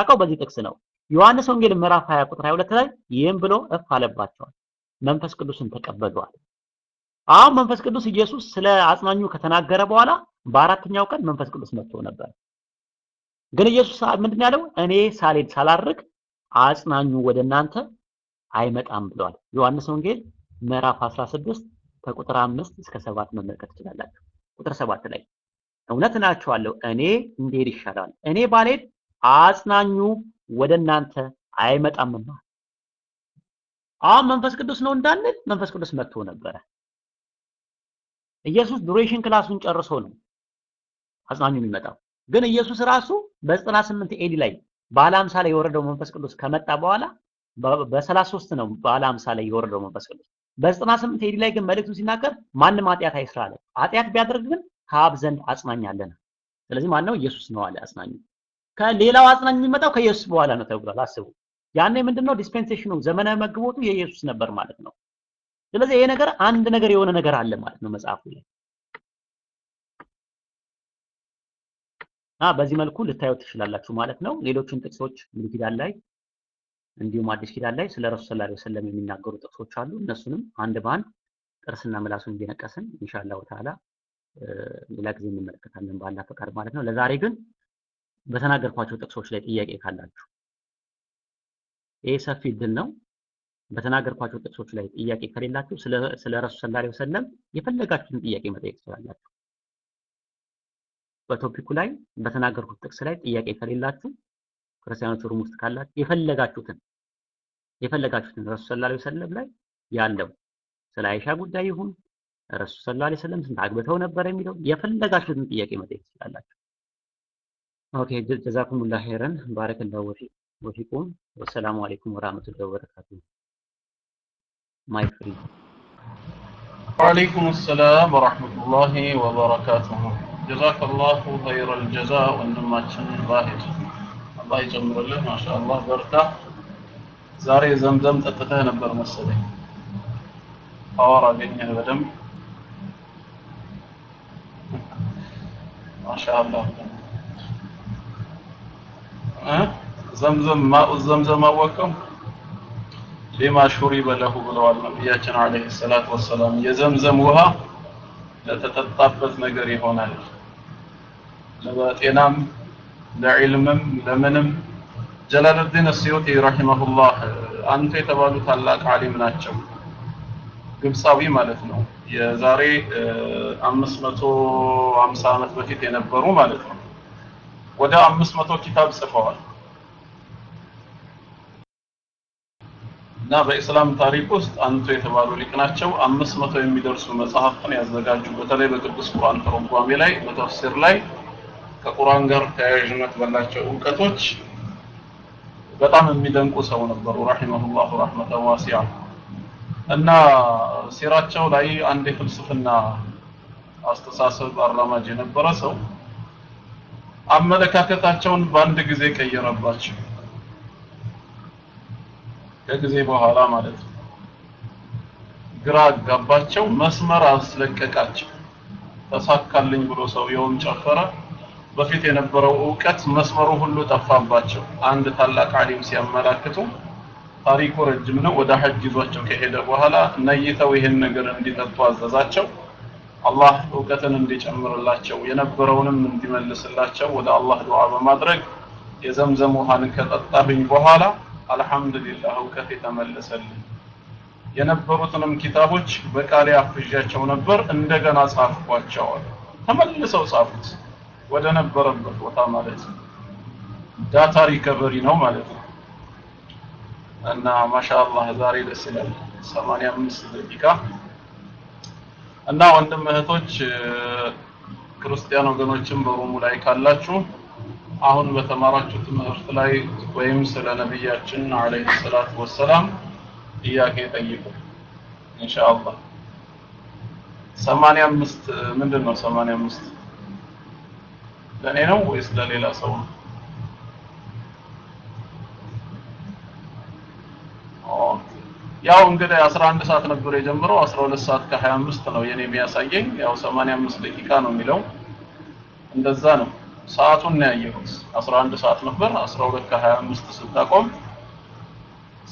የምናውቀው በዚህ ጥቅስ ነው። ዮሐንስ ወንጌል ምዕራፍ 20 ቁጥር 22 ላይ ይህም ብሎ እፍ አለባቸዋል፣ መንፈስ ቅዱስን ተቀበሏል። አሁን መንፈስ ቅዱስ ኢየሱስ ስለ አጽናኙ ከተናገረ በኋላ በአራተኛው ቀን መንፈስ ቅዱስ መጥቶ ነበር። ግን ኢየሱስ ምንድን ያለው? እኔ ሳልሄድ ሳላርቅ አጽናኙ ወደ እናንተ አይመጣም ብሏል። ዮሐንስ ወንጌል ምዕራፍ 16 ከቁጥር 5 እስከ 7 መመልከት ትችላላችሁ። ቁጥር 7 ላይ እውነት እላችኋለሁ እኔ እንድሄድ ይሻላል፣ እኔ ባልሄድ አጽናኙ ወደ እናንተ አይመጣምና። አሁን መንፈስ ቅዱስ ነው እንዳንል መንፈስ ቅዱስ መጥቶ ነበረ። ኢየሱስ duration class ኡን ጨርሶ ነው አጽናኙ የሚመጣው። ግን ኢየሱስ ራሱ በ98 AD ላይ በዓለ 50 ላይ የወረደው መንፈስ ቅዱስ ከመጣ በኋላ በ33 ነው በዓለ 50 ላይ የወረደው መንፈስ ቅዱስ። በ98 AD ላይ ግን መልእክቱ ሲናገር ማንም ኃጢአት አይስራ አለ። ኃጢአት ቢያደርግ ግን ከአብ ዘንድ አጽናኝ አለና። ስለዚህ ማን ነው? ኢየሱስ ነው አለ አጽናኙ። ከሌላው አጽናኝ የሚመጣው ከኢየሱስ በኋላ ነው ተብሏል። አስቡ። ያኔ ምንድነው dispensation ኑ ዘመነ መግቦቱ የኢየሱስ ነበር ማለት ነው። ስለዚህ ይሄ ነገር አንድ ነገር የሆነ ነገር አለ ማለት ነው መጽሐፉ ላይ አ በዚህ መልኩ ልታዩት ትችላላችሁ ማለት ነው። ሌሎችን ጥቅሶች ብሉይ ኪዳን ላይ እንዲሁም አዲስ ኪዳን ላይ ስለ ረሱል ሰለላሁ ዐለይሂ የሚናገሩ ጥቅሶች አሉ። እነሱንም አንድ በአንድ ጥርስና ምላሱን እየነቀስን ኢንሻአላሁ ተዓላ ሌላ ጊዜ እንመለከታለን በአላህ ፈቃድ ማለት ነው። ለዛሬ ግን በተናገርኳቸው ጥቅሶች ላይ ጥያቄ ካላችሁ ይሄ ሰፊ እድል ነው። በተናገርኳቸው ጥቅሶች ላይ ጥያቄ ከሌላችሁ ስለ ረሱል ሰለላሁ ዐለይሂ ወሰለም የፈለጋችሁትን ጥያቄ መጠየቅ ትችላላችሁ። በ topic ኡ ላይ በተናገርኩት ጥቅስ ላይ ጥያቄ ከሌላችሁ ክርስቲያኖች room ውስጥ ካላችሁ የፈለጋችሁትን የፈለጋችሁትን ረሱል ሰለላሁ ዐለይሂ ወሰለም ላይ ያለው ስለ አይሻ ጉዳይ ይሁን ረሱል ሰለላሁ ዐለይሂ ወሰለም ስንት አግብተው ነበር የሚለው የፈለጋችሁትን ጥያቄ መጠየቅ ትችላላችሁ። ኦኬ ጀዛኩሙላህ ኸይረን ባረከላሁ ወፊኩም ወሰላሙ አለይኩም ወራህመቱላሂ ወበረካቱ ማይክ ፍሪ وعليكم السلام ورحمة الله وبركاته جزاك الله خير الجزاء ወንድማችን ዛሂድ አላህ ይጨምርልህ ማሻአላህ በርታ ዛሬ ዘምዘም ጠጥተህ ነበር መሰለኝ ፓወር አገኘህ በደንብ ማሻአላህ እ ዘምዘም ማኡ ዘምዘም አወቀው ሊማ ሹሪበ ለሁ ብለዋል ነቢያችን አለይሂ ሰላቱ ወሰላም። የዘምዘም ውሃ ለተጠጣበት ነገር ይሆናል። ለጤናም ለዕልምም ለምንም። ጀላልዲን አስዩጢ ረሂመሁላህ አንቱ የተባሉ ታላቅ ዓሊም ናቸው። ግብፃዊ ማለት ነው። የዛሬ 550 ዓመት በፊት የነበሩ ማለት ነው ወደ 500 ኪታብ ጽፈዋል። እና በኢስላም ታሪክ ውስጥ አንቱ የተባሉ ሊቅ ናቸው። 500 የሚደርሱ መጽሐፍትን ያዘጋጁ በተለይ በቅዱስ ቁርአን ተርጓሜ ላይ በተፍሲር ላይ ከቁርአን ጋር ተያያዥነት ባላቸው እውቀቶች በጣም የሚደንቁ ሰው ነበሩ። ረሂመሁላሁ ረህመተን ዋሲዓ እና ሲራቸው ላይ አንድ የፍልስፍና አስተሳሰብ አራማጅ የነበረ ሰው አመለካከታቸውን በአንድ ጊዜ ቀየረባቸው። ከጊዜ በኋላ ማለት ነው። ግራ አጋባቸው መስመር አስለቀቃቸው። ተሳካልኝ ብሎ ሰውየውም ጨፈረ። በፊት የነበረው እውቀት መስመሩ ሁሉ ጠፋባቸው። አንድ ታላቅ ዓሊም ሲያመላክቱ ታሪኩ ረጅም ነው። ወደ ሐጅ ይዟቸው ከሄደ በኋላ ነይተው ይህን ነገር እንዲጠጡ አዘዛቸው አላህ እውቀትን እንዲጨምርላቸው የነበረውንም እንዲመልስላቸው ወደ አላህ ዱዓ በማድረግ የዘምዘም ውሃን ከጠጣሁኝ በኋላ አልহামዱሊላህ እውቀት የተመለሰልኝ። የነበሩትንም ኪታቦች በቃሌ አፍዣቸው ነበር እንደገና ጻፍኳቸው ተመልሰው ጻፉት ወደ ነበረበት ቦታ ማለት ነው። data recovery ነው ማለት ነው። እና ማሻአላህ ዛሬ ደስ ይላል። 85 ደቂቃ እና ወንድም እህቶች ክርስቲያን ወገኖችም በ room ኡ ላይ ካላችሁ አሁን በተማራችሁ ትምህርት ላይ ወይም ስለ ነብያችን አለይሂ ሰላቱ ወሰላም ጥያቄ ጠይቁ። ኢንሻአላህ። 85 ምንድን ነው 85 ለኔ ነው ወይስ ለሌላ ሰው ነው ያው እንግዲህ 11 ሰዓት ነበር የጀመረው። 12 ሰዓት ከ25 ነው የኔ የሚያሳየኝ። ያው 85 ደቂቃ ነው የሚለው። እንደዛ ነው ሰዓቱን ነው ያየሁት። 11 ሰዓት ነበር። 12 ከ25 ስታቆም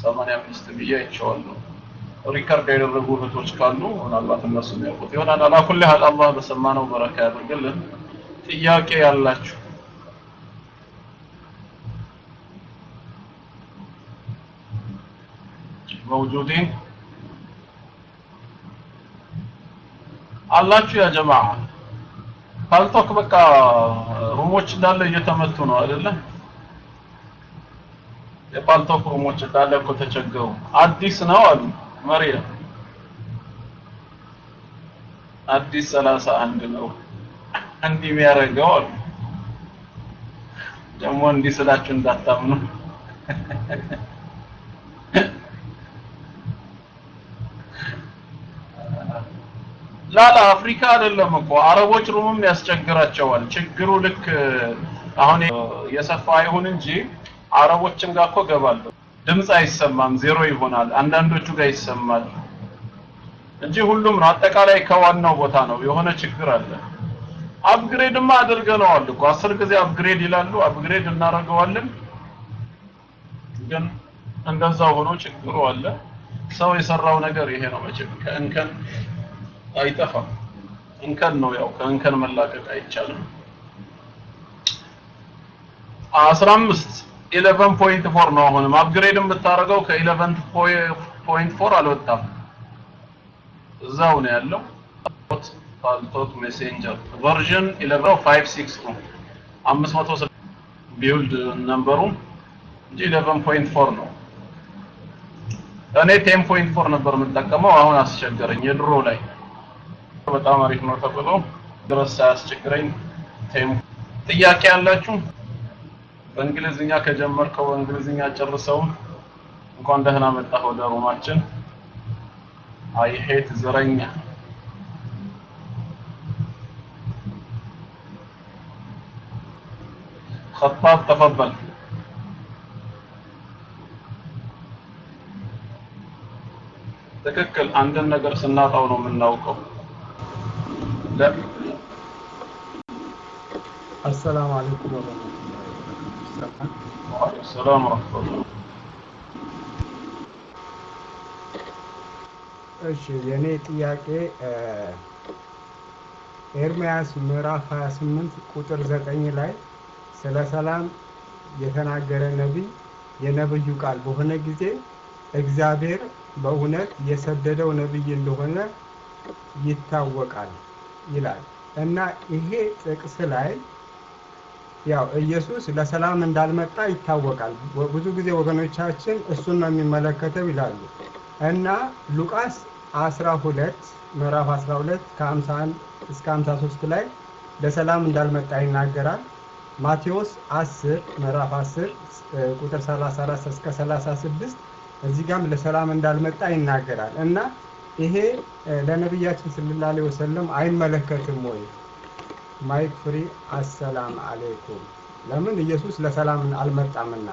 85 ብዬ አይቼዋለሁ። record ያደረጉ እህቶች ካሉ ምናልባት እነሱ የሚያውቁት ይሆናል። አላ ኩሊ ሃል አላህ በሰማነው በረካ ያድርግልን ጥያቄ ያላችሁ መውጁዲን አላችሁ ያ ጀማዓ? ካልቶክ በቃ ሩሞች እንዳለ እየተመቱ ነው አይደለ? የፓልቶክ ሩሞች እንዳለ እኮ ተቸገሩ። አዲስ ነው አሉ መርየም አዲስ 31 ነው። እንዲህ የሚያደርገው አሉ። ደግሞ እንዲህ ስላችሁ እንዳታምኑ ላላ አፍሪካ አይደለም እኮ። አረቦች room ም ያስቸግራቸዋል። ችግሩ ልክ አሁን የሰፋ አይሁን እንጂ አረቦችም ጋር እኮ ገባለሁ ድምፅ አይሰማም ዜሮ ይሆናል። አንዳንዶቹ ጋር ይሰማል እንጂ ሁሉም ነው አጠቃላይ ከዋናው ቦታ ነው። የሆነ ችግር አለ። upgrade ማ አድርገነዋል እኮ። አስር ጊዜ upgrade ይላሉ። upgrade እናደርገዋለን። ግን እንደዛ ሆኖ ችግሩ አለ። ሰው የሰራው ነገር ይሄ ነው። መቼም ከእንከን አይጠፋም። እንከን ነው ያው ከእንከን መላቀቅ አይቻልም። 15 11.4 ነው አሁንም upgrade የምታደርገው ከ11.4 አልወጣም። እዛው ነው ያለው። Paltalk Messenger version 11.56 ነው። 500 build number ኡ እንጂ 11.4 ነው። እኔ 10.4 ነበር የምጠቀመው አሁን አስቸገረኝ የድሮ ላይ በጣም አሪፍ ነው ተብሎ ድረስ ሳያስቸግረኝ ቴም ጥያቄ ያላችሁ በእንግሊዝኛ ከጀመርከው በእንግሊዝኛ ጨርሰው እንኳን ደህና መጣህ ወደ ሩማችን አይ ሄት ዘረኛ خطاب تفضل ትክክል አንድን ነገር ስናጣው ነው የምናውቀው لا السلام عليكم ورحمة الله وبركاته وعليكم السلام ورحمة الله እሺ የኔ ጥያቄ ኤርምያስ ምዕራፍ 28 ቁጥር 9 ላይ ስለ ሰላም የተናገረ ነቢይ የነብዩ ቃል በሆነ ጊዜ እግዚአብሔር በእውነት የሰደደው ነቢይ እንደሆነ ይታወቃል ይላል እና ይሄ ጥቅስ ላይ ያው ኢየሱስ ለሰላም እንዳልመጣ ይታወቃል። ብዙ ጊዜ ወገኖቻችን እሱን ነው የሚመለከተው ይላሉ እና ሉቃስ 12 ምዕራፍ 12 ከ51 እስከ 53 ላይ ለሰላም እንዳልመጣ ይናገራል። ማቴዎስ 10 ምዕራፍ 10 ቁጥር 34 እስከ 36 እዚህ ጋም ለሰላም እንዳልመጣ ይናገራል እና ይሄ ለነቢያችን صلى الله عليه وسلم አይመለከትም ወይ? mic free السلام عليكم። ለምን ኢየሱስ ለሰላም አልመጣምና።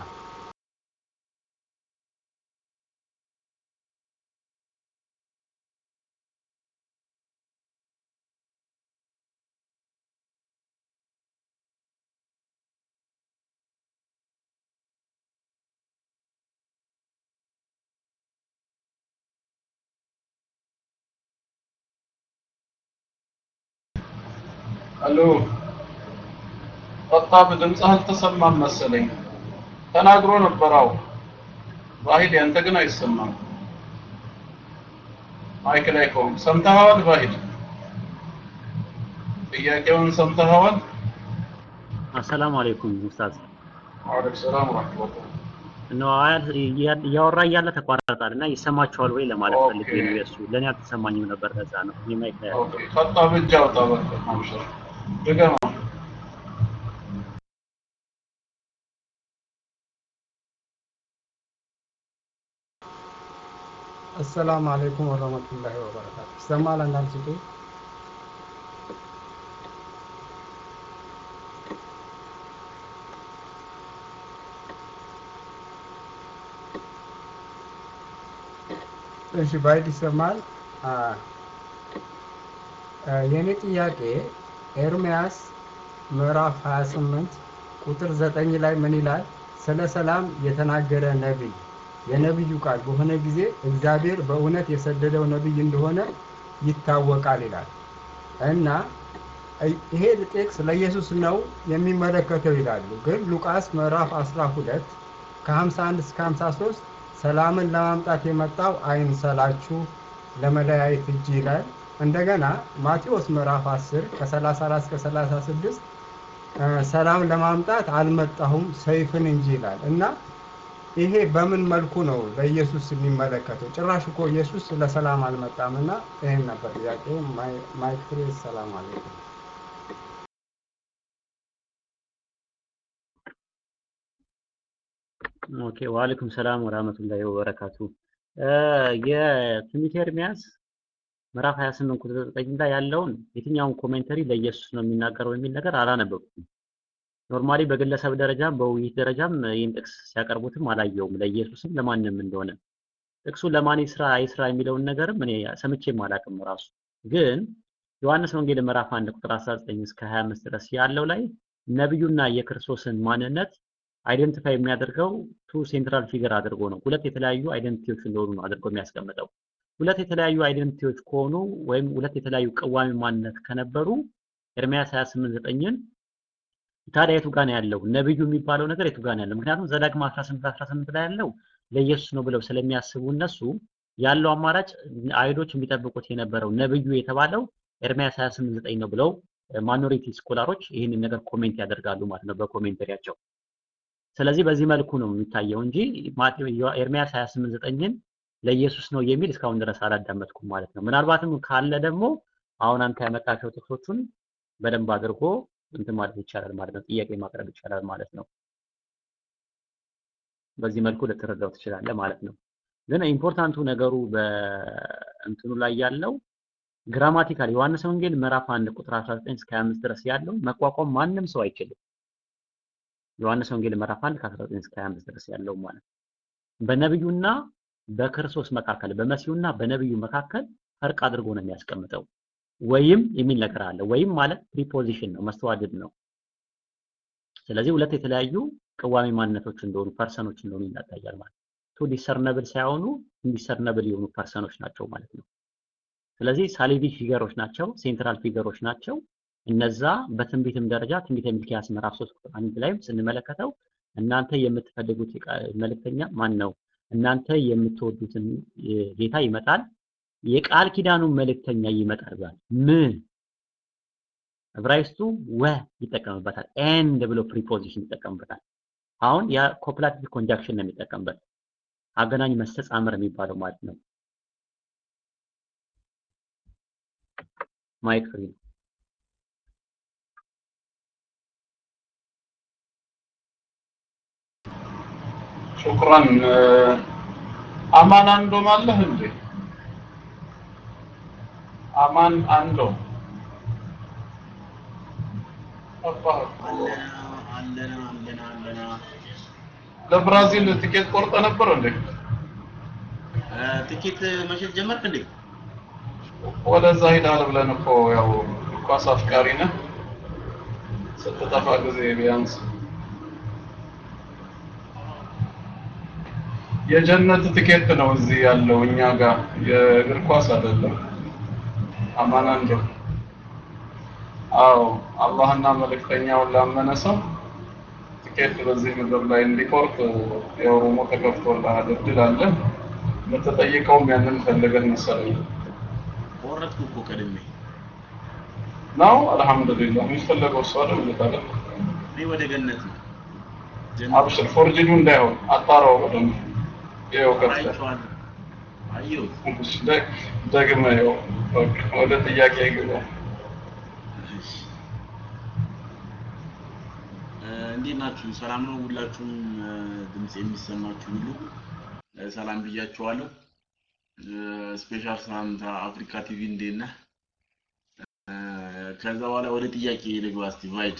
አሎ ጠጣብ ድምፅህ አልተሰማም መሰለኝ። ተናግሮ ነበር። አዎ ባሂድ ያንተ ግን አይሰማም። mic ላይ ከሆንክ ሰምተኸዋል ባሂድ ጥያቄውን ሰምተኸዋል? السلام عليكم ኡስታዝ። وعليكم السلام ورحمة الله። ነው እያወራ እያለ ተቋረጣል እና ይሰማችኋል ወይ ለማለት ፈልጌ ነው። የእሱ። ለእኔ አልተሰማኝም ነበር። ለዛ ነው። የ mic ላይ okay ጠጣብ እጅ አውጣ በቃ አብሽር ድገማ አሰላሙ አለይኩም ወረህመቱላሂ ወበረካቱ። ይሰማል አንዳንድ ስጡ እሺ ባይድ ይሰማል። የእኔ ጥያቄ ኤርሚያስ ምዕራፍ 28 ቁጥር 9 ላይ ምን ይላል? ስለ ሰላም የተናገረ ነቢይ የነቢዩ ቃል በሆነ ጊዜ እግዚአብሔር በእውነት የሰደደው ነቢይ እንደሆነ ይታወቃል ይላል እና ይሄ ጥቅስ ለኢየሱስ ነው የሚመለከተው ይላሉ። ግን ሉቃስ ምዕራፍ 12 ከ51 እስከ 53 ሰላምን ለማምጣት የመጣው አይምሰላችሁ ለመለያየት እንጂ ይላል። እንደገና ማቴዎስ ምዕራፍ 10 ከ34 እስከ 36 ሰላም ለማምጣት አልመጣሁም ሰይፍን እንጂ ይላል እና ይሄ በምን መልኩ ነው ለኢየሱስ የሚመለከተው? ጭራሽ እኮ ኢየሱስ ለሰላም አልመጣም እና ይህን ነበር ጥያቄ። ማይክ ፍሬ ሰላም አለይኩም። okay وعليكم السلام ورحمة الله وبركاته። የትንቢተ ኤርምያስ ምዕራፍ 28 ቁጥር 9 ላይ ያለውን የትኛውን commentary ለኢየሱስ ነው የሚናገረው የሚል ነገር አላነበብኩም። normally በግለሰብ ደረጃም በውይይት ደረጃም ይህን ጥቅስ ሲያቀርቡትም አላየውም፣ ለኢየሱስም ለማንም እንደሆነ ጥቅሱ ለማን ይስራ አይስራ የሚለውን ነገርም እኔ ሰምቼም አላውቅም። ራሱ ግን ዮሐንስ ወንጌል ምዕራፍ 1 ቁጥር 19 እስከ 25 ድረስ ያለው ላይ ነብዩና የክርስቶስን ማንነት identify የሚያደርገው two central figure አድርጎ ነው። ሁለት የተለያዩ identity ዎች እንደሆኑ ነው አድርጎ የሚያስቀምጠው። ሁለት የተለያዩ identity ዎች ከሆኑ ወይም ሁለት የተለያዩ ቀዋሚ ማንነት ከነበሩ ኤርሚያስ 28 9ን ታዲያ የቱ ጋር ነው ያለው? ነብዩ የሚባለው ነገር የቱ ጋር ነው ያለው? ምክንያቱም ዘዳግም 18 18 ላይ ያለው ለኢየሱስ ነው ብለው ስለሚያስቡ እነሱ ያለው አማራጭ አይሁዶች የሚጠብቁት የነበረው ነብዩ የተባለው ኤርሚያስ 28 9 ነው ብለው minority scholar ኦች ይህንን ነገር comment ያደርጋሉ ማለት ነው በ commentary ኣቸው። ስለዚህ በዚህ መልኩ ነው የሚታየው እንጂ ኤርሚያስ 28 9ን ለኢየሱስ ነው የሚል እስካሁን ድረስ አላዳመጥኩም ማለት ነው። ምናልባትም ካለ ደግሞ አሁን አንተ ያመጣቸው ጥቅሶቹን በደንብ አድርጎ እንትን ማለት ይቻላል ማለት ነው። ጥያቄ ማቅረብ ይቻላል ማለት ነው። በዚህ መልኩ ልትረዳው ትችላለህ ማለት ነው። ግን important ኡ ነገሩ በእንትኑ ላይ ያለው grammatical ዮሐንስ ወንጌል ምዕራፍ 1 ቁጥር 19 እስከ 25 ድረስ ያለው መቋቋም ማንም ሰው አይችልም። ዮሐንስ ወንጌል ምዕራፍ 1 ከ19 እስከ 25 ድረስ ያለው ማለት በነብዩና በክርስቶስ መካከል በመሲሁና በነብዩ መካከል فرق አድርጎ ነው የሚያስቀምጠው። ወይም የሚል ነገር አለ። ወይም ማለት preposition ነው፣ መስተዋድድ ነው። ስለዚህ ሁለት የተለያዩ ቀዋሚ ማንነቶች እንደሆኑ person ኦች እንደሆኑ ይታያል ማለት two discernible ሳይሆኑ indiscernible የሆኑ person ኦች ናቸው ማለት ነው። ስለዚህ ሳሊቪክ figure ኦች ናቸው፣ central figure ኦች ናቸው። እነዛ በትንቢትም ደረጃ ትንቢተ ሚልክያስ ምዕራፍ 3 ቁጥር 1 ላይም ስንመለከተው እናንተ የምትፈልጉት መልእክተኛ ማን ነው? እናንተ የምትወዱትን ጌታ ይመጣል የቃል ኪዳኑ መልእክተኛ ይመጣል ብሏል። ምን ዕብራይስጡ ወ ይጠቀምበታል። and ብሎ preposition ይጠቀምበታል። አሁን ያ copulative conjunction ነው የሚጠቀምበት አገናኝ መስተጻምር የሚባለው ማለት ነው። mic free ነው። شكرا አማን አንዶም አለህ እንዴ? አማን አንዶ ለብራዚል ትኬት ቆርጠ ነበር እንዴ? ትኬት መሸጥ ጀመርክ እንዴ? ወደዛ ሄዳል ብለን እኮ ያው ኳስ አፍቃሪ ነህ ስትጠፋ ጊዜ ቢያንስ የጀነት ትኬት ነው እዚህ ያለው እኛ ጋር። የእግር ኳስ አይደለም። አማን አንዱ አዎ አላህና መልእክተኛውን ላመነ ሰው ትኬት በዚህ ምድር ላይ እንዲቆርጥ የኦሮሞ ተከፍቶልሃል። እድል አለ። የምትጠይቀውም ያንን ፈልገን መሰለኝ። ቆረጥኩ እኮ ቀድሜ። ነው። አልሐምዱሊላህ። የሚፈለገው እሱ አይደል? እኔ ወደ ገነት ነው። አብሽር፣ ፎርጅዱ እንዳይሆን አጣራው በደንብ ይኸው ከፍተህ አይቼዋለሁ አየሁት እሺ፣ ደ- ደግመህ ይኸው በቃ ወደ ጥያቄ ግባ። እንዴት ናችሁ? ሰላም ነው? ሁላችሁም ድምፅ የሚሰማችሁ ሁሉ ሰላም ብያችኋለሁ። special ሰላምታ አፍሪካ ቲቪ እንዴት ነህ? ከዛ በኋላ ወደ ጥያቄ ልግባ። እስቲ ቫይድ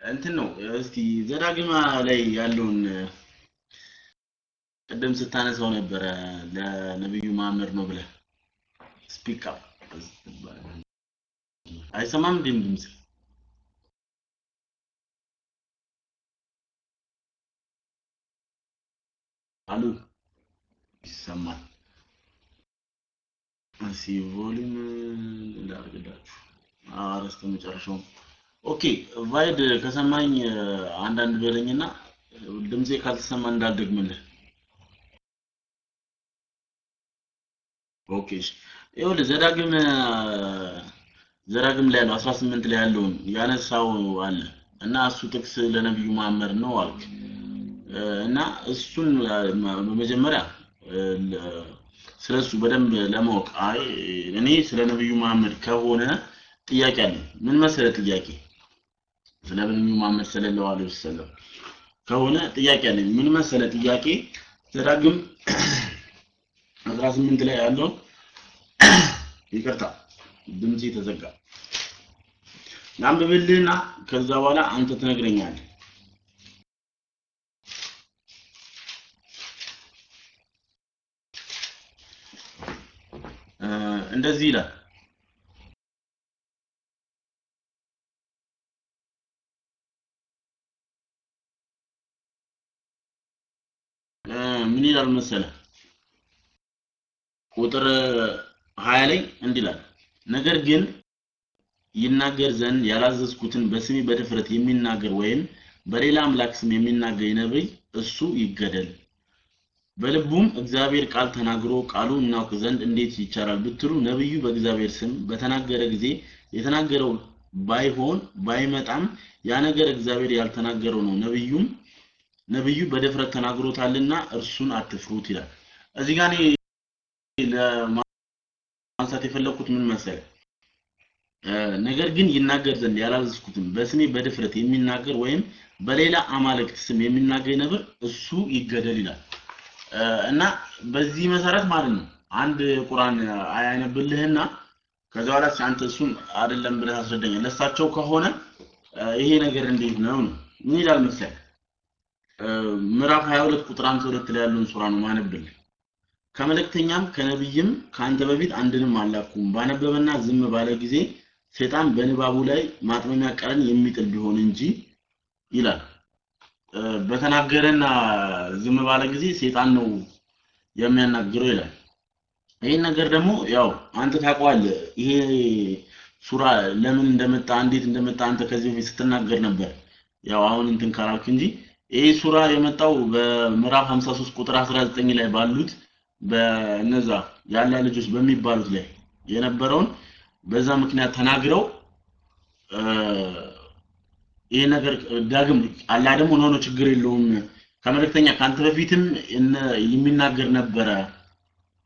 እንትን ነው እስቲ ዘዳግም ላይ ያለውን ቅድም ስታነሳው ነበረ ለነቢዩ መሐመድ ነው ብለ speak up አይሰማም እንዴም ድምፅ አሉ። ይሰማል። እሺ volume ላርግላችሁ ኧረ መጨረሻው okay ቫይድ ከሰማኝ አንዳንድ በለኝና ድምፄ ካልተሰማ እንዳልደግምልህ። okay ይኸውልህ ዘዳግም ዘዳግም ላይ ነው 18 ላይ ያለውን ያነሳው አለ እና እሱ ጥቅስ ለነብዩ መሐመድ ነው አልክ። እና እሱን በመጀመሪያ ስለሱ በደንብ ለማወቅ አይ እኔ ስለ ነብዩ መሐመድ ከሆነ ጥያቄ አለ ምን መሰለ ጥያቄ? ስለ ነብዩ መሐመድ ሰለላሁ ዐለይሂ ወሰለም ከሆነ ጥያቄ አለ ምን መሰለ ጥያቄ? ዘዳግም 18 ላይ ያለው? ይቅርታ ድምጽ ተዘጋ ላንብብልህና ከዛ በኋላ አንተ ትነግረኛለህ። እንደዚህ ይላል። ምን ይላል መሰለ ቁጥር 20 ላይ እንዲህ ይላል። ነገር ግን ይናገር ዘንድ ያላዘዝኩትን በስሜ በድፍረት የሚናገር ወይም በሌላ አምላክ ስም የሚናገር ነብይ እሱ ይገደል። በልቡም እግዚአብሔር ቃል ተናግሮ ቃሉ እናውቅ ዘንድ እንዴት ይቻላል ብትሉ ነብዩ በእግዚአብሔር ስም በተናገረ ጊዜ የተናገረው ባይሆን ባይመጣም ያ ነገር እግዚአብሔር ያልተናገረው ነው። ነብዩም ነብዩ በድፍረት ተናግሮታልና እርሱን አትፍሩት ይላል። እዚህ ጋር ለማንሳት የፈለኩት ምን መሰለ ነገር ግን ይናገር ዘንድ ያላዘዝኩትን በስሜ በድፍረት የሚናገር ወይም በሌላ አማልክት ስም የሚናገር ነብር እሱ ይገደል ይላል። እና በዚህ መሰረት ማለት ነው አንድ ቁርአን አያነብልህና ከዛ በኋላ አንተ እሱን አይደለም ብለህ አስረዳኛል ለሳቸው ከሆነ ይሄ ነገር እንዴት ነው ነው? ምን ይላል መሰለህ? ምዕራፍ 22 ቁጥር 52 ላይ ያለውን ሱራ ነው ማነብልህ ከመልእክተኛም ከነብይም ከአንተ በፊት አንድንም አላኩም። ባነበበና ዝም ባለ ጊዜ ሰይጣን በንባቡ ላይ ማጥመሚያ ቀረን የሚጥል ቢሆን እንጂ ይላል። በተናገረና ዝም ባለ ጊዜ ሰይጣን ነው የሚያናግረው ይላል። ይህን ነገር ደግሞ ያው አንተ ታውቀዋለህ። ይሄ ሱራ ለምን እንደመጣ እንዴት እንደመጣ አንተ ከዚህ በፊት ስትናገር ነበር። ያው አሁን እንትን ካላልክ እንጂ ይሄ ሱራ የመጣው በምዕራፍ 53 ቁጥር 19 ላይ ባሉት በነዛ ያላ ልጆች በሚባሉት ላይ የነበረውን በዛ ምክንያት ተናግረው ይሄ ነገር ዳግም አላ ደግሞ ነው ችግር የለውም ከመልእክተኛ ካንተ በፊትም የሚናገር ነበረ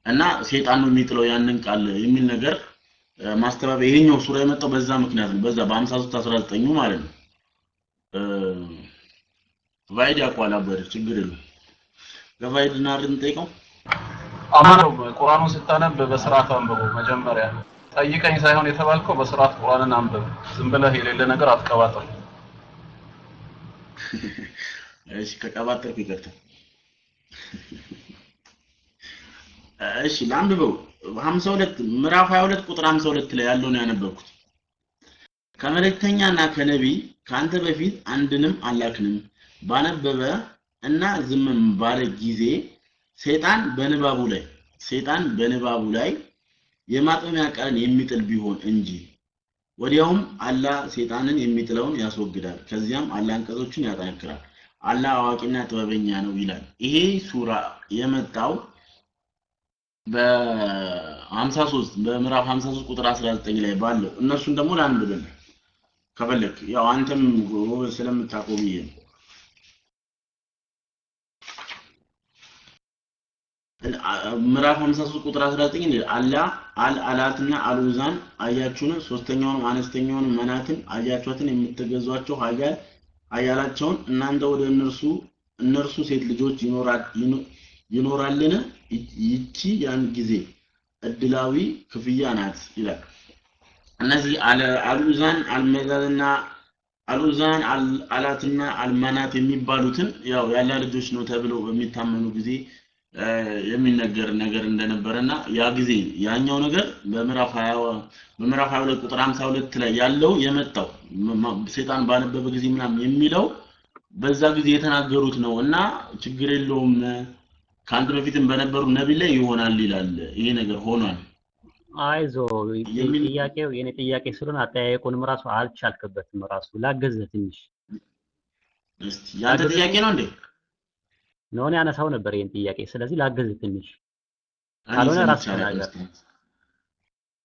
እና ሰይጣን ነው የሚጥለው ያንን ቃል የሚል ነገር ማስተባበያ ይሄኛው ሱራ የመጣው በዛ ምክንያት ነው በዛ በ53 19 ማለት ነው። ቫይድ ያቋል አበደ ችግር የለውም። ከቫይድ ናርን ጠይቀው አማን ቁርአኑን ስታነብ በስርዓት አንብቡ። መጀመሪያ ጠይቀኝ ሳይሆን የተባልከው በስርዓት ቁርአንን አንብብ። ዝም ብለህ የሌለ ነገር አትቀባጥር እሺ ከቀባጠርኩ ይቅርታ። እሺ ላንብበው። 52 ምዕራፍ 22 ቁጥር 52 ላይ ያለውን ያነበብኩት። ከመልእክተኛና ከነቢይ ካንተ በፊት አንድንም አላክንም። ባነበበ እና ዝምም ባለ ጊዜ ሰይጣን በንባቡ ላይ ሰይጣን በንባቡ ላይ የማጥመሚያ ቃልን የሚጥል ቢሆን እንጂ ወዲያውም አላህ ሰይጣንን የሚጥለውን ያስወግዳል። ከዚያም አላህ አንቀጾችን ያጠነክራል አላህ አዋቂና ጥበበኛ ነው ይላል። ይሄ ሱራ የመጣው በ53 በምዕራፍ 53 ቁጥር 19 ላይ ባለው እነሱን ደግሞ ላንብብልህ ከፈለክ። ያው አንተም ጎበዝ ብዬ ነው ምዕራፍ 53 ቁጥር 19 እንዴ? አላህ አልአላትና አልኡዛን አያችሁን? ሶስተኛውንም አነስተኛውንም መናትን አያችኋትን? የምትገዟቸው ሀያል አያላቸውን እናንተ ወደ እነርሱ እነርሱ ሴት ልጆች ይኖራልን? ይቺ ያን ጊዜ እድላዊ ክፍያ ናት ይላል። እነዚህ አልኡዛን አልመዛዝና አልኡዛን አላትና አልመናት የሚባሉትን ያው ያላ ልጆች ነው ተብለው በሚታመኑ ጊዜ የሚነገር ነገር እንደነበረና ያ ጊዜ ያኛው ነገር በምዕራፍ 20 በምዕራፍ 22 ቁጥር 52 ላይ ያለው የመጣው ሰይጣን ባነበበ ጊዜ ምናምን የሚለው በዛ ጊዜ የተናገሩት ነው እና ችግር የለውም ከአንተ በፊትም በነበሩ ነቢይ ላይ ይሆናል ይላል። ይሄ ነገር ሆኗል። አይዞ ጥያቄው የኔ ጥያቄ ስለሆነ አጠያየቁንም ራሱ አልቻልክበትም። ራሱ ላገዝህ ትንሽ እስቲ ያንተ ጥያቄ ነው እንዴ? እኔ ያነሳው ነበር ይሄን ጥያቄ። ስለዚህ ላገዝህ ትንሽ ካልሆነ ራስ ተናገር።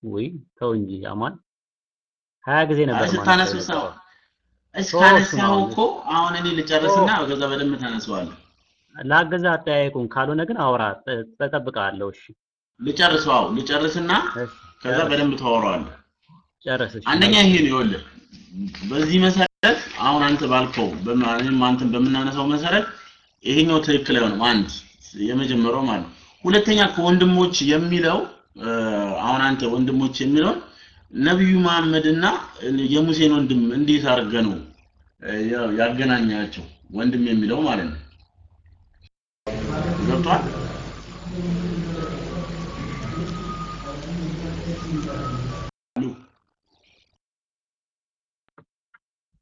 ወይ ተው እንጂ አማን ሀያ ጊዜ ነበር አይ ማለት ስታነሱ ነው ሰው የነበረው። እሺ ሶስት ካነሳው ነው። እኮ አሁን እኔ ልጨርስና ከዛ በደንብ ታነሳዋለህ። ላገዝህ አጠያየቁን፣ ካልሆነ ግን አውራ እጠብቅሃለሁ። እሺ ልጨርሰው፣ አዎ ልጨርስና ከዛ በደንብ ታወራዋለህ። ጨርስ። አንደኛ ይሄ ነው ይኸውልህ፣ በዚህ መሰረት አሁን አንተ ባልከው በማንም አንተን በምናነሳው መሰረት ይሄኛው ትክክል አይሆንም። አንድ የመጀመሪያው ማለት ነው። ሁለተኛ ከወንድሞች የሚለው አሁን አንተ ወንድሞች የሚለውን ነብዩ መሐመድና የሙሴን ወንድም እንዴት አድርገህ ነው ያገናኛቸው ወንድም የሚለው ማለት ነው። ገብቷል?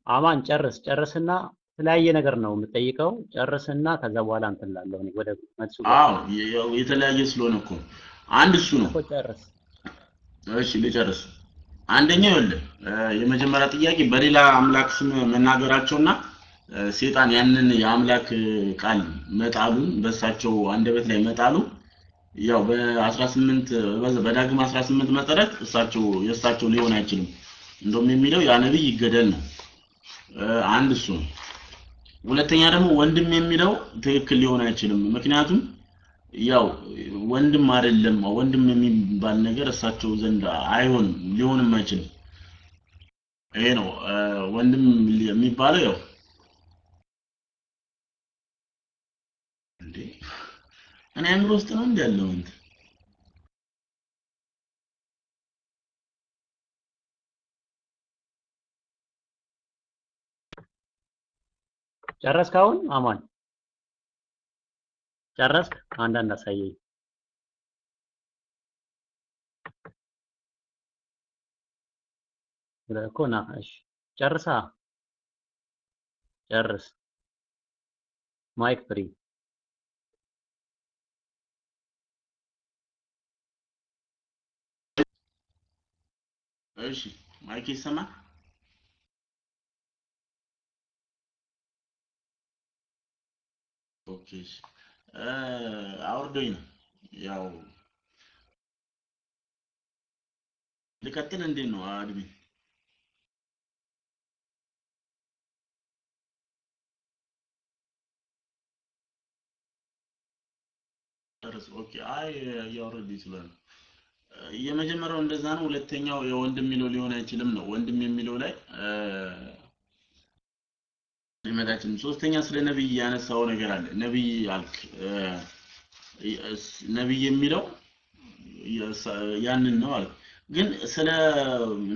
አማን ጨርስ፣ ጨርስና የተለያየ ነገር ነው የምጠይቀው። ጨርስና ከዛ በኋላ እንትን እላለሁ እኔ ወደ መልሱ አዎ የተለያየ ስለሆነ እኮ ነው። አንድ እሱ ነው። እኮ ጨርስ። እሺ ልጨርስ። አንደኛው ይኸውልህ የመጀመሪያ ጥያቄ በሌላ አምላክ ስም መናገራቸውና ሴጣን ያንን የአምላክ ቃል መጣሉን በእሳቸው አንደበት ላይ መጣሉ ያው በ18 በዳግም 18 መሰረት እሳቸው የእሳቸው ሊሆን አይችልም። እንደውም የሚለው ያ ነብይ ይገደል ነው። አንድ እሱ ነው። ሁለተኛ ደግሞ ወንድም የሚለው ትክክል ሊሆን አይችልም። ምክንያቱም ያው ወንድም አይደለም ወንድም የሚባል ነገር እሳቸው ዘንድ አይሆንም ሊሆንም አይችልም። ይሄ ነው ወንድም የሚባለው ያው እንዴ እኔ አእምሮ ውስጥ ነው እንዲ ያለው እንትን ጨረስክ አሁን አማን? ጨረስክ? አንዳንድ አሳየኝ። እኮ ና። እሺ ጨርሳ ጨርስ። mic free። እሺ mic ይሰማል? okay አውርዶኝ ነው። ያው ልቀጥል እንዴት ነው? አድሚ ጨርስ okay። አይ እያወረድኝ ስለሆነ። እ፣ የመጀመሪያው እንደዛ ነው። ሁለተኛው የወንድም የሚለው ሊሆን አይችልም ነው። ወንድም የሚለው ላይ እ፣ ሊመጣችም ሶስተኛ ስለ ነብይ ያነሳው ነገር አለ። ነብይ አልክ ነብይ የሚለው ያንን ነው አልክ። ግን ስለ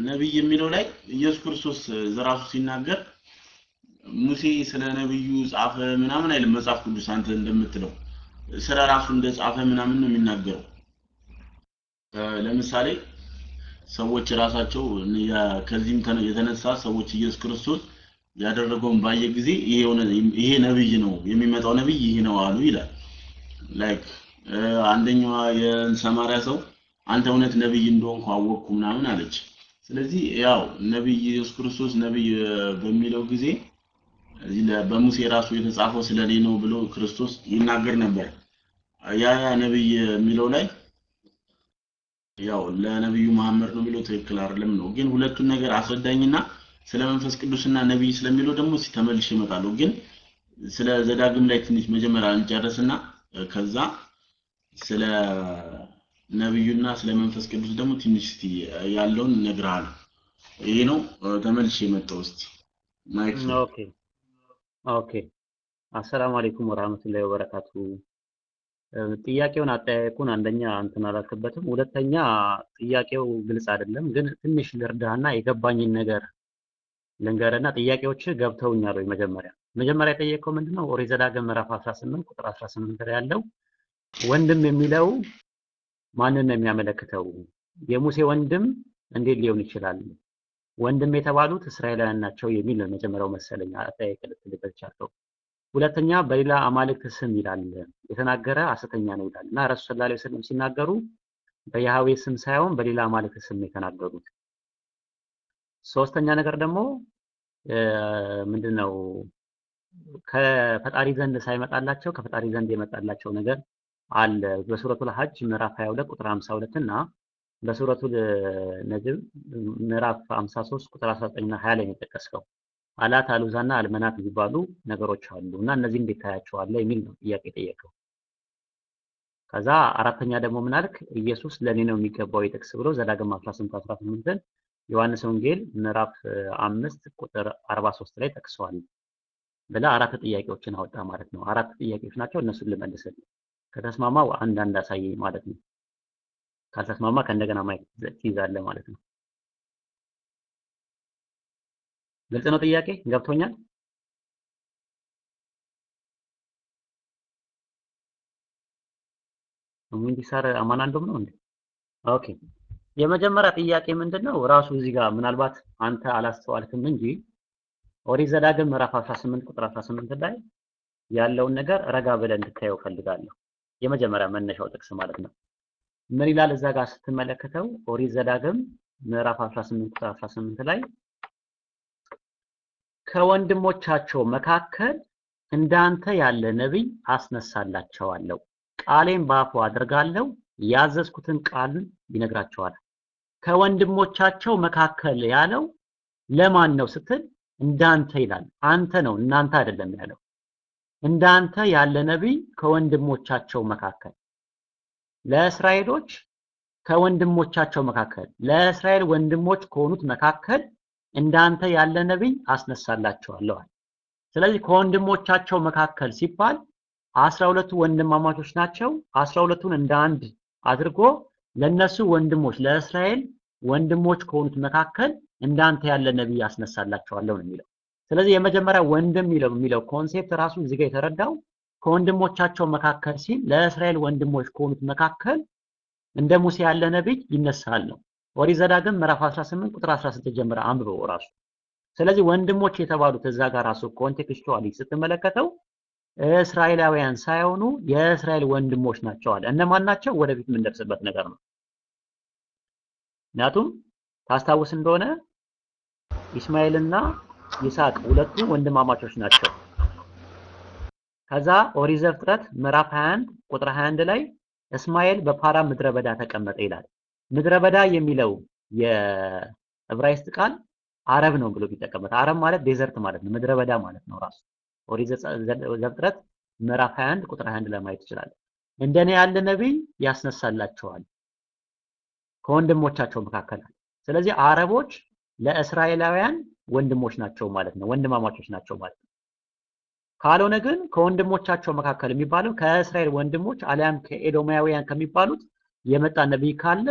ነብይ የሚለው ላይ ኢየሱስ ክርስቶስ ዘራሱ ሲናገር ሙሴ ስለ ነብዩ ጻፈ ምናምን አይልም መጽሐፍ ቅዱስ አንተ እንደምትለው። ስለ ራሱ እንደ ጻፈ ምናምን ነው የሚናገረው። ለምሳሌ ሰዎች ራሳቸው ከዚህም ተነ- የተነሳ ሰዎች ኢየሱስ ክርስቶስ ያደረገውን ባየ ጊዜ ይሄ ነብይ ነው የሚመጣው ነብይ ይሄ ነው አሉ ይላል። like አንደኛዋ የሰማርያ ሰው አንተ እውነት ነብይ እንደሆንኩ አወቅኩ ምናምን አለች። ስለዚህ ያው ነብይ ኢየሱስ ክርስቶስ ነብይ በሚለው ጊዜ በሙሴ ራሱ የተጻፈው ስለኔ ነው ብሎ ክርስቶስ ይናገር ነበር። ያ ያ ነብይ የሚለው ላይ ያው ለነብዩ መሐመድ ነው የሚለው ትክክል አይደለም ነው። ግን ሁለቱን ነገር አስረዳኝና ስለ መንፈስ ቅዱስና ነብይ ስለሚለው ደግሞ ተመልሼ እመጣለሁ ግን ስለ ዘዳግም ላይ ትንሽ መጀመሪያ እንጨርስና ከዛ ስለ ነብዩና ስለ መንፈስ ቅዱስ ደግሞ ትንሽ እስቲ ያለውን እነግርሃለሁ ይሄ ነው ተመልሼ መጣሁ እስቲ mic okay okay። አሰላሙ አለይኩም ወራህመቱላሂ ወበረካቱ። ጥያቄውን አጠያየቁን አንደኛ እንትን አላልክበትም፣ ሁለተኛ ጥያቄው ግልጽ አይደለም። ግን ትንሽ ልርዳህና የገባኝን ነገር ልንገርና ጥያቄዎች ገብተውኛል ወይ? መጀመሪያ መጀመሪያ የጠየቀው ምንድነው? ኦሪት ዘዳግም ምዕራፍ 18 ቁጥር 18 ላይ ያለው ወንድም የሚለው ማንን ነው የሚያመለክተው? የሙሴ ወንድም እንዴት ሊሆን ይችላል? ወንድም የተባሉት እስራኤላውያን ናቸው የሚል ነው የመጀመሪያው መሰለኝ አጠያየቅ ልትልበት ቻልከው። ሁለተኛ በሌላ አማልክት ስም ይላል የተናገረ ሐሰተኛ ነው ይላል እና ሰለላሁ ዐለይሂ ወሰለም ሲናገሩ በያህዌ ስም ሳይሆን በሌላ አማልክት ስም የተናገሩት። ሶስተኛ ነገር ደግሞ ምንድነው ከፈጣሪ ዘንድ ሳይመጣላቸው ከፈጣሪ ዘንድ የመጣላቸው ነገር አለ። በሱረቱል ሐጅ ምዕራፍ 22 ቁጥር 52 እና በሱረቱል ነጅም ምዕራፍ 53 ቁጥር 19 እና 20 ላይ ነው የጠቀስከው። አላት አሉዛና አልመናት የሚባሉ ነገሮች አሉ እና እነዚህ እንዴት ታያቸዋለህ የሚል ነው ጥያቄ ጠየቀው። ከዛ አራተኛ ደግሞ ምን አልክ? ኢየሱስ ለኔ ነው የሚገባው የጥቅስ ብሎ ዘዳግም 18 18ን ዮሐንስ ወንጌል ምዕራፍ አምስት ቁጥር 43 ላይ ጠቅሰዋል ብላ አራት ጥያቄዎችን አወጣ ማለት ነው። አራት ጥያቄዎች ናቸው። እነሱን ልመልስልህ። ከተስማማ አንድ አሳየኝ ማለት ነው። ካልተስማማ ከእንደገና ማየት ትይዛለህ ማለት ነው። ግልጽ ነው ጥያቄ ገብቶኛል? ሙንዲሳር አማን አንዱም ነው እንዴ? okay የመጀመሪያ ጥያቄ ምንድነው? ራሱ እዚህ ጋር ምናልባት አንተ አላስተዋልክም እንጂ ኦሪት ዘዳግም ምዕራፍ 18 ቁጥር 18 ላይ ያለውን ነገር ረጋ ብለህ እንድታየው ፈልጋለሁ። የመጀመሪያ መነሻው ጥቅስ ማለት ነው። ምን ይላል እዛ ጋር ስትመለከተው ኦሪት ዘዳግም ምዕራፍ 18 ቁጥር 18 ላይ ከወንድሞቻቸው መካከል እንዳንተ ያለ ነቢይ አስነሳላቸዋለሁ፣ ቃሌን በአፉ አድርጋለሁ፣ ያዘዝኩትን ቃል ይነግራቸዋል። ከወንድሞቻቸው መካከል ያለው ለማን ነው ስትል እንዳንተ ይላል። አንተ ነው እናንተ አይደለም ያለው። እንዳንተ ያለ ነቢይ ከወንድሞቻቸው መካከል ለእስራኤሎች ከወንድሞቻቸው መካከል ለእስራኤል ወንድሞች ከሆኑት መካከል እንዳንተ ያለ ነቢይ አስነሳላቸዋለሁ። ስለዚህ ከወንድሞቻቸው መካከል ሲባል አስራ ሁለቱ ወንድማማቾች ናቸው። አስራ ሁለቱን እንደ አንድ አድርጎ ለነሱ ወንድሞች ለእስራኤል ወንድሞች ከሆኑት መካከል እንዳንተ ያለ ነቢይ አስነሳላቸዋለሁ ነው የሚለው። ስለዚህ የመጀመሪያ ወንድም የሚለው የሚለው concept ራሱ እዚህ ጋር የተረዳው ከወንድሞቻቸው መካከል ሲል ለእስራኤል ወንድሞች ከሆኑት መካከል እንደ ሙሴ ያለ ነቢይ ይነሳል ነው። ኦሪት ዘዳግም ምዕራፍ 18 ቁጥር 16 ጀምረ አንብበው ራሱ። ስለዚህ ወንድሞች የተባሉት እዛ ጋር ራሱ contextually ስትመለከተው እስራኤላውያን ሳይሆኑ የእስራኤል ወንድሞች ናቸው አለ። እነማን ናቸው? ወደፊት የምንደርስበት ነገር ነው። ምክንያቱም ታስታውስ እንደሆነ ኢስማኤልና ይስሐቅ ሁለቱ ወንድማማቾች ናቸው። ከዛ ኦሪት ዘፍጥረት ምዕራፍ 21 ቁጥር 21 ላይ እስማኤል በፋራን ምድረ በዳ ተቀመጠ ይላል። ምድረ በዳ የሚለው የዕብራይስጥ ቃል አረብ ነው ብሎ ቢጠቀምበት፣ አረብ ማለት desert ማለት ነው፣ ምድረ በዳ ማለት ነው ራሱ። ኦሪት ዘፍጥረት ምዕራፍ 21 ቁጥር 21 ላይ ማየት ይችላል። እንደኔ ያለ ነቢይ ያስነሳላቸዋል ከወንድሞቻቸው መካከል። ስለዚህ አረቦች ለእስራኤላውያን ወንድሞች ናቸው ማለት ነው፣ ወንድማማቾች ናቸው ማለት ነው። ካልሆነ ግን ከወንድሞቻቸው መካከል የሚባለው ከእስራኤል ወንድሞች አሊያም ከኤዶማውያን ከሚባሉት የመጣ ነቢይ ካለ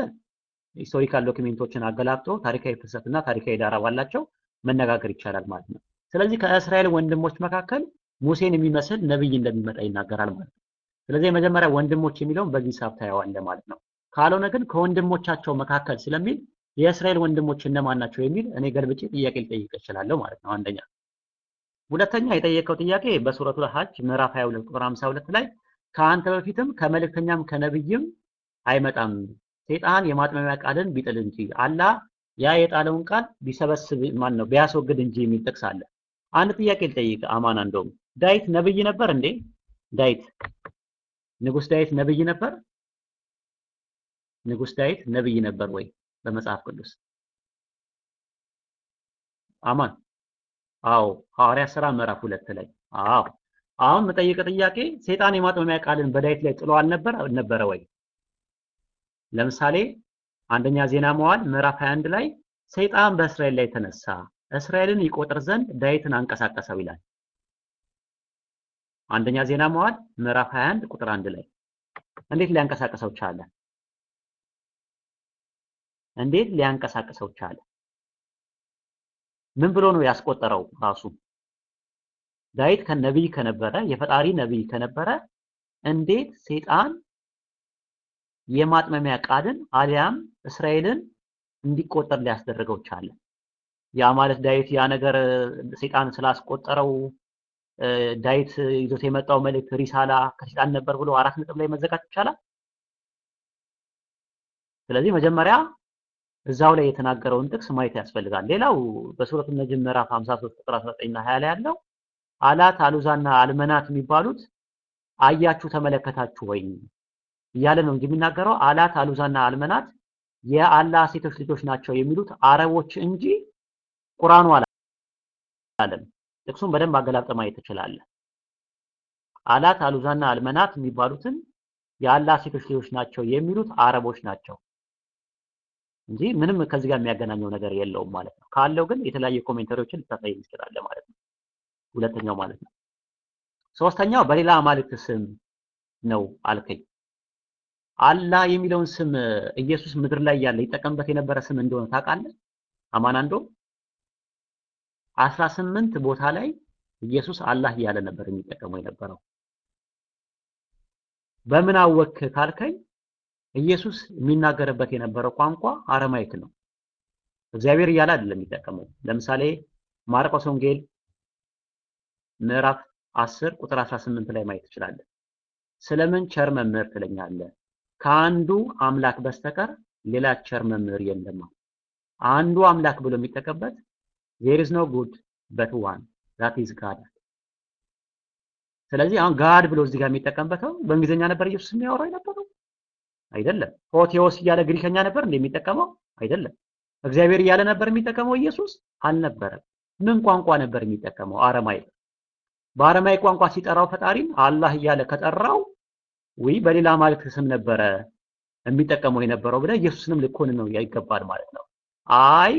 historical document ኦችን አገላብጦ ታሪካዊ ፍሰትና ታሪካዊ ዳራ ባላቸው መነጋገር ይቻላል ማለት ነው። ስለዚህ ከእስራኤል ወንድሞች መካከል ሙሴን የሚመስል ነቢይ እንደሚመጣ ይናገራል ማለት ነው። ስለዚህ የመጀመሪያ ወንድሞች የሚለውን በዚህ ሂሳብ ታየዋለህ ማለት ነው። ካልሆነ ግን ከወንድሞቻቸው መካከል ስለሚል የእስራኤል ወንድሞች እነማን ናቸው የሚል እኔ ገልብጬ ጥያቄ ልጠይቅ እችላለሁ ማለት ነው። አንደኛ። ሁለተኛ የጠየቀው ጥያቄ በሱረቱ ሐጅ ምዕራፍ 22 ቁጥር 52 ላይ ከአንተ በፊትም ከመልእክተኛም ከነቢይም አይመጣም ሰይጣን የማጥመሚያ ቃልን ቢጥል እንጂ አላህ ያ የጣለውን ቃል ቢሰበስብ ማን ነው ቢያስወግድ እንጂ የሚል ጥቅስ አለ። አንድ ጥያቄ ልጠይቅ አማን እንደውም ዳዊት ነብይ ነበር እንዴ? ዳዊት ንጉስ ዳዊት ነብይ ነበር? ንጉስ ዳዊት ነብይ ነበር ወይ በመጽሐፍ ቅዱስ? አማን አዎ፣ ሐዋርያ ሥራ ምዕራፍ ሁለት ላይ አዎ። አሁን መጠየቅ ጥያቄ ሰይጣን የማጥመሚያ ቃልን በዳዊት ላይ ጥሎ አልነበረ ነበረ ወይ? ለምሳሌ አንደኛ ዜና መዋዕል ምዕራፍ 21 ላይ ሰይጣን በእስራኤል ላይ ተነሳ፣ እስራኤልን ይቆጥር ዘንድ ዳዊትን አንቀሳቀሰው ይላል። አንደኛ ዜና መዋዕል ምዕራፍ 21 ቁጥር 1 ላይ እንዴት ሊያንቀሳቀሰው ቻለ? እንዴት ሊያንቀሳቀሰው ቻለ? ምን ብሎ ነው ያስቆጠረው? ራሱ ዳዊት ከነቢይ ከነበረ የፈጣሪ ነቢይ ከነበረ እንዴት ሰይጣን የማጥመሚያ ቃልን አሊያም እስራኤልን እንዲቆጠር ሊያስደርገው ቻለ? ያ ማለት ዳዊት ያ ነገር ሰይጣን ስላስቆጠረው ዳዊት ይዞት የመጣው መልእክት ሪሳላ ከሰይጣን ነበር ብሎ አራት ነጥብ ላይ መዘጋት ይቻላል? ስለዚህ መጀመሪያ እዛው ላይ የተናገረውን ጥቅስ ማየት ያስፈልጋል። ሌላው በሱረት ነጅም ምዕራፍ 53 ቁጥር 19 እና 20 ላይ ያለው አላት አሉዛና አልመናት የሚባሉት አያችሁ ተመለከታችሁ ወይ እያለ ነው እንጂ የሚናገረው አላት አሉዛና አልመናት የአላህ ሴቶች ልጆች ናቸው የሚሉት አረቦች እንጂ ቁርአኑ አላለም። ጥቅሱን በደንብ አገላብጠ ማየት ትችላለህ። አላት አሉዛና አልመናት የሚባሉትን የአላህ ሴቶች ልጆች ናቸው የሚሉት አረቦች ናቸው እንጂ ምንም ከዚህ ጋር የሚያገናኘው ነገር የለውም ማለት ነው። ካለው ግን የተለያየ ኮሜንተሪዎችን ልታሳይ ትችላለህ ማለት ነው። ሁለተኛው ማለት ነው። ሶስተኛው በሌላ አማልክት ስም ነው አልከኝ። አላህ የሚለውን ስም ኢየሱስ ምድር ላይ ያለ ይጠቀምበት የነበረ ስም እንደሆነ ታውቃለህ? አማናንዶ አስራ ስምንት ቦታ ላይ ኢየሱስ አላህ እያለ ነበር የሚጠቀመው የነበረው። በምን አወክ ካልከኝ ኢየሱስ የሚናገርበት የነበረው ቋንቋ Aramaic ነው። እግዚአብሔር እያለ አይደለም የሚጠቀመው። ለምሳሌ ማርቆስ ወንጌል ምዕራፍ 10 ቁጥር 18 ላይ ማየት ትችላለህ። ስለምን ቸር መምህር ትለኛለህ? ከአንዱ አምላክ በስተቀር ሌላ ቸር መምህር የለም። አንዱ አምላክ ብሎ የሚጠቀምበት there is no good but one that is God ስለዚህ አሁን God ብሎ እዚህ ጋር የሚጠቀምበተው በእንግሊዝኛ ነበር ኢየሱስ የሚያወራው የነበረው አይደለም። ὁ θεός እያለ ግሪከኛ ነበር እንደሚጠቀመው አይደለም። እግዚአብሔር እያለ ነበር የሚጠቀመው ኢየሱስ አልነበረም። ምን ቋንቋ ነበር የሚጠቀመው? Aramaic። በ Aramaic ቋንቋ ሲጠራው ፈጣሪን አላህ እያለ ከጠራው ወይ በሌላ አማልክት ስም ነበረ የሚጠቀመው የነበረው ብለህ ኢየሱስንም ልኮን ነው ይገባል ማለት ነው። አይ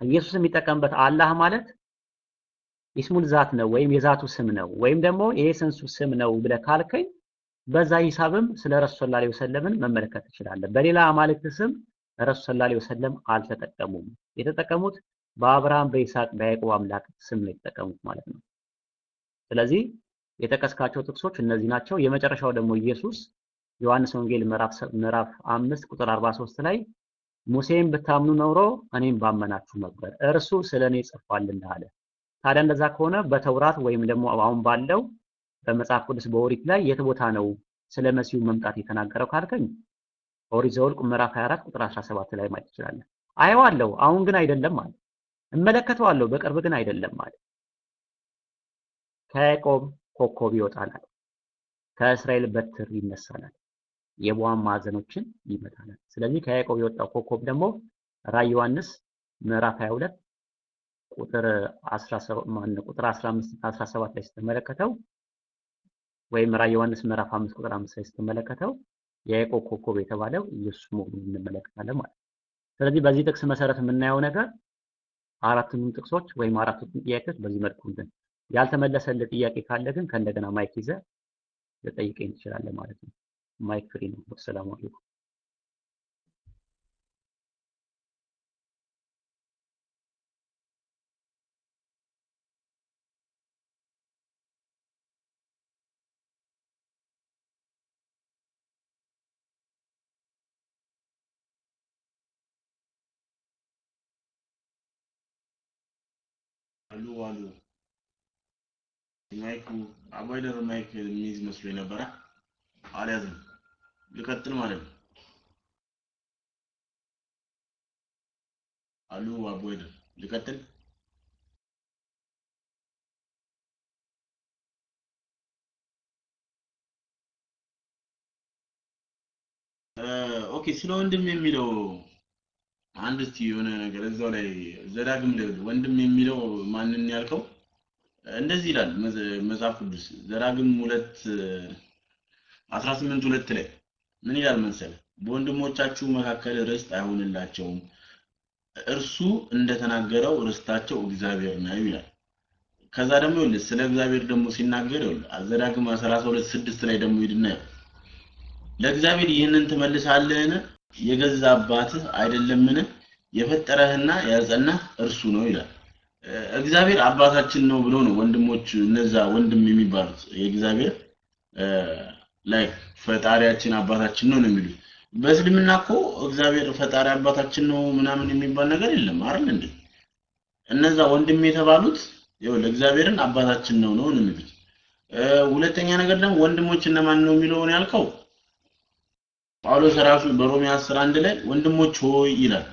ኢየሱስ የሚጠቀምበት አላህ ማለት اسم الذات ነው ወይም የዛቱ ስም ነው ወይም ደግሞ የ essence ኡ ስም ነው ብለህ ካልከኝ በዛ ሂሳብም ስለ ረሱል ሰለላሁ ዐለይሂ ወሰለምን መመለከት ትችላለህ። በሌላ አማልክት ስም ረሱል ሰለላሁ ዐለይሂ ወሰለም አልተጠቀሙም። የተጠቀሙት በአብርሃም በይስሐቅ በያዕቆብ አምላክ ስም ነው የተጠቀሙት ማለት ነው። ስለዚህ የጠቀስካቸው ጥቅሶች እነዚህ ናቸው። የመጨረሻው ደግሞ ኢየሱስ ዮሐንስ ወንጌል ምዕራፍ 5 ቁጥር 43 ላይ ሙሴን ብታምኑ ኖሮ እኔም ባመናችሁ ነበር፣ እርሱ ስለ እኔ ጽፏልና አለ። ታዲያ እንደዛ ከሆነ በተውራት ወይም ደግሞ አሁን ባለው በመጽሐፍ ቅዱስ በኦሪት ላይ የት ቦታ ነው ስለ መሲሁ መምጣት የተናገረው ካልከኝ? ኦሪት ዘኍልቍ ምዕራፍ 24 ቁጥር 17 ላይ ማየት ትችላለህ። አየዋለሁ፣ አሁን ግን አይደለም ማለት እመለከተዋለሁ፣ በቅርብ ግን አይደለም ማለት ከያዕቆብ ኮከብ ይወጣላል፣ ከእስራኤል በትር ይነሳላል፣ የቧን ማዕዘኖችን ይመታላል። ስለዚህ ከያዕቆብ የወጣው ኮከብ ደግሞ ራዕይ ዮሐንስ ምዕራፍ 22 ቁጥር 17 ማን ቁጥር 15 17 ላይ ስትመለከተው ወይም ራዕይ ዮሐንስ ምዕራፍ 5 ቁጥር 5 ላይ ስትመለከተው የያዕቆብ ኮከብ የተባለው ኢየሱስ መሆኑን እንመለከታለን ማለት ነው። ስለዚህ በዚህ ጥቅስ መሰረት የምናየው ነገር አራቱንም ጥቅሶች ወይም አራቱን ጥያቄዎች በዚህ መልኩ እንትን ያልተመለሰልህ ጥያቄ ካለ ግን ከእንደገና mic ይዘህ ልጠይቀኝ ትችላለህ ማለት ነው። mic free ነው። ወሰላሙ አለይኩም። አሉ አሉ ማይኩ አቦይደር ማይክ የሚይዝ መስሎ ነበረ፣ አልያዝም። ልቀጥል ማለት ነው። አሉ አቦይደር ልቀጥል። Okay ስለ ወንድም የሚለው አንድ እስቲ የሆነ ነገር እዛው ላይ ዘዳግም ወንድም የሚለው ማንን ያልከው? እንደዚህ ይላል መጽሐፍ ቅዱስ ዘዳግም ሁለት አስራ ስምንት ሁለት ላይ ምን ይላል መሰለ በወንድሞቻችሁ መካከል ርስት አይሆንላቸውም እርሱ እንደተናገረው ርስታቸው እግዚአብሔር ነው ይላል። ከዛ ደግሞ ይኸውልህ ስለ እግዚአብሔር ደግሞ ሲናገር ይኸውልህ ዘዳግም 32 ስድስት ላይ ደግሞ ሂድና ለእግዚአብሔር ይህንን ትመልሳለህን? የገዛ አባትህ አይደለምን? የፈጠረህና ያጸናህ እርሱ ነው ይላል። እግዚአብሔር አባታችን ነው ብሎ ነው ወንድሞች እነዛ ወንድም የሚባሉት የእግዚአብሔር ላይ ፈጣሪያችን አባታችን ነው ነው የሚሉት። በእስልምና እኮ እግዚአብሔር ፈጣሪ አባታችን ነው ምናምን የሚባል ነገር የለም አይደል እንዴ? እነዛ ወንድም የተባሉት ይኸው ለእግዚአብሔርን አባታችን ነው ነው የሚሉት። ሁለተኛ ነገር ደግሞ ወንድሞች እነማን ነው የሚለውን ያልከው ጳውሎስ ራሱ በሮሜ 11 ላይ ወንድሞች ሆይ ይላል።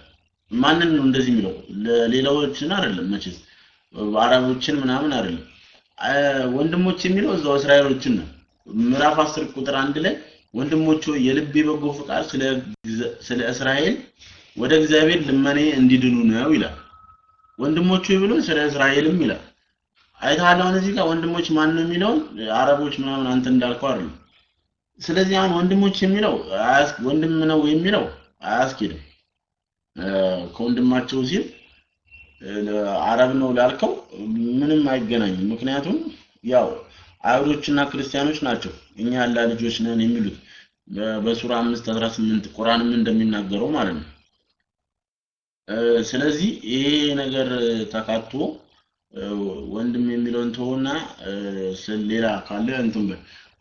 ማንን ነው እንደዚህ የሚለው? ለሌላዎችን አይደለም መቼስ አረቦችን ምናምን አይደለም። ወንድሞች የሚለው እዛው እስራኤሎችን ነው። ምዕራፍ 10 ቁጥር አንድ ላይ ወንድሞች ሆይ የልቤ በጎ ፍቃድ ስለ እስራኤል ወደ እግዚአብሔር ልመኔ እንዲድኑ ነው ይላል። ወንድሞች ሆይ ብሎ ስለ እስራኤልም ይላል። አይተሃል እዚህ ጋር ወንድሞች ማን ነው የሚለውን አረቦች ምናምን አንተ እንዳልከው አይደለም። ስለዚህ አሁን ወንድሞች የሚለው ወንድም ነው የሚለው አያስኬድም። ከወንድማቸው ሲል አረብ ነው ላልከው ምንም አይገናኝም። ምክንያቱም ያው አይሁዶችና ክርስቲያኖች ናቸው እኛ ያላ ልጆች ነን የሚሉት በሱራ 5 18 ቁርአንም እንደሚናገረው ማለት ነው። ስለዚህ ይሄ ነገር ተካቶ ወንድም የሚለውን ተውና ሌላ ካለ እንትን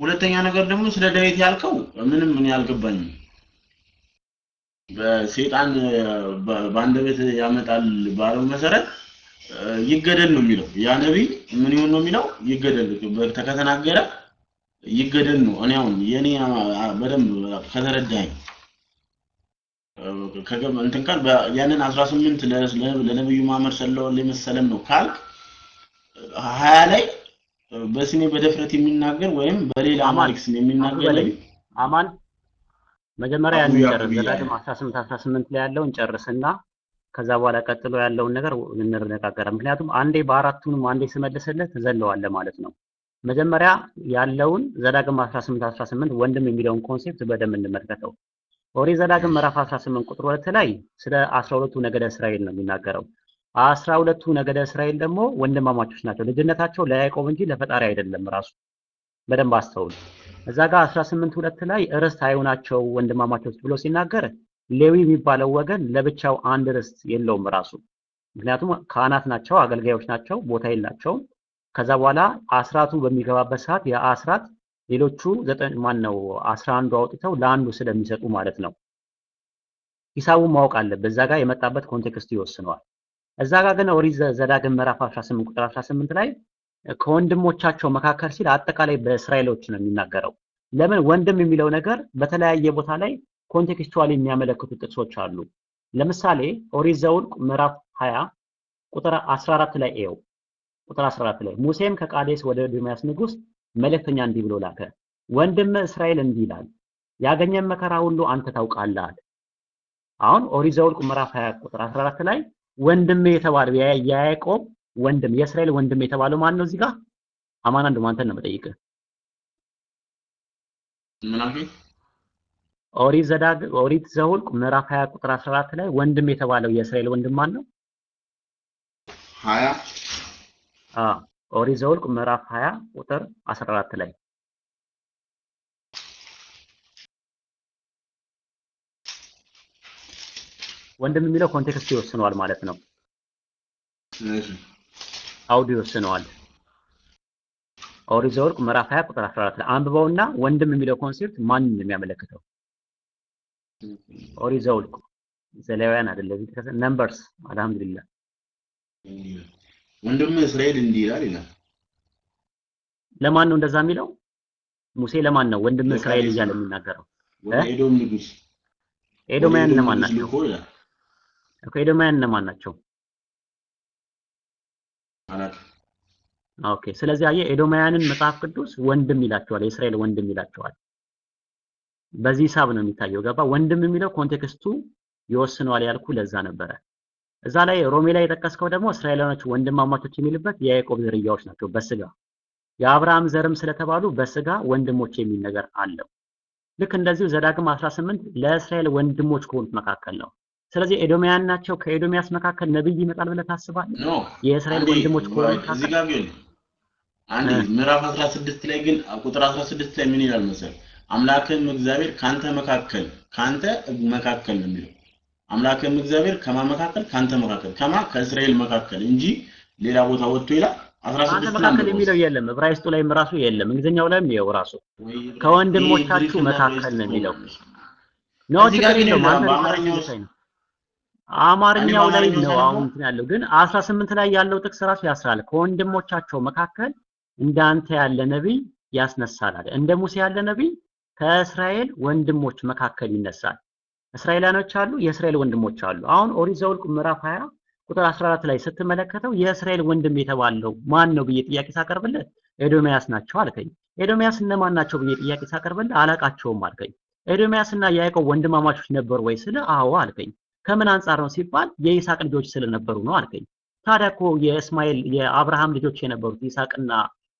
ሁለተኛ ነገር ደግሞ ስለ ዳዊት ያልከው ምንም ምን ያልገባኝም። በሰይጣን በአንደበት ያመጣል ባለው መሰረት ይገደል ነው የሚለው። ያ ነቢይ ምን ይሁን ነው የሚለው? ይገደል ከተናገረ ይገደል ነው። እኔ አሁን የኔ በደንብ ከተረዳኝ ከገብ እንትን ካል ያንን 18 ለነብዩ መሐመድ ሰለላሁ ዐለይሂ ወሰለም ነው ካልክ ሀያ ላይ በስሜ በደፍረት የሚናገር ወይም በሌላ አማልክ ስም የሚናገር አማን መጀመሪያ ያን ጨርስ። ዘዳግም 18 18 ላይ ያለውን ጨርስና ከዛ በኋላ ቀጥሎ ያለውን ነገር እንነጋገራለን። ምክንያቱም አንዴ በአራቱንም አንዴ ስመልስልህ ትዘለዋለህ ማለት ነው። መጀመሪያ ያለውን ዘዳግም 18 18 ወንድም የሚለውን concept በደንብ እንመልከተው። ኦሪት ዘዳግም ምዕራፍ 18 ቁጥር 2 ላይ ስለ 12ቱ ነገደ እስራኤል ነው የሚናገረው። አስራ ሁለቱ ነገደ እስራኤል ደግሞ ወንድማማቾች ናቸው። ልጅነታቸው ለያዕቆብ እንጂ ለፈጣሪ አይደለም። ራሱ በደንብ አስተውል። እዛ ጋር 18 ሁለት ላይ ርስት አይሆናቸው ወንድማማቾች ብሎ ሲናገር ሌዊ የሚባለው ወገን ለብቻው አንድ ርስት የለውም ራሱ። ምክንያቱም ካህናት ናቸው፣ አገልጋዮች ናቸው፣ ቦታ የላቸውም። ከዛ በኋላ አስራቱ በሚገባበት ሰዓት የአስራት ሌሎቹ ዘጠኝ ማን ነው አስራ አንዱ አውጥተው ለአንዱ ስለሚሰጡ ማለት ነው። ሂሳቡን ማወቅ አለበት። እዛ ጋር የመጣበት context ኡ ይወስነዋል። እዛ ጋር ግን ኦሪት ዘዳግም ምዕራፍ 18 ቁጥር 18 ላይ ከወንድሞቻቸው መካከል ሲል አጠቃላይ በእስራኤሎች ነው የሚናገረው። ለምን ወንድም የሚለው ነገር በተለያየ ቦታ ላይ contextually የሚያመለክቱ ጥቅሶች አሉ። ለምሳሌ ኦሪት ዘኍልቍ ምዕራፍ 20 ቁጥር 14 ላይ ኤው ቁጥር 14 ላይ ሙሴም ከቃዴስ ወደ ኤዶምያስ ንጉሥ መልእክተኛ እንዲህ ብሎ ላከ። ወንድም እስራኤል እንዲህ ይላል፣ ያገኘን መከራ ሁሉ አንተ ታውቃለህ አለ። አሁን ኦሪት ዘኍልቍ ምዕራፍ 20 ቁጥር 14 ላይ ወንድም የተባለው የያዕቆብ ወንድም የእስራኤል ወንድም የተባለው ማን ነው? እዚህ ጋር አማን አንዱ አንተን ነው የምጠይቅህ። ምን አልከኝ? ኦሪት ዘዳግ ኦሪት ዘኍልቍ ምዕራፍ 20 ቁጥር 14 ላይ ወንድም የተባለው የእስራኤል ወንድም ማን ነው? 20 አዎ ኦሪት ዘኍልቍ ምዕራፍ 20 ቁጥር 14 ላይ ወንድም የሚለው context ይወስነዋል ማለት ነው። አውዱ ይወስነዋል። ኦሪት ዘኍልቍ ምዕራፍ 20 ቁጥር 14 ላይ አንብበውና ወንድም የሚለው concept ማንን ነው የሚያመለክተው? ኦሪት ዘኍልቍ ዘሌዋውያን አይደለም። እዚህ Numbers አልሐምዱሊላህ ወንድም እስራኤል እንዲህ ይላል ይላል። ለማን ነው እንደዛ የሚለው? ሙሴ ለማን ነው ወንድም እስራኤል እያለ የሚናገረው? ኤዶም ንጉስ ኤዶማውያን እነማን ናቸው? ኤዶማውያን እነማን ናቸው? አላውቅም። Okay። ስለዚህ አየህ ኤዶማውያንን መጽሐፍ ቅዱስ ወንድም ይላቸዋል፣ የእስራኤል ወንድም ይላቸዋል። በዚህ ሂሳብ ነው የሚታየው። ገባ? ወንድም የሚለው context ኡ ይወስነዋል ያልኩ ለዛ ነበረ። እዛ ላይ ሮሜ ላይ የጠቀስከው ደግሞ እስራኤላውያኖች ወንድማማቾች የሚልበት የያዕቆብ ዝርያዎች ናቸው በስጋ የአብርሃም ዘርም ስለተባሉ በስጋ ወንድሞች የሚል ነገር አለው። ልክ እንደዚሁ ዘዳግም 18 ለእስራኤል ወንድሞች ከሆኑት መካከል ነው። ስለዚህ ኤዶሚያን ናቸው። ከኤዶሚያስ መካከል ነብይ ይመጣል ብለህ ታስባለህ? የእስራኤል ወንድሞች ከሆኑት እ። ምዕራፍ 16 ላይ ግን ቁጥር 16 ላይ ምን ይላል መሰል አምላክህም እግዚአብሔር ካንተ መካከል ካንተ መካከል ነው የሚለው አምላክህም እግዚአብሔር ከማ መካከል ካንተ መካከል ከማ ከእስራኤል መካከል እንጂ ሌላ ቦታ ወጥቶ ይላል አንተ 16 መካከል የሚለው የለም። ዕብራይስጡ ላይም ራሱ የለም። እንግሊዝኛው ላይም ይኸው ራሱ ከወንድሞቻችሁ መካከል ነው የሚለው። ችግር የለውም። ነው አማርኛው ላይ ነው አሁን እንትን ያለው ግን 18 ላይ ያለው ጥቅስ ራሱ ያስራል። ከወንድሞቻቸው መካከል እንዳንተ ያለ ነቢይ ያስነሳል አለ። እንደ ሙሴ ያለ ነቢይ ከእስራኤል ወንድሞች መካከል ይነሳል። እስራኤላኖች አሉ፣ የእስራኤል ወንድሞች አሉ። አሁን ኦሪት ዘኍልቍ ምዕራፍ 20 ቁጥር 14 ላይ ስትመለከተው የእስራኤል ወንድም የተባለው ማን ነው ብዬ ጥያቄ ሳቀርብልህ ኤዶሚያስ ናቸው አልከኝ። ኤዶሚያስ እነማን ናቸው ብዬ ጥያቄ ሳቀርብልህ አላቃቸውም አልከኝ። ኤዶሚያስ እና ያዕቆብ ወንድማማቾች ነበሩ ወይ ስለ አዎ አልከኝ። ከምን አንጻር ነው ሲባል የይስሐቅ ልጆች ስለነበሩ ነው አልከኝ። ታዲያ እኮ የእስማኤል የአብርሃም ልጆች የነበሩት ይስሐቅና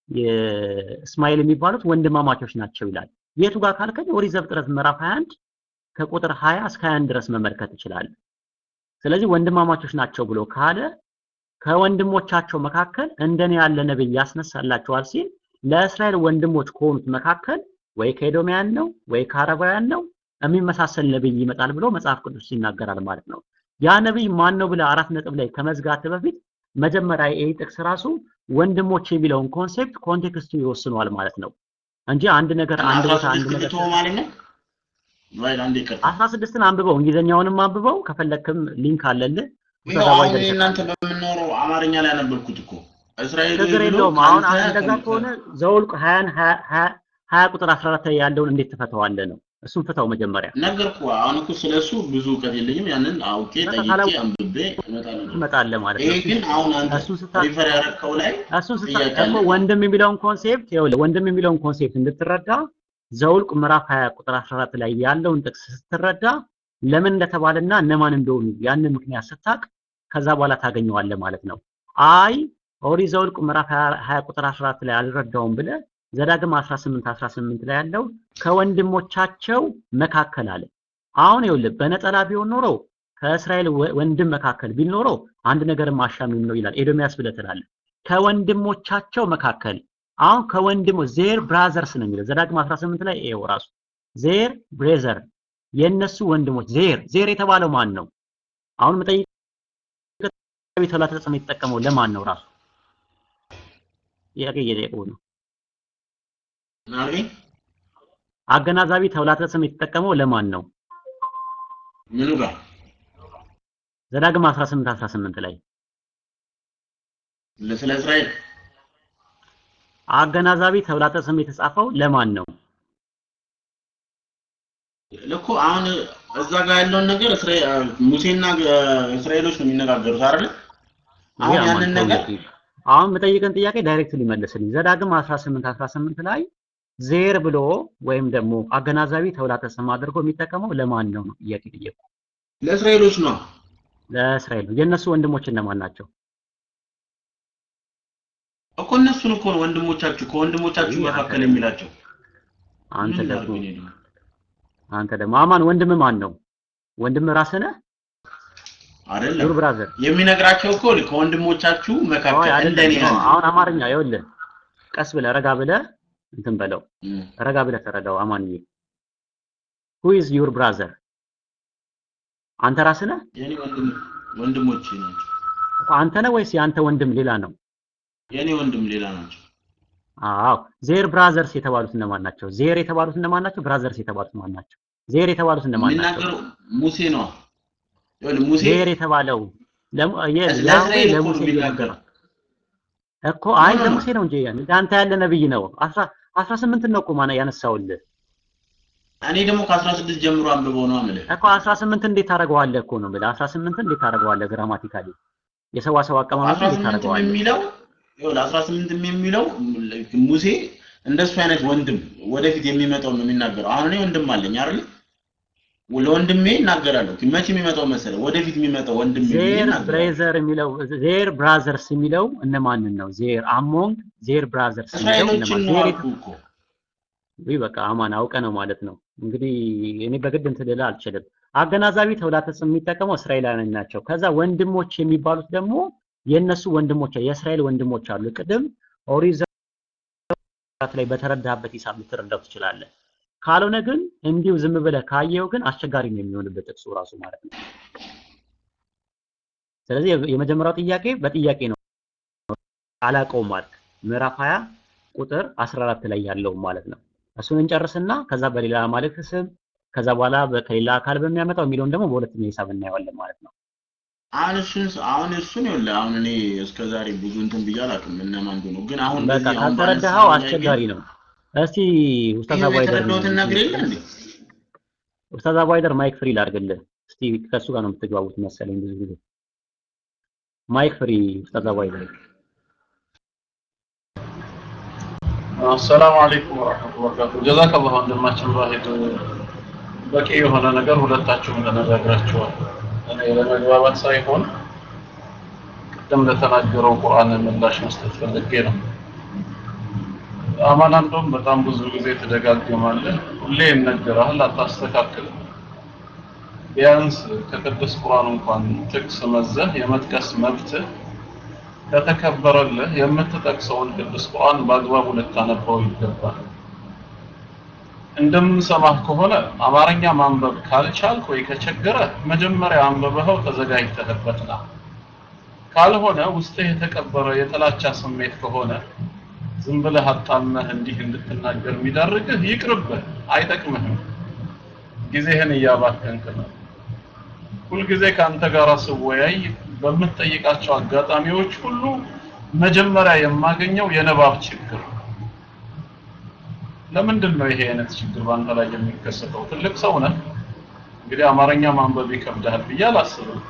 የእስማኤል የሚባሉት ወንድማማቾች ናቸው ይላል። የቱ ጋር ካልከኝ ኦሪት ዘፍጥረት ምዕራፍ 21 ከቁጥር 20 እስከ 21 ድረስ መመልከት ትችላለህ። ስለዚህ ወንድማማቾች ናቸው ብሎ ካለ ከወንድሞቻቸው መካከል እንደኔ ያለ ነብይ ያስነሳላቸዋል ሲል ለእስራኤል ወንድሞች ከሆኑት መካከል ወይ ከኤዶሚያን ነው ወይ ከአረባውያን ነው የሚመሳሰል ነብይ ይመጣል ብሎ መጽሐፍ ቅዱስ ይናገራል ማለት ነው። ያ ነብይ ማን ነው ብለህ አራት ነጥብ ላይ ከመዝጋት በፊት መጀመሪያ ይሄ ጥቅስ ራሱ ወንድሞች የሚለውን concept context ኡ ይወስነዋል ማለት ነው። እንጂ አንድ ነገር አንድ ቦታ አንድ 16 ነገር ማለት ነው? ይቅርታ። 16ን አንብበው እንግሊዘኛውንም አንብበው ከፈለክም link አለልህ። አሁን እናንተ በምንኖረው አማርኛ ላይ ያነበብኩት እኮ። እስራኤል ችግር የለውም። አሁን እንደዛ ከሆነ ዘኍልቍ 20 20 ቁጥር 14 ላይ ያለውን እንዴት ትፈተዋለህ ነው? እሱን ፍታው መጀመሪያ ነገርኩህ። አሁን እኮ ስለሱ ብዙ እውቀት የለኝም። ያንን አውቄ ጠይቄ አንብቤ እመጣለሁ። ማለት ይሄ ነው። ግን አሁን አንተ refer ያደረግከው ላይ እሱን ስታ ጥያቄ እኮ አለ። ወንድም የሚለውን concept ይኸውልህ ወንድም የሚለውን concept እንድትረዳ ዘኍልቍ ምዕራፍ 20 ቁጥር 14 ላይ ያለውን ጥቅስ ስትረዳ ለምን እንደተባለና እነማን እንደሆኑ ያንን ምክንያት ስታቅ ከዛ በኋላ ታገኘዋለህ ማለት ነው። አይ ኦሪት ዘኍልቍ ምዕራፍ 20 ቁጥር 14 ላይ አልረዳውም ብለህ ዘዳግም 18 18 ላይ ያለው ከወንድሞቻቸው መካከል አለ። አሁን ይኸውልህ በነጠላ ቢሆን ኖሮ ከእስራኤል ወንድም መካከል ቢል አንድ ነገር አሻሚም ነው ይላል። ኤዶሚያስ ብለህ ትላለህ። ከወንድሞቻቸው መካከል አሁን ከወንድሞ their brothers ነው የሚለው ዘዳግም 18 ላይ ይኸው ራሱ ዜር ብሬዘር የነሱ ወንድሞች ዜር ዜር የተባለው ማን ነው? አሁን መጠይቅ ተብላ ተጽዕኖ የተጠቀመው ለማን ነው? ራሱ ጥያቄ ነው። አገናዛቢ ተብላ ተጽዕኖ የተጠቀመው ለማን ነው? ምኑ ጋር ዘዳግም 18 18 ላይ ስለ እስራኤል አገናዛቢ ተብላ ተጽዕኖ የተጻፈው ለማን ነው? እኮ አሁን እዛ ጋር ያለውን ነገር እስራኤል ሙሴና እስራኤሎች ነው የሚነጋገሩት አይደል? አሁን ያንን ነገር አሁን የምጠይቀን ጥያቄ ዳይሬክት ሊመልስልኝ ዘዳግም 18 18 ላይ ዜር ብሎ ወይም ደግሞ አገናዛቢ ተብላ ተጽዕኖ አድርጎ የሚጠቀመው ለማን ነው ነው ጥያቄ ጠየቁ። ለእስራኤሎች ነው። ለእስራኤል ነው። የእነሱ ወንድሞች እነማን ናቸው? እኮ እነሱን እኮ ነው ወንድሞቻችሁ ከወንድሞቻችሁ መካከል የሚላቸው አንተ ደግሞ? አንተ ደግሞ አማን ወንድም ማን ነው? ወንድም ራስህ ነህ? አይደለም ብራዘር የሚነግራቸው እኮ ከወንድሞቻችሁ መካከል እንደኔ አሁን አማርኛ ይኸውልህ፣ ቀስ ብለህ ረጋ ብለህ እንትን በለው፣ ረጋ ብለህ ተረዳው። አማንዬ who is your brother አንተ ራስህ ነህ? የኔ ወንድም ወንድሞቼ ናቸው። አንተ ነህ ወይስ የአንተ ወንድም ሌላ ነው? የኔ ወንድም ሌላ ናቸው። አዎ their brothers የተባሉት እነማን ናቸው? their የተባሉት እነማን ናቸው? brothers የተባሉት እነማን ናቸው? their የተባሉት እነማን ናቸው? ሙሴ ነው። ሙሴ their የተባለው ለሙሴ የሚናገረው። እኮ አይ ለሙሴ ነው እንጂ አንተ ያለ ነብይ ነው። አስራ አስራ ስምንት ነው እኮ ማነ ያነሳውልህ እኔ ደግሞ ከአስራ ስድስት ጀምሮ አንብበው ነው የምልህ። እኮ 18 እንዴት ታደርገዋለህ እኮ ነው የምልህ። 18 እንዴት ታደርገዋለህ? grammatically የሰዋሰው አቀማመጥ እንዴት ታደርገዋለህ? የሚለው ይኸውልህ አስራ ስምንትም የሚለው ሙሴ እንደሱ አይነት ወንድም ወደፊት የሚመጣው ነው የሚናገረው። አሁን እኔ ወንድም አለኝ አይደል? ለወንድሜ እናገራለሁ። መቼ የሚመጣው መሰለህ? ወደፊት የሚመጣው ወንድም ብዬ their brother የሚለው their brothers የሚለው እነማንን ነው? their among their brothers እስራኤሎችን? ነው አልኩህ እኮ። በቃ አማን አውቀ ነው ማለት ነው። እንግዲህ እኔ በግድ እንትን ልልህ አልችልም። አገናዛቢ ተውላተጽ የሚጠቀመው እስራኤላውያን ናቸው። ከዛ ወንድሞች የሚባሉት ደግሞ የእነሱ ወንድሞች የእስራኤል ወንድሞች አሉ። ቅድም ኦሪት ላይ በተረዳህበት ሂሳብ ልትረዳው ትችላለህ። ካልሆነ ግን እንዲሁ ዝም ብለህ ካየው ግን አስቸጋሪ ነው የሚሆንበት ጥቅሱ ራሱ ማለት ነው። ስለዚህ የመጀመሪያው ጥያቄ በጥያቄ ነው አላውቀውም ማለት ምዕራፍ 20 ቁጥር 14 ላይ ያለው ማለት ነው። እሱን እንጨርስና ከዛ በሌላ ማለክ ስም ከዛ በኋላ ከሌላ አካል በሚያመጣው የሚለውን ደግሞ በሁለተኛ ሂሳብ እናየዋለን ማለት ነው። አሁን እሱን አሁን እሱን ይኸውልህ አሁን እኔ እስከ ዛሬ ብዙ እንትን ብዬ አላውቅም እነማን ግን አሁን በቃ ካልተረዳኸው አስቸጋሪ ነው። እስቲ ኡስታዝ እንዴ ኡስታዝ አቡሀይደር mic free ላድርግልህ። እስቲ ከእሱ ጋር ነው የምትግባቡት መሰለኝ ብዙ ጊዜ። mic free ኡስታዝ አቡሀይደር። አሰላሙ አለይኩም ወራህመቱላሂ ወበረካቱ። ጀዛከላሁ ወንድማችን ባሂድ በቂ የሆነ ነገር ሁለታችሁም ተነጋግራችኋል። እኔ ለመግባባት ሳይሆን ቅድም ለተናገረው ቁርአን ምላሽ መስጠት ፈልጌ ነው። አማን አንዶም በጣም ብዙ ጊዜ ትደጋግማለህ፣ ሁሌ ይነገርሃል፣ አታስተካክልም። ቢያንስ ከቅዱስ ቁርአን እንኳን ጥቅስ መዘህ የመጥቀስ መብትህ ከተከበረልህ የምትጠቅሰውን ቅዱስ ቁርአን በአግባቡ ልታነበው ይገባል። እንደምንሰማህ ከሆነ አማርኛ ማንበብ ካልቻልክ ወይ ከቸገረ መጀመሪያ አንብበኸው ተዘጋጅተህበት ና። ካልሆነ ውስጥህ የተቀበረ የጥላቻ ስሜት ከሆነ ዝም ብለህ አጣመህ እንዲህ እንድትናገር የሚዳርግህ ይቅርብህ፣ አይጠቅምህም። ጊዜህን እያባከንክ ነው። ሁልጊዜ ከአንተ ጋር ስወያይ በምትጠይቃቸው አጋጣሚዎች ሁሉ መጀመሪያ የማገኘው የንባብ ችግር ለምንድን ነው ይሄ አይነት ችግር በአንተ ላይ የሚከሰተው? ትልቅ ሰው ነህ። እንግዲህ አማርኛ ማንበብ ይከብዳል ብዬ አላስብም።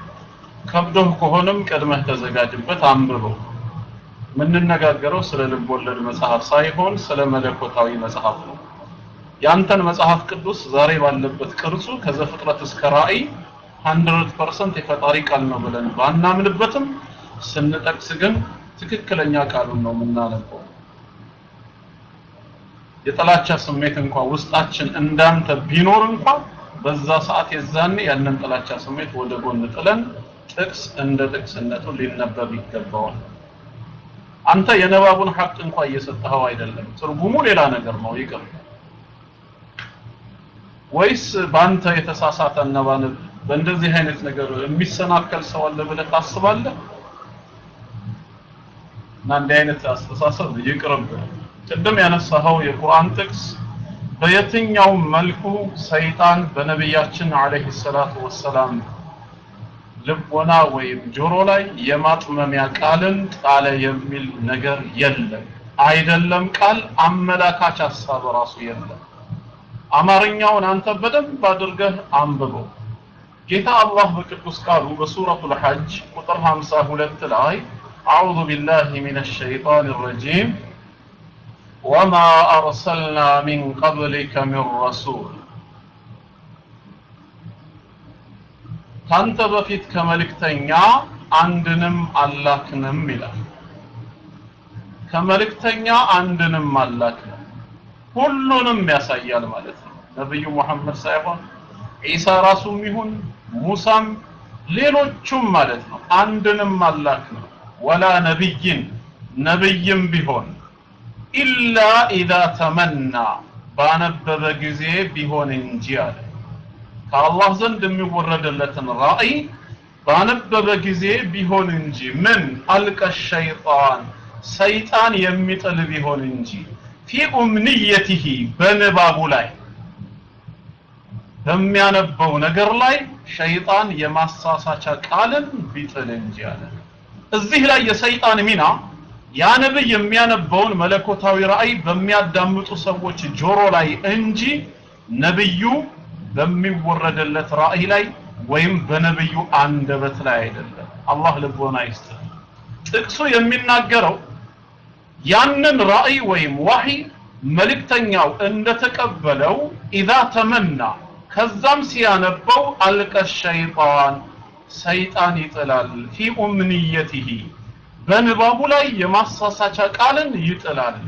ከብዶህ ከሆነም ቀድመህ ተዘጋጅበት፣ አንብበው። የምንነጋገረው ስለ ልብ ወለድ መጽሐፍ ሳይሆን ስለ መለኮታዊ መጽሐፍ ነው። ያንተን መጽሐፍ ቅዱስ ዛሬ ባለበት ቅርጹ ከዘፍጥረት እስከ ራእይ 100% የፈጣሪ ቃል ነው ብለን ባናምንበትም ስንጠቅስ ግን ትክክለኛ ቃሉን ነው የምናነበው። የጥላቻ ስሜት እንኳን ውስጣችን እንዳንተ ቢኖር እንኳን በዛ ሰዓት የዛኔ ያንን ጥላቻ ስሜት ወደ ጎን ጥለን ጥቅስ እንደ ጥቅስነቱ ሊነበብ ይገባዋል። አንተ የነባቡን ሐቅ እንኳን እየሰጠኸው አይደለም፣ ትርጉሙ ሌላ ነገር ነው። ይቅር ወይስ በአንተ የተሳሳተ አነባነብ በእንደዚህ አይነት ነገር የሚሰናከል ሰው አለ ብለህ ታስባለህ? እና እንዲህ አይነት አስተሳሰብ ይቅርብህ። ቅድም ያነሳኸው የቁርአን ጥቅስ በየትኛውም መልኩ ሰይጣን በነቢያችን አለይሂ ሰላቱ ወሰላም ልቦና ወይም ጆሮ ላይ የማጥመሚያ ቃልን ጣለ የሚል ነገር የለም። አይደለም ቃል አመላካች ሀሳብ ራሱ የለም። አማርኛውን አንተ በደንብ አድርገህ አንብበው። ጌታ አላህ በቅዱስ ቃሉ በሱረቱል ሐጅ ቁጥር 52 ላይ አዑዙ ቢላሂ ሚነ ሸይጣን ረጂም ወማ አርሰልና ሚን ቀብሊከ ሚን ረሱል ካንተ በፊት ከመልእክተኛ አንድንም አላክንም ይላል። ከመልእክተኛ አንድንም አላክንም ሁሉንም ያሳያል ማለት ነው። ነብዩ መሐመድ ሳይሆን ዒሳ ራሱም ይሁን ሙሳም ሌሎቹም ማለት ነው። አንድንም አላክንም ወላ ነቢይን ነብይም ቢሆን ኢላ ኢዛ ተመና ባነበበ ጊዜ ቢሆን እንጂ አለ ከአላህ ዘንድ የሚወረድለትን ራእይ ባነበበ ጊዜ ቢሆን እንጂ ምን አልቀ ሸይጣን ሰይጣን የሚጥል ቢሆን እንጂ ፊ ኡምንየቲሂ በንባቡ ላይ በሚያነበው ነገር ላይ ሸይጣን የማሳሳቻ ቃልን ቢጥል እንጂ አለ። እዚህ ላይ የሰይጣን ሚና ያ ነብይ የሚያነበውን መለኮታዊ ራእይ በሚያዳምጡ ሰዎች ጆሮ ላይ እንጂ ነብዩ በሚወረደለት ራእይ ላይ ወይም በነብዩ አንደበት ላይ አይደለም። አላህ ልቦና ይስጥ። ጥቅሱ የሚናገረው ያንን ራእይ ወይም ዋሂ መልእክተኛው እንደተቀበለው ኢዛ ተመና ከዛም ሲያነበው አልቀ ሸይጣን ሰይጣን ይጥላል ፊ ኡምንየቲሂ በንባቡ ላይ የማሳሳቻ ቃልን ይጥላል።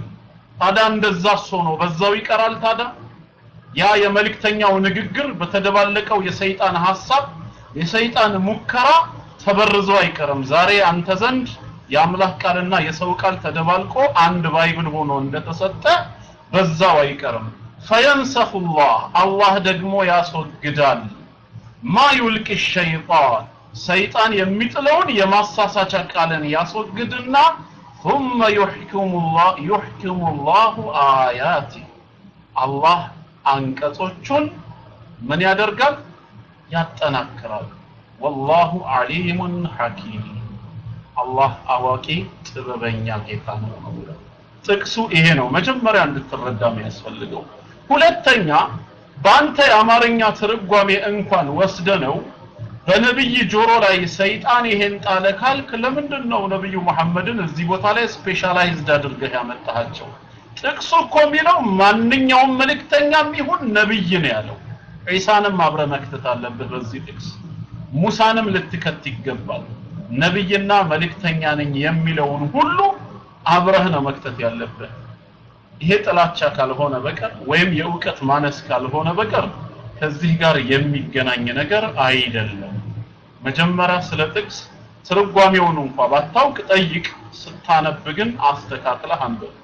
ታዲያ እንደዛ ሆኖ በዛው ይቀራል ታዲያ ያ የመልእክተኛው ንግግር በተደባለቀው የሰይጣን ሐሳብ የሰይጣን ሙከራ ተበርዞ አይቀርም። ዛሬ አንተ ዘንድ የአምላክ ቃልና የሰው ቃል ተደባልቆ አንድ ባይብል ሆኖ እንደተሰጠ በዛው አይቀርም። ፈየንሰፉላህ አላህ ደግሞ ያስወግዳል። ማ ዩልቂ ሸይጣን ሰይጣን የሚጥለውን የማሳሳቻ ቃልን ያስወግድና ثم يحكم الله يحكم الله آياته አላህ አንቀጾቹን ምን ያደርጋል? ያጠናክራል። ወላሁ ዓሊሙን ሐኪም አላህ አዋቂ ጥበበኛ ጌታ ነው ጥቅሱ ይሄ ነው መጀመሪያ እንድትረዳ የሚያስፈልገው። ሁለተኛ በአንተ የአማርኛ ትርጓሜ እንኳን ወስደ ነው በነብይ ጆሮ ላይ ሰይጣን ይሄን ጣለ ካልክ ለምንድን ነው ነብዩ መሐመድን እዚህ ቦታ ላይ ስፔሻላይዝድ አድርገህ ያመጣሃቸው? ጥቅሱ እኮ የሚለው ማንኛውም መልእክተኛም ይሁን ነብይ ነው ያለው። ዒሳንም አብረ መክተት አለብህ በዚህ ጥቅስ። ሙሳንም ልትከት ይገባል። ነብይና መልእክተኛ ነኝ የሚለውን ሁሉ አብረህ ነው መክተት ያለብህ። ይሄ ጥላቻ ካልሆነ በቀር ወይም የእውቀት ማነስ ካልሆነ በቀር ከዚህ ጋር የሚገናኝ ነገር አይደለም። መጀመሪያ ስለ ጥቅስ ትርጓሜውን እንኳ ባታውቅ ጠይቅ፣ ስታነብ ግን አስተካክለህ አንብብ።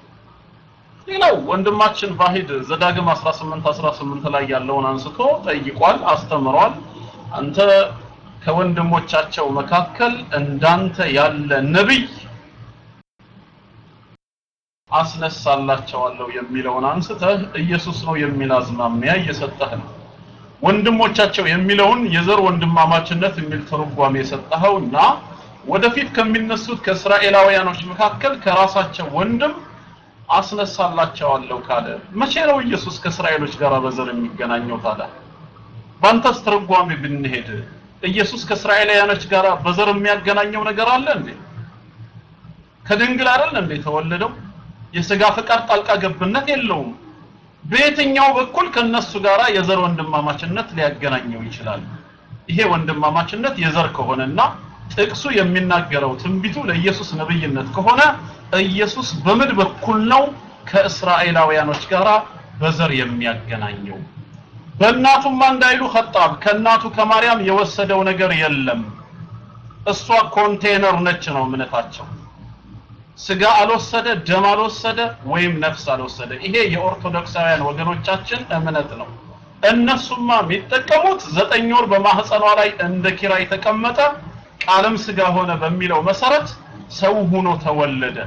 ሌላው ወንድማችን ቫሂድ ዘዳግም 18 18 ላይ ያለውን አንስቶ ጠይቋል፣ አስተምሯል። አንተ ከወንድሞቻቸው መካከል እንዳንተ ያለ ነብይ አስነሳላቸዋለሁ የሚለውን አንስተህ ኢየሱስ ነው የሚል አዝማሚያ እየሰጠህ ነው። ወንድሞቻቸው የሚለውን የዘር ወንድማማችነት የሚል ትርጓሜ የሰጠኸውና ወደፊት ከሚነሱት ከእስራኤላውያኖች መካከል ከራሳቸው ወንድም አስነሳላቸዋለሁ ካለ መቼ ነው ኢየሱስ ከእስራኤሎች ጋር በዘር የሚገናኘው ታዲያ? ባንተስ ትርጓሜ ብንሄድ ኢየሱስ ከእስራኤላውያኖች ጋር በዘር የሚያገናኘው ነገር አለ እንዴ? ከድንግል አይደል እንዴ ተወለደው? የስጋ ፈቃድ ጣልቃ ገብነት የለውም። በየትኛው በኩል ከነሱ ጋር የዘር ወንድማማችነት ሊያገናኘው ይችላል? ይሄ ወንድማማችነት የዘር ከሆነና ጥቅሱ የሚናገረው ትንቢቱ ለኢየሱስ ነብይነት ከሆነ ኢየሱስ በምን በኩል ነው ከእስራኤላውያኖች ጋር በዘር የሚያገናኘው? በእናቱማ እንዳይሉ ኸጣብ ከእናቱ ከማርያም የወሰደው ነገር የለም። እሷ ኮንቴነር ነች ነው እምነታቸው። ስጋ አልወሰደ፣ ደም አልወሰደ፣ ወይም ነፍስ አልወሰደ። ይሄ የኦርቶዶክሳውያን ወገኖቻችን እምነት ነው። እነሱማ የሚጠቀሙት ዘጠኝ ወር በማህፀኗ ላይ እንደ ኪራይ ተቀመጠ፣ ቃልም ስጋ ሆነ በሚለው መሰረት ሰው ሆኖ ተወለደ።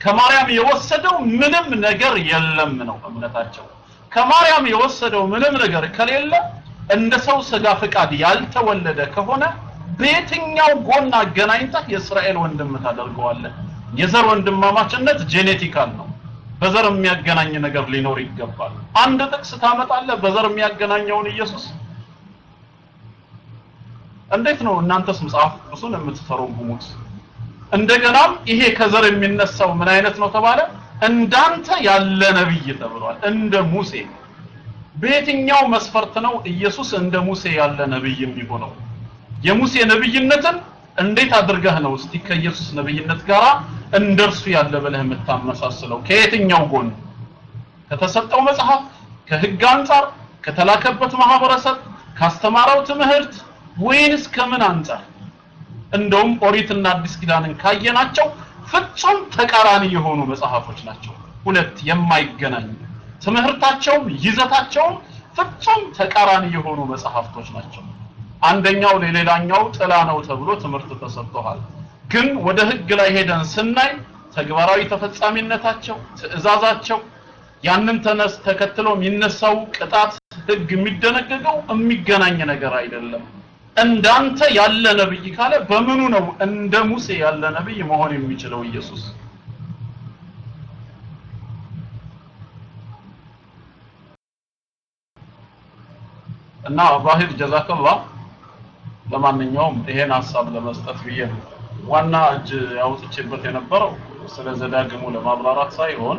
ከማርያም የወሰደው ምንም ነገር የለም ነው እምነታቸው። ከማርያም የወሰደው ምንም ነገር ከሌለ እንደ ሰው ስጋ ፍቃድ ያልተወለደ ከሆነ በየትኛው ጎን አገናኝተህ የእስራኤል ወንድም ታደርገዋለህ? የዘር ወንድማማችነት ጄኔቲካል ነው። በዘር የሚያገናኝ ነገር ሊኖር ይገባል። አንድ ጥቅስ ታመጣለህ በዘር የሚያገናኘውን ኢየሱስ እንዴት ነው እናንተስ መጽሐፍ ቅዱስን የምትተረጉሙት? እንደገናም ይሄ ከዘር የሚነሳው ምን አይነት ነው ተባለ? እንዳንተ ያለ ነብይ ተብሏል። እንደ ሙሴ በየትኛው መስፈርት ነው ኢየሱስ እንደ ሙሴ ያለ ነብይ የሚሆነው? የሙሴ ነብይነትን እንዴት አድርገህ ነው እስቲ ከኢየሱስ ነብይነት ጋር እንደርሱ ያለ ብለህ የምታመሳስለው? ከየትኛው ጎን? ከተሰጠው መጽሐፍ፣ ከህግ አንጻር፣ ከተላከበት ማህበረሰብ፣ ካስተማረው ትምህርት ወይንስ ከምን አንጻር? እንደውም ኦሪትና አዲስ ኪዳንን ካየናቸው ፍጹም ተቃራኒ የሆኑ መጽሐፎች ናቸው። ሁለት የማይገናኙ ትምህርታቸውም ይዘታቸውም ፍጹም ተቃራኒ የሆኑ መጽሐፍቶች ናቸው። አንደኛው ለሌላኛው ጥላ ነው ተብሎ ትምህርት ተሰጥቷል። ግን ወደ ህግ ላይ ሄደን ስናይ ተግባራዊ ተፈጻሚነታቸው፣ ትዕዛዛቸው፣ ያንን ተነስ ተከትሎ የሚነሳው ቅጣት ህግ የሚደነገገው የሚገናኝ ነገር አይደለም። እንዳንተ ያለ ነብይ ካለ በምኑ ነው እንደ ሙሴ ያለ ነብይ መሆን የሚችለው ኢየሱስ? እና ባህር ጀዛከላህ ለማንኛውም ይሄን ሀሳብ ለመስጠት ብዬ ነው ዋና እጅ ያውጥቼበት የነበረው ስለ ዘዳግሙ ለማብራራት ሳይሆን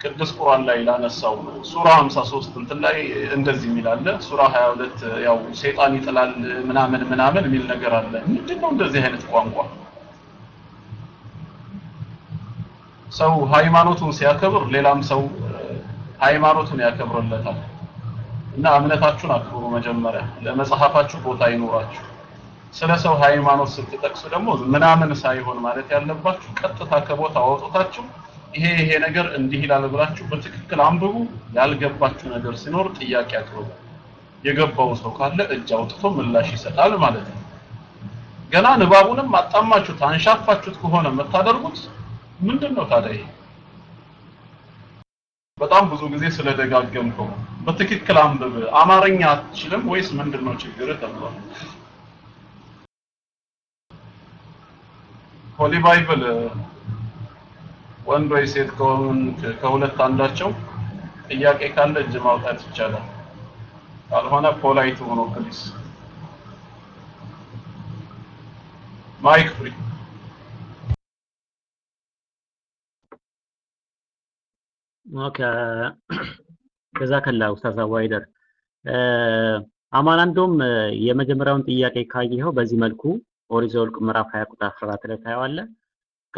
ቅዱስ ቁርአን ላይ ላነሳው ሱራ 53 እንትን ላይ እንደዚህ የሚል አለ። ሱራ 22 ያው ሰይጣን ይጥላል ምናምን ምናምን የሚል ነገር አለ። ምንድነው እንደዚህ አይነት ቋንቋ? ሰው ሃይማኖቱን ሲያከብር ሌላም ሰው ሃይማኖቱን ያከብርለታል። እና እምነታችሁን አክብሩ። መጀመሪያ ለመጽሐፋችሁ ቦታ ይኖራችሁ። ስለ ሰው ሃይማኖት ስትጠቅሱ ደግሞ ምናምን ሳይሆን ማለት ያለባችሁ ቀጥታ ከቦታ አወጡታችሁ ይሄ ይሄ ነገር እንዲህ ይላል ብላችሁ በትክክል አንብቡ። ያልገባችሁ ነገር ሲኖር ጥያቄ አቅርቡ። የገባው ሰው ካለ እጅ አውጥቶ ምላሽ ይሰጣል ማለት ነው። ገና ንባቡንም አጣማችሁት አንሻፋችሁት ከሆነ የምታደርጉት ምንድን ነው ታዲያ ይሄ? በጣም ብዙ ጊዜ ስለደጋገምከው በትክክል አንብብ አማርኛ አትችልም ወይስ ምንድን ነው ችግር ተብሏል Holy Bible ወንድ ወይ ሴት ከሆኑን ከሁለት አንዳቸው ጥያቄ ካለ እጅ ማውጣት ይቻላል። ካልሆነ polite ሆኖ please mic free። okay። جزاك الله ኡስታዝ አቡሀይደር አማን እንደውም የመጀመሪያውን ጥያቄ ካየኸው በዚህ መልኩ ኦሪት ዘኍልቍ ምዕራፍ 20 ቁጥር 14 ላይ ታየዋለህ።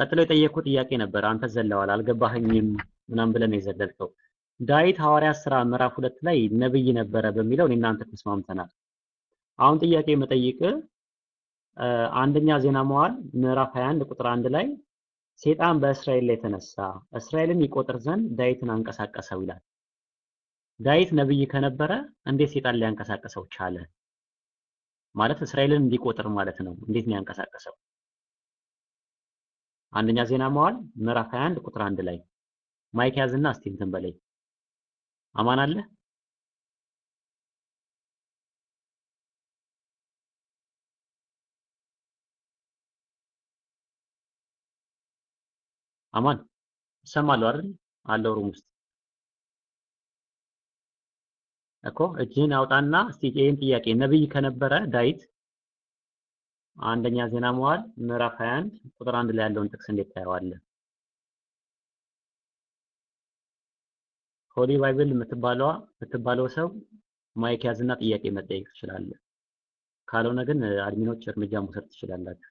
ቀጥሎ የጠየቅኩ ጥያቄ ነበር፣ አንተ ዘለዋል አልገባህኝም ምናምን ብለን የዘለልከው። ዳዊት ሐዋርያት ሥራ ምዕራፍ ሁለት ላይ ነብይ ነበረ በሚለው እኔ እናንተ ተስማምተናል። አሁን ጥያቄ መጠይቅ አንደኛ ዜና መዋዕል ምዕራፍ 21 ቁጥር አንድ ላይ ሴጣን በእስራኤል ላይ ተነሳ፣ እስራኤልን ይቆጥር ዘንድ ዳዊትን አንቀሳቀሰው ይላል። ዳዊት ነብይ ከነበረ እንዴት ሴጣን ሊያንቀሳቀሰው ቻለ? ማለት እስራኤልን እንዲቆጥር ማለት ነው። እንዴት ነው ያንቀሳቀሰው? አንደኛ ዜና መዋዕል ምዕራፍ 21 ቁጥር አንድ ላይ። mic ያዝና እስቲ እንትን በላይ አማን አለ? አማን ይሰማሉ አይደል? አለው ሩም ውስጥ። እኮ እጅህን አውጣና እስቲ ይህን ጥያቄ ነብይ ከነበረ ዳዊት አንደኛ ዜና መዋዕል ምዕራፍ 21 ቁጥር አንድ ላይ ያለውን ጥቅስ እንዴት ታየዋለህ? Holy Bible የምትባለዋ የምትባለው ሰው mic ያዝና ጥያቄ መጠየቅ ትችላለህ። ካልሆነ ግን admin ኦች እርምጃ መውሰድ ትችላላችሁ።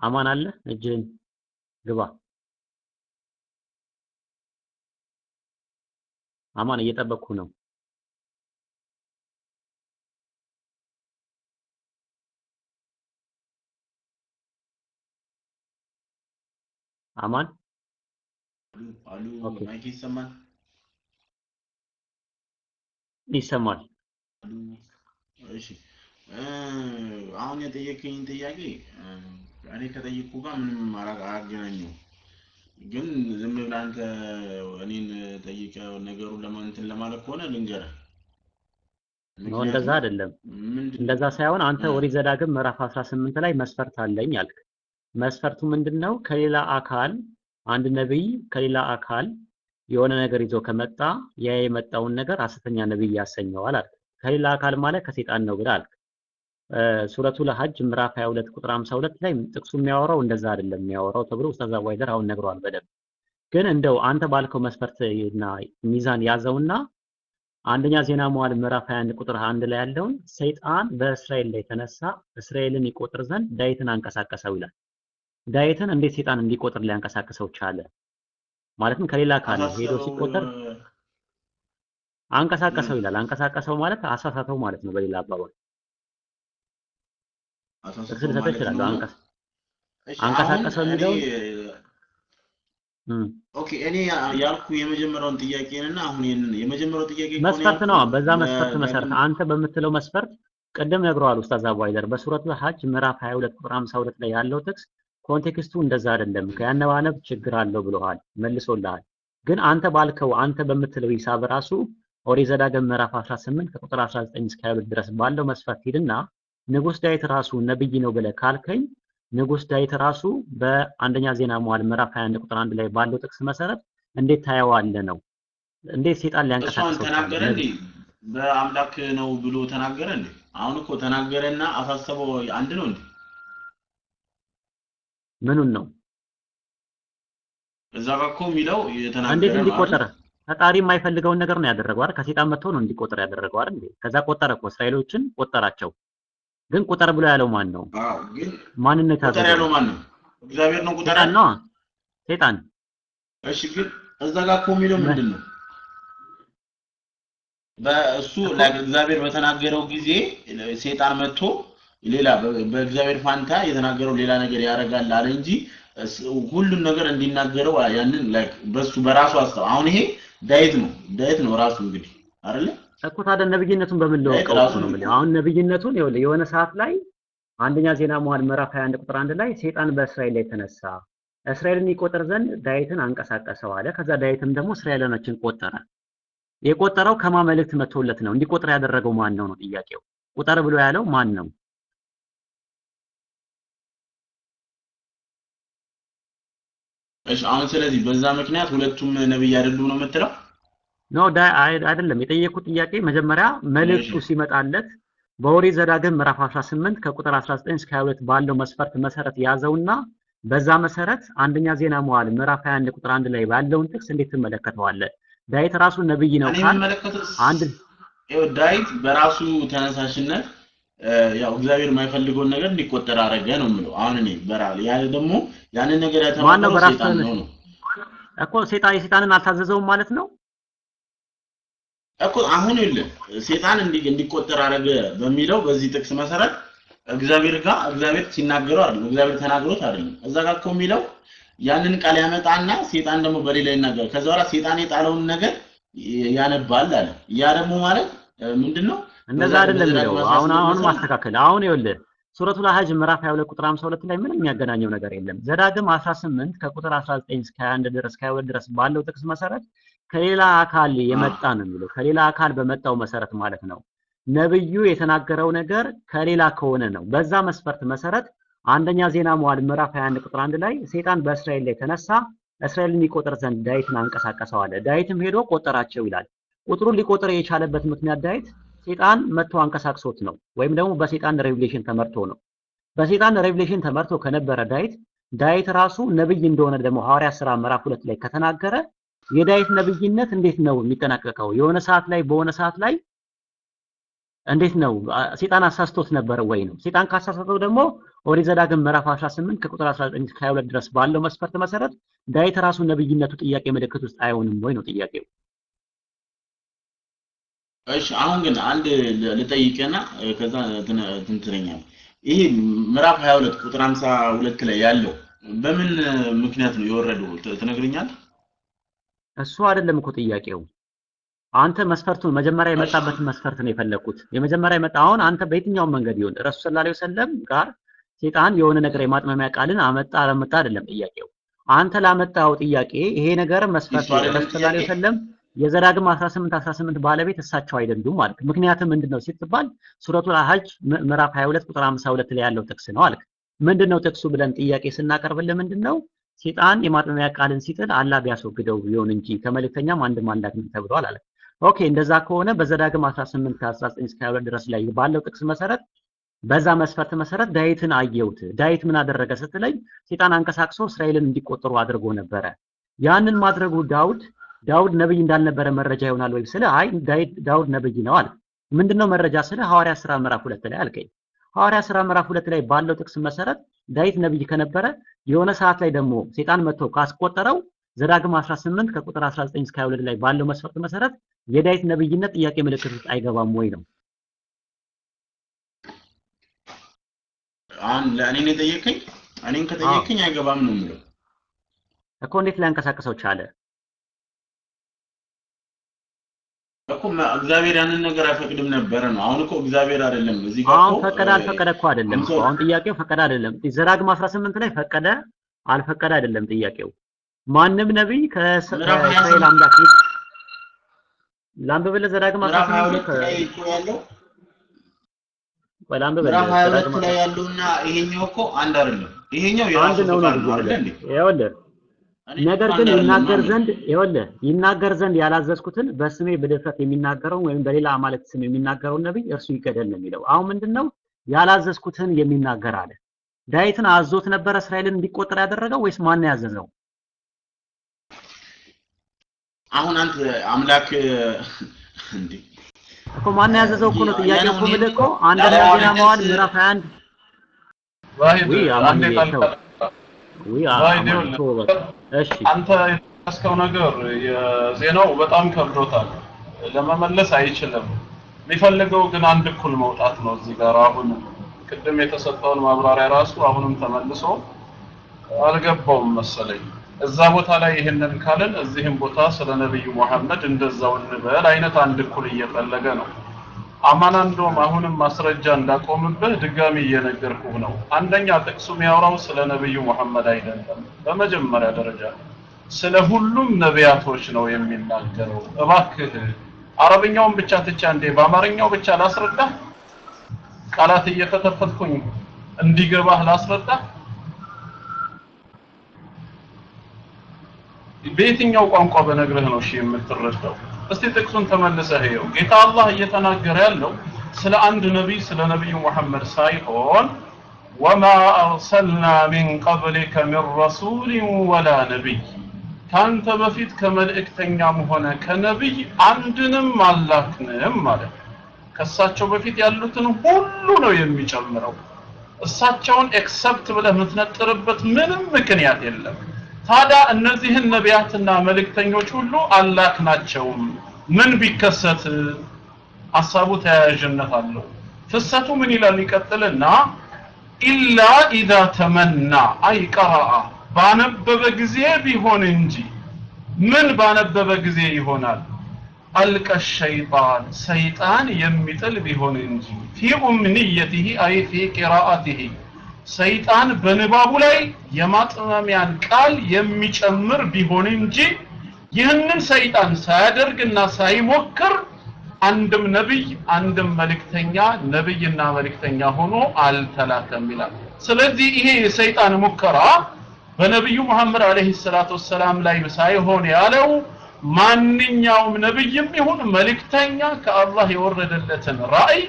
አማን አለ እጅህን ግባ። አማን እየጠበቅኩ ነው። አማን አሉ ማይክ ይሰማል? ይሰማል። እሺ አሁን የጠየቀኝ ጥያቄ እኔ ከጠየቅኩ ጋር ምንም አላ- አያገናኘውም። ግን ዝም ብለህ አንተ እኔን ጠይቀህ ነገሩን ለማ- እንትን ለማለት ከሆነ ልንገርህ። ነው እንደዛ አይደለም። እንደዛ ሳይሆን አንተ ኦሪት ዘዳግም ምዕራፍ 18 ላይ መስፈርት አለኝ አልክ። መስፈርቱ ምንድነው? ከሌላ አካል አንድ ነብይ ከሌላ አካል የሆነ ነገር ይዞ ከመጣ ያ የመጣውን ነገር ሐሰተኛ ነብይ ያሰኘዋል አልክ። ከሌላ አካል ማለት ከሴጣን ነው ብለህ አልክ። ሱረቱ ለሐጅ ምዕራፍ 22 ቁጥር 52 ላይ ጥቅሱ የሚያወራው እንደዛ አይደለም የሚያወራው ተብሎ ኡስታዝ አዋይደር አሁን ነግሯል በደንብ። ግን እንደው አንተ ባልከው መስፈርት ሚዛን ያዘውና አንደኛ ዜና መዋዕል ምዕራፍ 21 ቁጥር አንድ ላይ ያለውን ሰይጣን በእስራኤል ላይ የተነሳ እስራኤልን ይቆጥር ዘንድ ዳዊትን አንቀሳቀሰው ይላል። ዳዊትን እንዴት ሰይጣን እንዲቆጥር ሊያንቀሳቅሰው ቻለ? ማለትም ከሌላ አካል ሄዶ ሲቆጥር አንቀሳቀሰው ይላል። አንቀሳቀሰው ማለት አሳሳተው ማለት ነው በሌላ አባባል። ጥቅስ አንቀስ እሺ አንቀሳቀሰው እም፣ okay እኔ ያልኩ የመጀመሪያውን ጥያቄንና አሁን ይሄንን የመጀመሪያው ጥያቄ መስፈርት ነው። በዛ መስፈርት መሰረት አንተ በምትለው መስፈርት ቅድም ነግረዋል ኡስታዝ አቡሃይደር በሱረቱ ሐጅ ምዕራፍ 22 ቁጥር 52 ላይ ያለው ጥቅስ context ኡ እንደዛ አይደለም፣ ከያነባነብ ችግር አለው ብለዋል፣ መልሶልሃል። ግን አንተ ባልከው አንተ በምትለው ሂሳብ ራሱ ኦሪት ዘዳግም ምዕራፍ 18 ከቁጥር 19 እስከ 22 ድረስ ባለው መስፈርት ሂድና ንጉስ ዳዊት ራሱ ነብይ ነው ብለህ ካልከኝ ንጉስ ዳዊት ራሱ በአንደኛ ዜና መዋዕል ምዕራፍ 21 ቁጥር 1 ላይ ባለው ጥቅስ መሰረት እንዴት ታየዋለህ ነው። እንዴት ሴጣን ሊያንቀሳቅሰው? ተናገረ እንዴ? በአምላክ ነው ብሎ ተናገረ እንዴ? አሁን እኮ ተናገረና አሳሰበው አንድ ነው እንዴ? ምኑን ነው እዛ ጋር እኮ የሚለው የተናገረ እንዴት እንዲቆጠር? ፈጣሪ የማይፈልገውን ነገር ነው ያደረገው አይደል? ከሴጣን መጥቶ ነው እንዲቆጠር ያደረገው አይደል? ከዛ ቆጠረ እኮ እስራኤሎችን ቆጠራቸው። ግን ቁጠር ብሎ ያለው ማን ነው? ማንን ነው የታዘዘው? ያለው ማን ነው? እግዚአብሔር ነው ያለው? ነው። ሴጣን እሺ፣ ግን እዛ ጋር እኮ የሚለው ምን? ምንድን ነው? በእሱ ላይ እግዚአብሔር በተናገረው ጊዜ ሴጣን መጥቶ ሌላ በእግዚአብሔር ፋንታ የተናገረው ሌላ ነገር ያደርጋል አለ እንጂ ሁሉን ነገር እንዲናገረው ያንን like በሱ በራሱ ሀሳብ አሁን ይሄ ዳዊት ነው ዳዊት ነው ራሱ እንግዲህ አይደለ እኮ ታዲያ ነብይነቱን በምን እኮ ነው የምልህ። አሁን ነብይነቱን ይኸውልህ የሆነ ሰዓት ላይ አንደኛ ዜና መዋዕል ምዕራፍ 21 ቁጥር አንድ ላይ ሴጣን በእስራኤል ላይ ተነሳ፣ እስራኤልን ይቆጥር ዘንድ ዳዊትን አንቀሳቀሰው አለ። ከዛ ዳዊትም ደግሞ እስራኤላኖችን ቆጠረ። የቆጠረው ከማ መልእክት መጥቶለት ነው? እንዲቆጥር ያደረገው ማን ነው ነው ጥያቄው። ቁጠር ብሎ ያለው ማን ነው? እሺ አሁን ስለዚህ በዛ ምክንያት ሁለቱም ነብይ አይደሉም ነው የምትለው? ኖ አይደለም። የጠየቁት ጥያቄ መጀመሪያ መልእክቱ ሲመጣለት በኦሪት ዘዳግም ምዕራፍ 18 ከቁጥር 19 እስከ 22 ባለው መስፈርት መሰረት ያዘውና በዛ መሰረት አንደኛ ዜና መዋዕል ምዕራፍ 21 ቁጥር 1 ላይ ባለውን ጥቅስ እንዴት ትመለከተዋለህ? ዳዊት ራሱ ነብይ ነው ካል አንድ ዳዊት በራሱ ተነሳሽነት ያው እግዚአብሔር የማይፈልገውን ነገር እንዲቆጠር አደረገ ነው የምለው። አሁን እኔ በራል ያ ደግሞ ያንን ነገር ማን ነው ያተባበረው በራሱ ሰይጣን ነው ነው እኮ ሴጣን የሴጣንን አልታዘዘውም ማለት ነው። እኮ አሁን ሴጣን እንዲ እንዲቆጠር አደረገ በሚለው በዚህ ጥቅስ መሰረት እግዚአብሔር ጋር እግዚአብሔር ሲናገረው አይደለም እግዚአብሔር ተናግሮት አይደለም። እዛ ጋር እኮ የሚለው ያንን ቃል ያመጣና ሴጣን ደግሞ በሌላ ይናገራል። ከዛ በኋላ ሴጣን የጣለውን ነገር ያነባል አለ። ያ ደግሞ ማለት ምንድነው? እንደዛ አይደለም የሚለው። 18 አሁን አሁን ማስተካከል አሁን ይኸውልህ ሱረቱል ሀጅ ምዕራፍ 22 ቁጥር 52 ላይ ምንም የሚያገናኘው ነገር የለም። ዘዳግም 18 ከቁጥር 19 እስከ 21 ድረስ እስከ 22 ድረስ ባለው ጥቅስ መሰረት ከሌላ አካል የመጣ ነው የሚለው ከሌላ አካል በመጣው መሰረት ማለት ነው። ነብዩ የተናገረው ነገር ከሌላ ከሆነ ነው። በዛ መስፈርት መሰረት አንደኛ ዜና መዋዕል ምዕራፍ 21 ቁጥር 1 ላይ ሰይጣን በእስራኤል ላይ ተነሳ፣ እስራኤልን ይቆጥር ዘንድ ዳዊትን አንቀሳቀሰው አለ። ዳዊትም ሄዶ ቆጠራቸው ይላል። ቁጥሩን ሊቆጥር የቻለበት ምክንያት ዳዊት ሴጣን መጥቶ አንቀሳቅሶት ነው፣ ወይም ደግሞ በሴጣን revelation ተመርቶ ነው። በሴጣን revelation ተመርቶ ከነበረ ዳዊት ዳዊት ራሱ ነብይ እንደሆነ ደግሞ ሐዋርያ ሥራ ምዕራፍ ሁለት ላይ ከተናገረ የዳዊት ነብይነት እንዴት ነው የሚጠናቀቀው? የሆነ ሰዓት ላይ በሆነ ሰዓት ላይ እንዴት ነው ሴጣን አሳስቶት ነበረ ወይ ነው? ሴጣን ካሳሳተው ደግሞ ኦሪት ዘዳግም ምዕራፍ 18 ከቁጥር 19 እስከ 22 ድረስ ባለው መስፈርት መሰረት ዳዊት ራሱ ነብይነቱ ጥያቄ ምልክት ውስጥ አይሆንም ወይ ነው ጥያቄው። እሺ አሁን ግን አንድ ል- ልጠይቅህና እ፣ ከዛ እንትን ትለኛለህ። ይሄ ምዕራፍ 22 ቁጥር 52 ላይ ያለው በምን ምክንያት ነው የወረደው ትነግረኛለህ? እሱ አይደለም እኮ ጥያቄው። አንተ መስፈርቱን መጀመሪያ የመጣበትን መስፈርት ነው የፈለኩት። የመጀመሪያ የመጣ አሁን አንተ በየትኛውም መንገድ ይሁን ረሱል ሰለላሁ ዐለይሂ ወሰለም ጋር ሴጣን የሆነ ነገር የማጥመሚያ ቃልን አመጣ አላመጣ አይደለም ጥያቄው። አንተ ላመጣው ጥያቄ ይሄ ነገር መስፈርት ረሱል ሰለላሁ ዐለይሂ? ወሰለም የዘዳግም 18 18 ባለቤት እሳቸው አይደሉም ማለት ምክንያቱም ምንድነው ሲትባል ሱረቱል ሀጅ ምዕራፍ 22 ቁጥር 52 ላይ ያለው ጥቅስ ነው አልክ። ምንድነው ጥቅሱ ብለን ጥያቄ ስናቀርብልህ ምንድነው ሴጣን የማጥመሚያ ቃልን ሲጥል አላህ ቢያስወግደው ይሆን እንጂ ከመልእክተኛም አንድም አምላክ ተብሏል አለ። ኦኬ እንደዛ ከሆነ በዘዳግም 18 ከ19 እስከ 22 ድረስ ላይ ባለው ጥቅስ መሰረት በዛ መስፈርት መሰረት ዳዊትን አየሁት። ዳዊት ምን አደረገ ስትለኝ ሴጣን አንቀሳቅሶ እስራኤልን እንዲቆጠሩ አድርጎ ነበረ። ያንን ማድረጉ ዳውድ ዳውድ ነብይ እንዳልነበረ መረጃ ይሆናል ወይ ስለ አይ ዳውድ ነብይ ነው አለ። ምንድነው መረጃ ስለ ሐዋርያ ሥራ ምዕራፍ ሁለት ላይ አልከኝ። ሐዋርያ ሥራ ምዕራፍ ሁለት ላይ ባለው ጥቅስ መሰረት ዳዊት ነብይ ከነበረ የሆነ ሰዓት ላይ ደግሞ ሴጣን መጥቶ ካስቆጠረው ዘዳግም 18 ከቁጥር 19 እስከ 22 ላይ ባለው መስፈርት መሰረት የዳዊት ነብይነት ጥያቄ ምልክት ውስጥ አይገባም ወይ ነው? አሁን ለእኔ ነው የጠየቀኝ። እኔን ከጠየቀኝ አይገባም ነው የምለው። እኮ እንዴት ሊያንቀሳቅሰው ቻለ? እኮ እግዚአብሔር ያንን ነገር አይፈቅድም ነበረ ነው። አሁን እኮ እግዚአብሔር አይደለም እዚህ ጋር አሁን ፈቀደ አልፈቀደ እኮ አይደለም አሁን ጥያቄው ፈቀደ አይደለም። ዘዳግም 18 ላይ ፈቀደ አልፈቀደ አይደለም ጥያቄው። ማንም ነቢይ ከእስራኤል 28 አምላክ ይልቅ ላንብብልህ ዘዳግም ምዕራፍ 18 22 ላይ እኮ ያለው ቆይ ላንብብልህ ምዕራፍ ዘዳግም 22 ላይ ያለውና ይሄኛው እኮ አንድ አይደለም። ይሄኛው የራሱ ነው ነው ፈቃድ ነው አይደል እንዴ? ይኸውልህ ነገር ግን ይናገር ዘንድ ይኸውልህ ይናገር ዘንድ ያላዘዝኩትን በስሜ በድፍረት የሚናገረውን ወይም በሌላ አማልክት ስም የሚናገረውን ነቢይ እርሱ ይገደል ነው የሚለው። አሁን ምንድነው ያላዘዝኩትን የሚናገር አለ። ዳዊትን አዞት ነበረ እስራኤልን እንዲቆጠር ያደረገው ወይስ ማን ነው ያዘዘው? አሁን አንተ አምላክ እንዴ እኮ ማን ነው ያዘዘው እኮ ነው ጥያቄው እኮ የምልህ እኮ አንደኛ ዜና መዋዕል ምዕራፍ 21 ዋሂድ ውይ አንዴ አንተ የጠቀስከው ነገር የዜናው በጣም ከብዶታል፣ ለመመለስ አይችልም። የሚፈልገው ግን አንድ እኩል መውጣት ነው። እዚህ ጋር አሁን ቅድም የተሰጠውን ማብራሪያ ራሱ አሁንም ተመልሶ አልገባውም መሰለኝ። እዛ ቦታ ላይ ይህንን ካልን እዚህም ቦታ ስለ ነቢዩ መሐመድ እንደዛው እንበል አይነት አንድ እኩል እየፈለገ ነው። አማና እንደውም አሁንም ማስረጃ እንዳቆምብህ ድጋሚ እየነገርኩህ ነው። አንደኛ ጥቅሱ የሚያወራው ስለ ነብዩ መሐመድ አይደለም። በመጀመሪያ ደረጃ ስለ ሁሉም ነቢያቶች ነው የሚናገረው። እባክህ አረብኛውን ብቻ ትቻ እንዴ በአማርኛው ብቻ ላስረዳህ፣ ቃላት እየፈተፈትኩኝ እንዲገባህ ላስረዳህ። በየትኛው ቋንቋ በነግርህ ነው እሺ የምትረዳው? እስቲ ጥቅሱን ተመልሰህ ይኸው። ጌታ አላህ እየተናገረ ያለው ስለ አንድ ነቢይ ስለ ነቢዩ መሐመድ ሳይሆን ወማ አርሰልና ሚን ቀብሊከ ሚን ረሱሊን ወላ ነቢይ ካንተ በፊት ከመልእክተኛም ሆነ ከነቢይ አንድንም አላክንም ማለት ነው። ከእሳቸው በፊት ያሉትን ሁሉ ነው የሚጨምረው። እሳቸውን ኤክሰፕት ብለህ የምትነጥርበት ምንም ምክንያት የለም። ታዲያ እነዚህን ነቢያትና መልእክተኞች ሁሉ አላክናቸውም። ምን ቢከሰት ሐሳቡ ተያያዥነት አለው። ፍሰቱ ምን ይላል? ይቀጥልና ኢላ ኢዛ ተመና አይ ቀረአ ባነበበ ጊዜ ቢሆን እንጂ ምን ባነበበ ጊዜ ይሆናል? አልቀ ሸይጣን ሰይጣን የሚጥል ቢሆን እንጂ ፊ ኡምንየትህ አይ ፊ ቂራአትህ ሰይጣን በንባቡ ላይ የማጥመሚያን ቃል የሚጨምር ቢሆን እንጂ ይህንን ሰይጣን ሳያደርግና ሳይሞክር አንድም ነብይ አንድም መልእክተኛ ነብይና መልእክተኛ ሆኖ አልተላከም ይላል። ስለዚህ ይሄ የሰይጣን ሙከራ በነብዩ መሐመድ አለይሂ ሰላቱ ወሰላም ላይ ሳይሆን ያለው ማንኛውም ነብይም ይሁን መልእክተኛ ከአላህ የወረደለትን ራእይ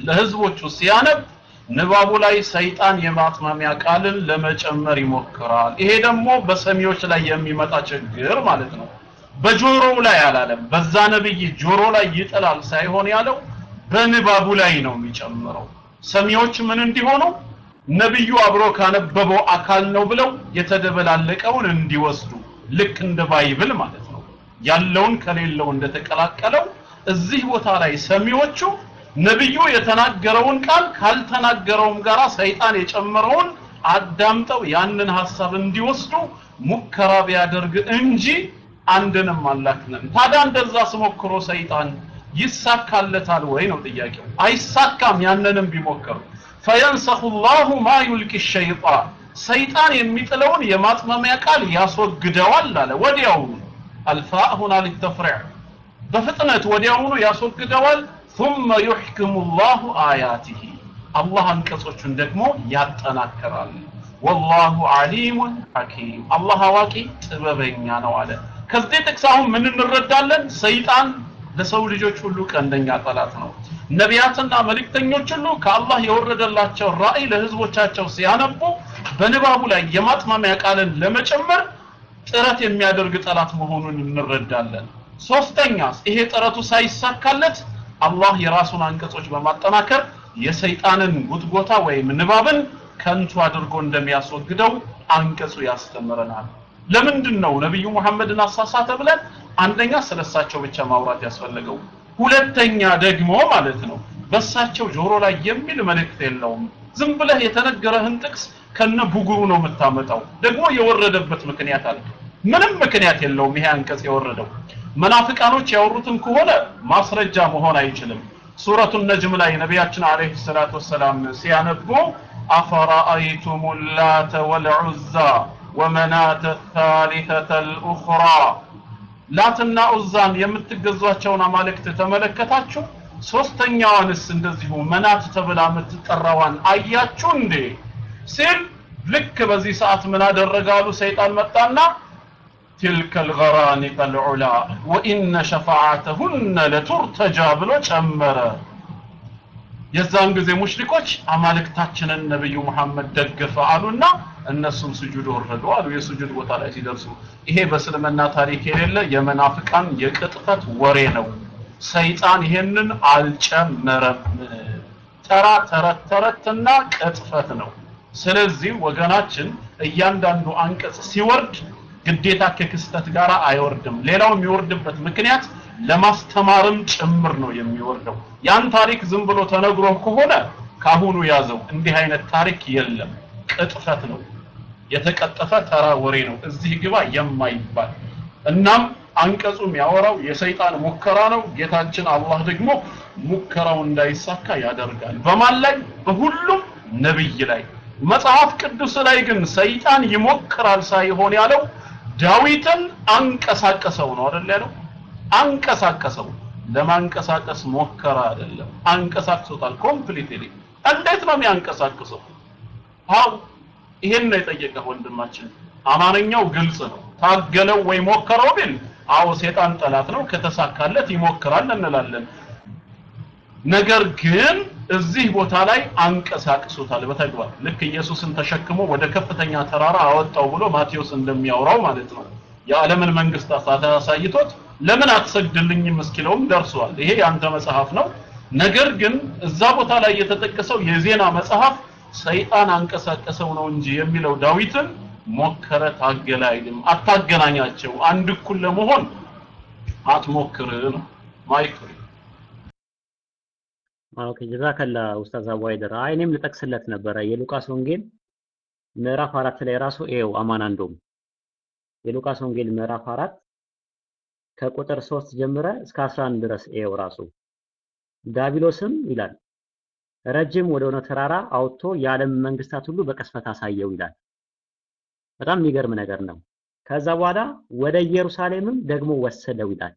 ለህዝቦቹ ሲያነብ ንባቡ ላይ ሰይጣን የማጥማሚያ ቃልን ለመጨመር ይሞክራል። ይሄ ደግሞ በሰሚዎች ላይ የሚመጣ ችግር ማለት ነው። በጆሮው ላይ አላለም። በዛ ነብይ ጆሮ ላይ ይጥላል ሳይሆን ያለው በንባቡ ላይ ነው የሚጨምረው። ሰሚዎች ምን እንዲሆኑ ነብዩ አብሮ ካነበበው አካል ነው ብለው የተደበላለቀውን እንዲወስዱ ልክ እንደ ባይብል ማለት ነው። ያለውን ከሌለው እንደተቀላቀለው እዚህ ቦታ ላይ ሰሚዎቹ ነብዩ የተናገረውን ቃል ካልተናገረውም ጋራ ሰይጣን የጨመረውን አዳምጠው ያንን ሐሳብ እንዲወስዱ ሙከራ ቢያደርግ እንጂ አንድንም አላክንም። ታዲያ እንደዛ ስሞክሮ ሰይጣን ይሳካለታል ወይ ነው ጥያቄው። አይሳካም። ያንንም ቢሞክር ፈየንሰኹ ላሁ ማ ዩልቂ ሸይጣን ሰይጣን የሚጥለውን የማጥመሚያ ቃል ያስወግደዋል አለ ወዲያውኑ። አልፋእ ሁና ሊተፍሪዕ በፍጥነት ወዲያውኑ ያስወግደዋል። ثم يحكم الله آياته አላህ አንቀጾቹን ደግሞ ያጠናክራል። ወላሁ ዓሊሙን ሐኪም አላህ አዋቂ ጥበበኛ ነው አለ። ከዚህ ጥቅስ አሁን ምን እንረዳለን? ሰይጣን ለሰው ልጆች ሁሉ ቀንደኛ ጠላት ነው። ነቢያትና መልእክተኞች ሁሉ ከአላህ የወረደላቸው ራእይ ለህዝቦቻቸው ሲያነቡ በንባቡ ላይ የማጥማሚያ ቃልን ለመጨመር ጥረት የሚያደርግ ጠላት መሆኑን እንረዳለን። ሶስተኛስ ይሄ ጥረቱ ሳይሳካለት አላህ የራሱን አንቀጾች በማጠናከር የሰይጣንን ጉትጎታ ወይም ንባብን ከንቱ አድርጎ እንደሚያስወግደው አንቀጹ ያስተምረናል። ለምንድን ነው ነብዩ መሐመድን አሳሳተ ብለን አንደኛ ስለሳቸው ብቻ ማውራት ያስፈለገው፣ ሁለተኛ ደግሞ ማለት ነው በሳቸው ጆሮ ላይ የሚል መልእክት የለውም። ዝም ብለህ የተነገረህን ጥቅስ ከነ ቡጉሩ ነው የምታመጣው። ደግሞ የወረደበት ምክንያት አለ። ምንም ምክንያት የለውም ይሄ አንቀጽ የወረደው። መናፍቃኖች ያወሩትን ከሆነ ማስረጃ መሆን አይችልም። ሱረቱ ነጅም ላይ ነቢያችን አለይሂ ሰላቱ ወሰላም ሲያነቡ አፈራአይቱም ላተ ወልዑዛ ወመናተ ታሊተተ ልኡኽራ ላትና ኡዛን የምትገዟቸውን አማልክት ተመለከታችሁ? ሶስተኛዋንስ እንደዚሁ መናት ተብላ የምትጠራዋን አያችሁ እንዴ ሲል ልክ በዚህ ሰዓት ምን አደረጋሉ? ሰይጣን መጣና تلك الغرانق العلا وإن شفاعتهن لترتجى ብሎ ጨመረ። የዛን ጊዜ ሙሽሪኮች አማልክታችንን ነብዩ መሐመድ ደገፈ አሉና እነሱም ስጁድ ወረዱ አሉ። የስጁድ ቦታ ላይ ሲደርሱ ይሄ በእስልምና ታሪክ የሌለ የመናፍቃን የቅጥፈት ወሬ ነው። ሰይጣን ይሄንን አልጨመረም። ተራ ተረት ተረትና ቅጥፈት ነው። ስለዚህ ወገናችን እያንዳንዱ አንቀጽ ሲወርድ ግዴታ ከክስተት ጋር አይወርድም። ሌላው የሚወርድበት ምክንያት ለማስተማርም ጭምር ነው የሚወርደው። ያን ታሪክ ዝም ብሎ ተነግሮ ከሆነ ካሁኑ ያዘው። እንዲህ አይነት ታሪክ የለም፣ ቅጥፈት ነው፣ የተቀጠፈ ተራ ወሬ ነው፣ እዚህ ግባ የማይባል እናም አንቀጹ የሚያወራው የሰይጣን ሙከራ ነው። ጌታችን አላህ ደግሞ ሙከራው እንዳይሳካ ያደርጋል። በማን ላይ? በሁሉም ነብይ ላይ። መጽሐፍ ቅዱስ ላይ ግን ሰይጣን ይሞክራል ሳይሆን ያለው ዳዊትን አንቀሳቀሰው ነው አይደል ያለው? አንቀሳቀሰው። ለማንቀሳቀስ ሞከራ አይደለም፣ አንቀሳቅሶታል completely። እንዴት ነው የሚያንቀሳቅሰው? አው ይሄን ነው የጠየቀህ ወንድማችን። አማርኛው ግልጽ ነው። ታገለው ወይ ሞከረው ቢል አዎ ሴጣን ጠላት ነው፣ ከተሳካለት ይሞክራል እንላለን። ነገር ግን እዚህ ቦታ ላይ አንቀሳቅሶታል በተግባር ልክ ኢየሱስን ተሸክሞ ወደ ከፍተኛ ተራራ አወጣው ብሎ ማቴዎስ እንደሚያወራው ማለት ነው። የዓለምን መንግስት አሳይቶት ለምን አትሰግድልኝም እስኪለውም ደርሷል። ይሄ ያንተ መጽሐፍ ነው። ነገር ግን እዛ ቦታ ላይ የተጠቀሰው የዜና መጽሐፍ ሰይጣን አንቀሳቀሰው ነው እንጂ የሚለው ዳዊትን ሞከረ ታገለ አይልም። አታገናኛቸው። አንድ እኩል ለመሆን አትሞክር ነው ማይክ ፍሪ okay ጀዛከላህ ኡስታዝ አቡ ሀይደር። አይ እኔም ልጠቅስለት ነበረ የሉቃስ ወንጌል ምዕራፍ አራት ላይ ራሱ ኤው አማን አንዶም የሉቃስ ወንጌል ምዕራፍ አራት ከቁጥር ሶስት ጀምረ እስከ 11 ድረስ ኤው ራሱ ዳቢሎስም ይላል ረጅም ወደ ሆነ ተራራ አውጥቶ የዓለም መንግስታት ሁሉ በቅስፈት አሳየው ይላል። በጣም የሚገርም ነገር ነው። ከዛ በኋላ ወደ ኢየሩሳሌምም ደግሞ ወሰደው ይላል።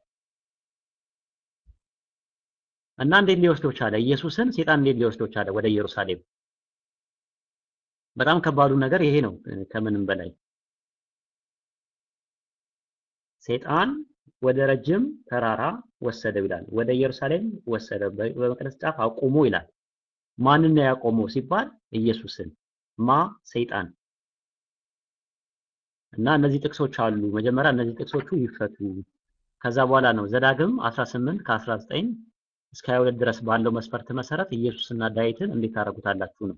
እና እንዴት ሊወስደው ቻለ? ኢየሱስን ሴጣን እንዴት ሊወስደው ቻለ ወደ ኢየሩሳሌም? በጣም ከባዱ ነገር ይሄ ነው። ከምንም በላይ ሴጣን ወደ ረጅም ተራራ ወሰደው ይላል። ወደ ኢየሩሳሌም ወሰደ፣ በመቅደስ ጫፍ አቁሞ ይላል። ማንን ነው ያቆመው ሲባል ኢየሱስን። ማ ሰይጣን። እና እነዚህ ጥቅሶች አሉ። መጀመሪያ እነዚህ ጥቅሶቹ ይፈቱ። ከዛ በኋላ ነው ዘዳግም 18 ከ19 እስከ 22 ድረስ ባለው መስፈርት መሰረት ኢየሱስና ዳዊትን እንዴት ታደርጉታላችሁ ነው።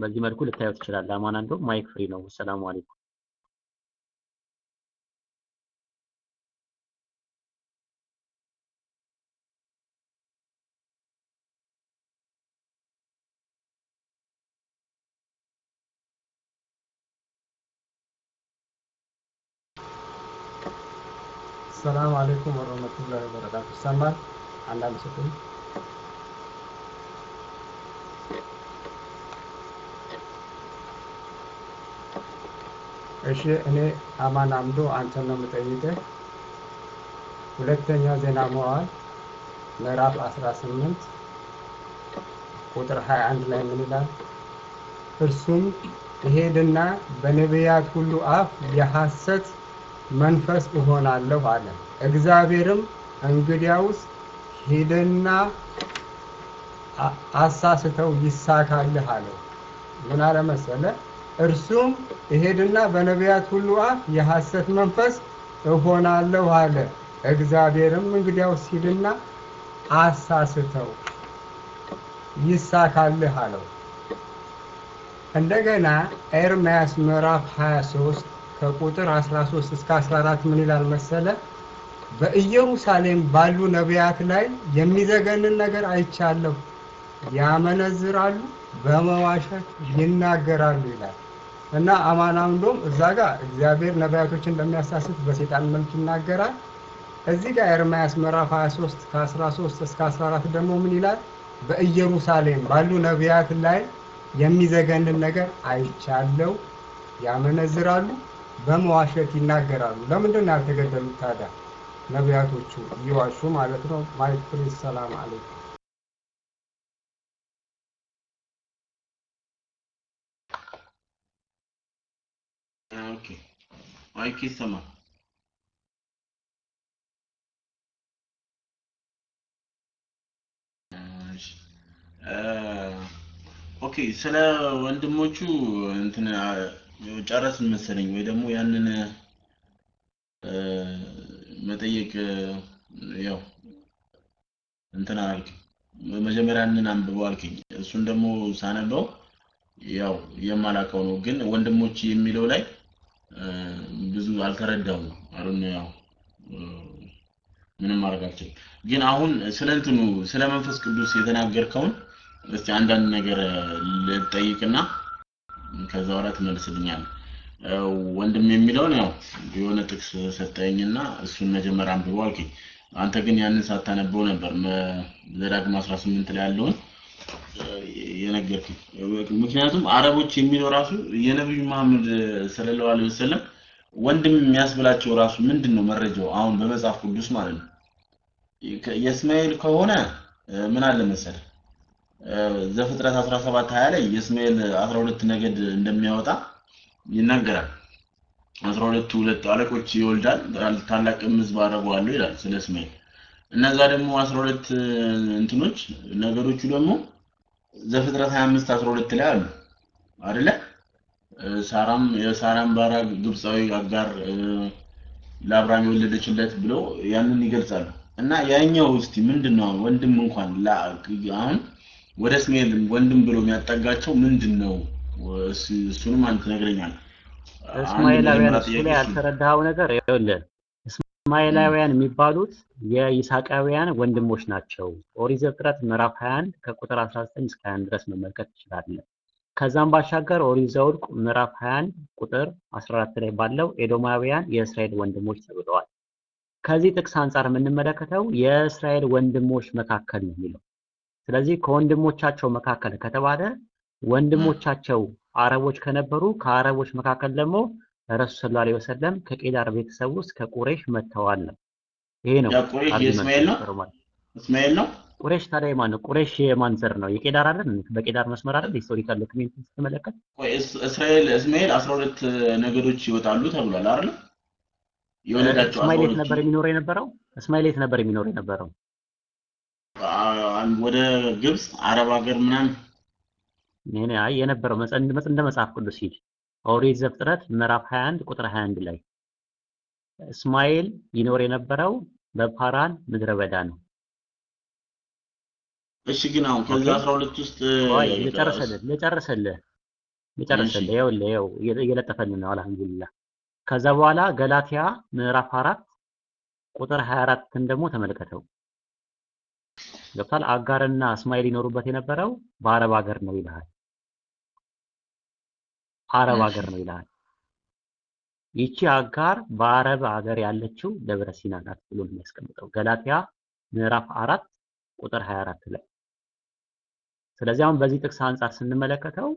በዚህ መልኩ ልታዩት ትችላለህ። አማን አንዶ mic free ነው። ሰላም አለይኩም። ሰላም አለይኩም ወረህመቱላሂ ወበረካቱ። ይሰማል? አንዳንድ ስጡኝ። እሺ እኔ አማን አምዶ አንተን ነው የምጠይቅህ። ሁለተኛ ዜና መዋዕል ምዕራፍ 18 ቁጥር 21 ላይ ምን ይላል? እርሱም እሄድና በነቢያት ሁሉ አፍ የሐሰት መንፈስ እሆናለሁ አለ። እግዚአብሔርም እንግዲያውስ ሂድና አሳስተው ይሳካልህ አለው። ምን አለ መሰለ? እርሱም እሄድና በነቢያት ሁሉ አፍ የሐሰት መንፈስ እሆናለሁ አለ። እግዚአብሔርም እንግዲያውስ ሂድና አሳስተው ይሳካልህ አለው። እንደገና ኤርምያስ ምዕራፍ 23 ከቁጥር 13 እስከ 14 ምን ይላል መሰለ? በኢየሩሳሌም ባሉ ነቢያት ላይ የሚዘገንን ነገር አይቻለሁ። ያመነዝራሉ፣ በመዋሸት ይናገራሉ ይላል እና አማን አንዶም እዛ ጋር እግዚአብሔር ነቢያቶችን እንደሚያሳስት በሴጣን መልክ ይናገራል። እዚህ ጋር ኤርምያስ ምዕራፍ 23 ከ13 እስከ 14 ደግሞ ምን ይላል? በኢየሩሳሌም ባሉ ነቢያት ላይ የሚዘገንን ነገር አይቻለው፣ ያመነዝራሉ፣ በመዋሸት ይናገራሉ። ለምንድን ነው ያልተገደሉት ታዲያ? ነቢያቶቹ እየዋሹ ማለት ነው። mic ፕሪንስ ሰላም አለይኩም። ኦኬ ማይክ ይሰማል። okay ስለ ወንድሞቹ እንትን ጨረስን መሰለኝ ወይ ደግሞ ያንን መጠየቅ ያው እንትን አላልክም። መጀመሪያ ያንን አንብበው አልከኝ። እሱን ደግሞ ሳነበው ያው የማላውቀው ነው፣ ግን ወንድሞች የሚለው ላይ ብዙ አልተረዳው ነው አሁን ያው ምንም ማድረግ አልችልም። ግን አሁን ስለ እንትኑ ስለ መንፈስ ቅዱስ የተናገርከውን እስቲ አንዳንድ ነገር ልጠይቅና ከዛ በኋላ ትመልስልኛለህ። ወንድም የሚለውን ያው የሆነ ጥቅስ ሰጠኝና እሱን መጀመሪያ አንብበው አልከኝ። አንተ ግን ያንን ሳታነበው ነበር ዘዳግም 18 ላይ ያለውን የነገርኩኝ። ምክንያቱም አረቦች የሚለው ራሱ የነብዩ መሐመድ ሰለላሁ ዐለይሂ ወሰለም ወንድም የሚያስብላቸው ራሱ ምንድን ነው መረጃው? አሁን በመጽሐፍ ቅዱስ ማለት ነው። የእስማኤል ከሆነ ምን አለ መሰለህ ዘፍጥረት 17 20 ላይ የእስማኤል 12 ነገድ እንደሚያወጣ ይናገራል። 12 ሁለት አለቆች ይወልዳል፣ ታላቅም ሕዝብ አደርገዋለሁ ይላል ስለ እስማኤል። እነዛ ደግሞ 12 እንትኖች ነገዶቹ ደግሞ ዘፍጥረት 25 12 ላይ አሉ አይደለ? ሳራም የሳራም ባራ ግብፃዊ አጋር ለአብርሃም የወለደችለት ብለው ያንን ይገልጻሉ። እና ያኛው እስቲ ምንድነው ወንድም እንኳን አሁን ወደ እስማኤል ወንድም ብሎ የሚያጠጋቸው ምንድነው? እሱንም አንተ ትነግረኛለህ። እስማኤላውያን እሱ ላይ ያልተረዳኸው ነገር ይኸውልህ፣ እስማኤላውያን የሚባሉት የይስሐቃውያን ወንድሞች ናቸው። ኦሪት ዘፍጥረት ምዕራፍ 21 ከቁጥር 19 እስከ 21 ድረስ መመልከት ትችላለህ። ከዛም ባሻገር ኦሪት ዘኍልቍ ምዕራፍ 21 ቁጥር 14 ላይ ባለው ኤዶማውያን የእስራኤል ወንድሞች ተብለዋል። ከዚህ ጥቅስ አንጻር የምንመለከተው የእስራኤል ወንድሞች መካከል ነው የሚለው። ስለዚህ ከወንድሞቻቸው መካከል ከተባለ ወንድሞቻቸው አረቦች ከነበሩ ከአረቦች መካከል ደግሞ ረሱል ሰለላሁ ዐለይሂ ወሰለም ከቄዳር ቤተሰብ ውስጥ ከቁሬሽ መጥተዋል ነው። ይሄ ነው እስማኤል ነው። ቁሬሽ ታዲያ የማን ነው? ቁሬሽ የማን ዘር ነው? የቄዳር አይደል? በቄዳር መስመር አይደል? historical document ስትመለከት እስራኤል እስማኤል 12 ነገዶች ይወጣሉ ተብሏል አይደል? የወለዳቸው እስማኤል የት ነበር የሚኖረው የነበረው? እስማኤል የት ነበር የሚኖረው የነበረው? ወደ ግብጽ አረብ ሀገር ምናምን እኔ አይ የነበረው እንደ መጽሐፍ ቅዱስ ሂድ ኦሪት ዘፍጥረት ምዕራፍ 21 ቁጥር 21 ላይ እስማኤል ይኖር የነበረው በፓራን ምድረ በዳ ነው። እሺ ግን አሁን ከዛ 12 ውስጥ ልጨርሰልህ ልጨርሰልህ ልጨርሰልህ ይኸውልህ ይኸው እየለጠፈልን ነው አልሐምዱሊላህ። ከዛ በኋላ ገላትያ ምዕራፍ 4 ቁጥር 24ን ደግሞ ተመልከተው። ገብቷል። አጋርና እስማኤል ይኖሩበት የነበረው በአረብ ሀገር ነው ይልሃል። አረብ ሀገር ነው ይልሃል። ይቺ አጋር በአረብ ሀገር ያለችው ደብረ ሲና ናት ብሎ የሚያስቀምጠው ገላትያ ምዕራፍ አራት ቁጥር 24 ላይ። ስለዚህ አሁን በዚህ ጥቅስ አንጻር ስንመለከተው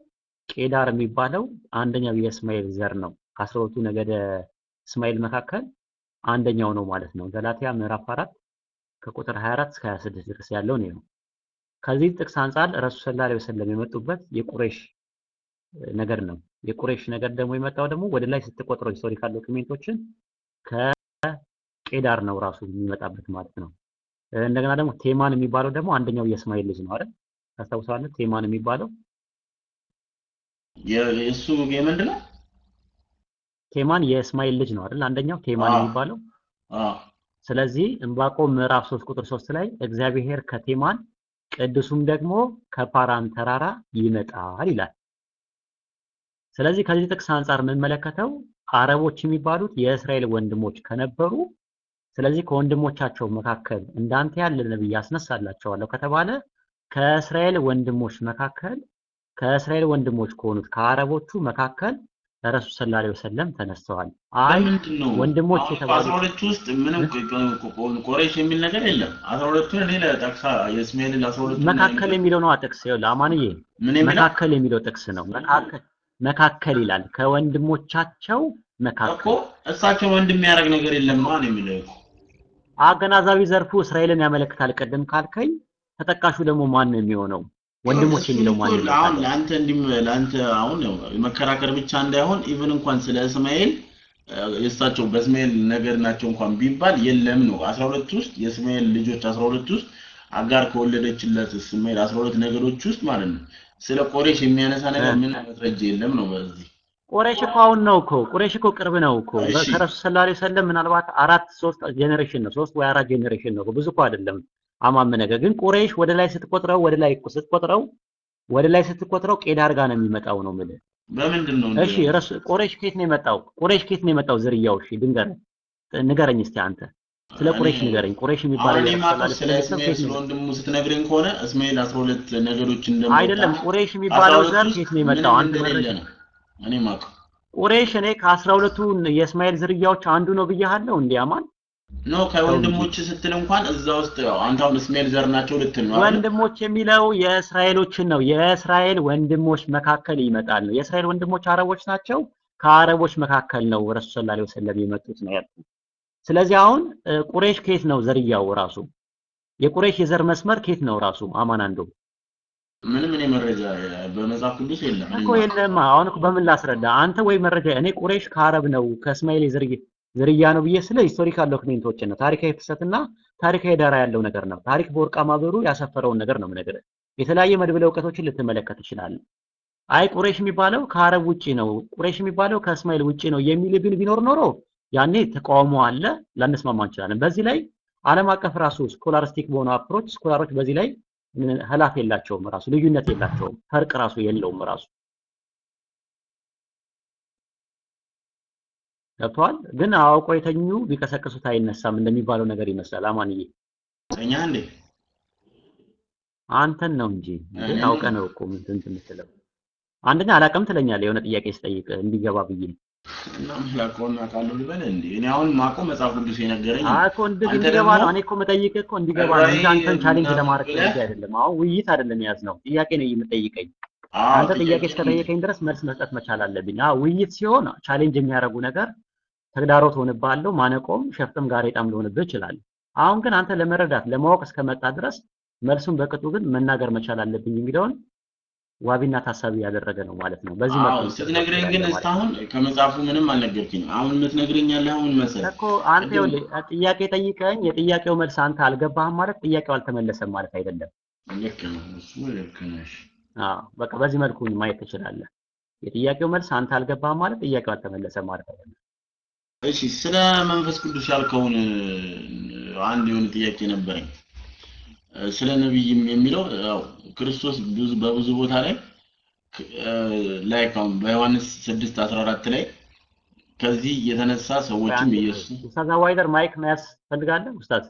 ቄዳር የሚባለው አንደኛው የእስማኤል ዘር ነው። ከአስራ ሁለቱ ነገደ እስማኤል መካከል አንደኛው ነው ማለት ነው። ገላትያ ምዕራፍ አራት ከቁጥር 24 እስከ 26 ድረስ ያለው ነው። ከዚህ ጥቅስ አንጻር ረሱል ሰለላሁ ዐለይሂ ወሰለም የመጡበት የቁሬሽ ነገር ነው። የቁሬሽ ነገር ደግሞ የመጣው ደግሞ ወደ ላይ ስትቆጥረው historical document ኦችን ከቄዳር ነው ራሱ የሚመጣበት ማለት ነው። እንደገና ደግሞ ቴማን የሚባለው ደግሞ አንደኛው የእስማኤል ልጅ ነው አይደል? ታስታውሳለህ? ቴማን የሚባለው የእሱ የምንድን ነው? ቴማን የእስማኤል ልጅ ነው አይደል? አንደኛው ቴማን የሚባለው ስለዚህ ዕንባቆም ምዕራፍ 3 ቁጥር 3 ላይ እግዚአብሔር ከቴማን ቅዱሱም ደግሞ ከፓራን ተራራ ይመጣል ይላል። ስለዚህ ከዚህ ጥቅስ አንጻር የምንመለከተው አረቦች የሚባሉት የእስራኤል ወንድሞች ከነበሩ ስለዚህ ከወንድሞቻቸው መካከል እንዳንተ ያለ ነብይ ያስነሳላቸዋለሁ ከተባለ ከእስራኤል ወንድሞች መካከል ከእስራኤል ወንድሞች ከሆኑት ከአረቦቹ መካከል ረሱል ሰለላሁ ዐለይሂ ወሰለም ተነስተዋል። አይ ወንድሞች አስራ ሁለቱ ውስጥ ምንም ቆሬሽ የሚል ነገር የለም። አስራ ሁለቱን እኔ ለጠቅሳ የእስማኤልን አስራ ሁለቱ መካከል የሚለው ነው ጥቅስ። ይኸውልህ አማንዬ መካከል የሚለው ጥቅስ ነው። መካከል መካከል ይላል። ከወንድሞቻቸው እኮ መካከል እሳቸውን ወንድም የሚያደርግ ነገር የለም ነው የሚለው እኮ አገናዛቢ ዘርፉ እስራኤልን ያመለክታል። ቅድም ካልከኝ ተጠቃሹ ደግሞ ማን ነው የሚሆነው? ወንድሞች የሚለው ማን ነው? አሁን ለአንተ እንዲህ ለአንተ አሁን መከራከር ብቻ እንዳይሆን even እንኳን ስለ እስማኤል የእሳቸው በእስማኤል ነገር ናቸው እንኳን ቢባል የለም ነው። 12 ውስጥ የእስማኤል ልጆች 12 ውስጥ አጋር ከወለደችለት እስማኤል 12 ነገዶች ውስጥ ማለት ነው። ስለ ቆሬሽ የሚያነሳ ነገር ምን ማስረጃ የለም ነው በዚህ ቁረይሽ እኮ አሁን ነው እኮ ቁረይሽ እኮ ቅርብ ነው እኮ እሺ። ከረሱል ሰለላሁ ዐለይሂ ወሰለም ምናልባት አራት ሶስት generation ነው ሶስት ወይ አራት generation ነው ብዙ እኮ አይደለም አማም ነገር ግን ቁረይሽ ወደ ላይ ስትቆጥረው ወደ ላይ ስትቆጥረው ወደ ላይ ስትቆጥረው ቄዳር ጋር ነው የሚመጣው ነው የምልህ። በምንድን ነው እሺ ረሱ ቁረይሽ ከየት ነው የመጣው? ቁረይሽ ከየት ነው የመጣው? ዝርያው እሺ ድንገር ንገረኝ እስቲ አንተ። ስለ ቁረይሽ እኔ- ንገረኝ። ቁረይሽ የሚባለው አሁን እኔ የረሱል የማውቀው ሰለላሁ ዐለይሂ ስለ ወሰለም እስማኤል ከየት ስለ ነው ወንድሙ ስትነግረኝ ከሆነ እስማኤል 12 ነገዶች እንደመጣ አይደለም ቁረይሽ የሚባለው 12 ዘር ከየት ነው የመጣው? እንደሌለ መረጃ ነው እኔ የማውቀው ቁሬሽ እኔ ከአስራ ሁለቱ የእስማኤል ዝርያዎች አንዱ ነው ብያለሁ እንዴ አማን no ከወንድሞች ስትል እንኳን እዛ ውስጥ ያው አንተ አሁን እስማኤል ዘር ናቸው ልትል ነው? ወንድሞች የሚለው የእስራኤሎችን ነው። የእስራኤል ወንድሞች መካከል ይመጣል ነው። የእስራኤል ወንድሞች አረቦች ናቸው። ከአረቦች መካከል ነው ረሱል ሰለላሁ ዐለይሂ ወሰለም የመጡት ነው ያልኩት ስለዚህ አሁን ቁሬሽ ከየት ነው ዝርያው ራሱ? የቁሬሽ የዘር መስመር ከየት ነው ራሱ? አማን አንዱ ምንም እኔ መረጃ በመጽሐፍ ቅዱስ የለም። እኮ የለም። አሁን በምን ላስረዳ? አንተ ወይ መረጃ እኔ ቁሬሽ ከአረብ ነው ከእስማኤል የዝርያ ዝርያ ነው ብዬ ስለ historical document ኦችን ነው። ታሪካዊ ፍሰትና ታሪካዊ ዳራ ያለው ነገር ነው። ታሪክ በወርቃማ ብዕሩ ያሰፈረውን ነገር ነው የምነግርህ። የተለያየ መድብለ እውቀቶችን ልትመለከት ትችላለህ አይ ቁሬሽ የሚባለው ከአረብ ውጪ ነው። ቁሬሽ የሚባለው ከእስማኤል ውጪ ነው የሚል ግን ቢኖር ኖሮ ያኔ ተቃውሞ አለ ላንስማማ እንችላለን። በዚህ ላይ ዓለም አቀፍ ራሱ scholastic በሆነ approach scholar ኦች በዚህ ላይ خلاف የላቸውም ራሱ ልዩነት የላቸውም فرق ራሱ የለውም ራሱ ገብተዋል? ግን አውቆ የተኙ ቢቀሰቅሱት አይነሳም እንደሚባለው ነገር ይመስላል። አማንዬ ተኛ እንዴ? አንተን ነው እንጂ አውቀ ነው እኮ ምን እንትን የምትለው? አንደኛ አላውቅም ትለኛለህ የሆነ ጥያቄ ስጠይቅ እንዲገባ ብዬ እና ምላቀውና ቃሉ ልበል እንዴ? እኔ አሁን ማቆ መጽሐፍ ቅዱስ የነገረኝ አይ እኮ እንድ- አንተ እንዲገባ ደግሞ ነው። እኔ እኮ የምጠይቅህ እኮ እንዲገባ ነው እንጂ ራዕይ አንተን challenge ለማድረግ አይደለም። አሁን ውይይት አይደለም የያዝነው። ጥያቄ ነው የምጠይቀኝ። አንተ ጥያቄ እስከጠየቀኝ ድረስ መልስ መስጠት መቻል አለብኝ። አዎ ውይይት ሲሆን challenge የሚያደርጉ ነገር ተግዳሮት ሆንብሃለሁ፣ ማነቆም ሸፍጥም ጋሬጣም ሊሆንብህ ይችላል። አሁን ግን አንተ ለመረዳት ለማወቅ እስከመጣ ድረስ መልሱን በቅጡ ግን መናገር መቻል አለብኝ የሚለውን ዋቢና ታሳቢ ያደረገ ነው ማለት ነው። በዚህ መልኩ ስትነግረኝ ግን እስካሁን ከመጽሐፉ ምንም አልነገርከኝም። አሁን የምትነግረኝ ያለህ አሁን መሰለህ እኮ አንተ ጥያቄ ጠይቀኝ፣ የጥያቄው መልስ አንተ አልገባህም ማለት ጥያቄው አልተመለሰም ማለት አይደለም። ልክ ነው፣ እሱ ልክ ነሽ። አዎ በቃ በዚህ መልኩ ማየት ትችላለህ። የጥያቄው መልስ አንተ አልገባህም ማለት ጥያቄው አልተመለሰም ማለት አይደለም። እሺ ስለ መንፈስ ቅዱስ ያልከውን አንድ የሆነ ጥያቄ ነበረኝ። ስለ ነቢይም የሚለው ያው ክርስቶስ ብዙ በብዙ ቦታ ላይ like አሁን በዮሐንስ 6 14 ላይ ከዚህ የተነሳ ሰዎችም ኢየሱስ ኡስታዝ ሀይደር mic መያዝ ፈልጋለህ? ኡስታዝ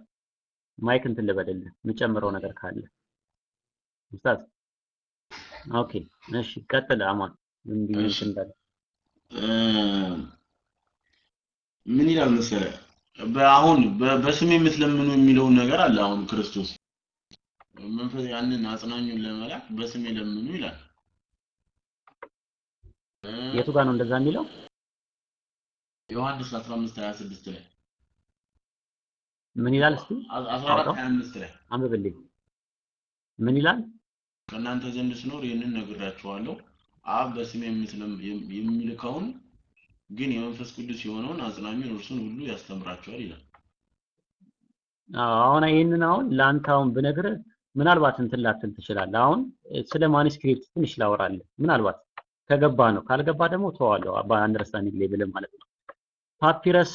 mic እንትን ልበልልህ የምጨምረው ነገር ካለ ኡስታዝ። OK እሺ ቀጥል አማን። ምን ብዬ እንዳለ ምን ይላል መሰለ በአሁን በ- በስሜ የምትለምኑ የሚለውን ነገር አለ። አሁን ክርስቶስ መንፈስ ያንን አጽናኙን ለመላክ በስሜ የለምኑ ይላል። የቱ ጋር ነው እንደዛ የሚለው? ዮሐንስ 15 26 ላይ ምን ይላል እስቲ 14 25 ላይ አንብብልኝ። ምን ይላል? ከእናንተ ዘንድ ስኖር ይህንን ነግራችኋለሁ፣ አብ በስሜ የምትለም- የም- የሚልከውን ግን የመንፈስ ቅዱስ የሆነውን አጽናኙን እርሱን ሁሉ ያስተምራችኋል ይላል። አሁን ይሄንን አሁን ለአንተ አሁን ብነግርህ ምናልባት እንትን ላትል ትችላለህ። አሁን ስለ manuscript ትንሽ ላወራለህ። ምናልባት ከገባ ነው፣ ካልገባ ደግሞ ተዋለሁ በ understanding level ማለት ነው። ፓፒረስ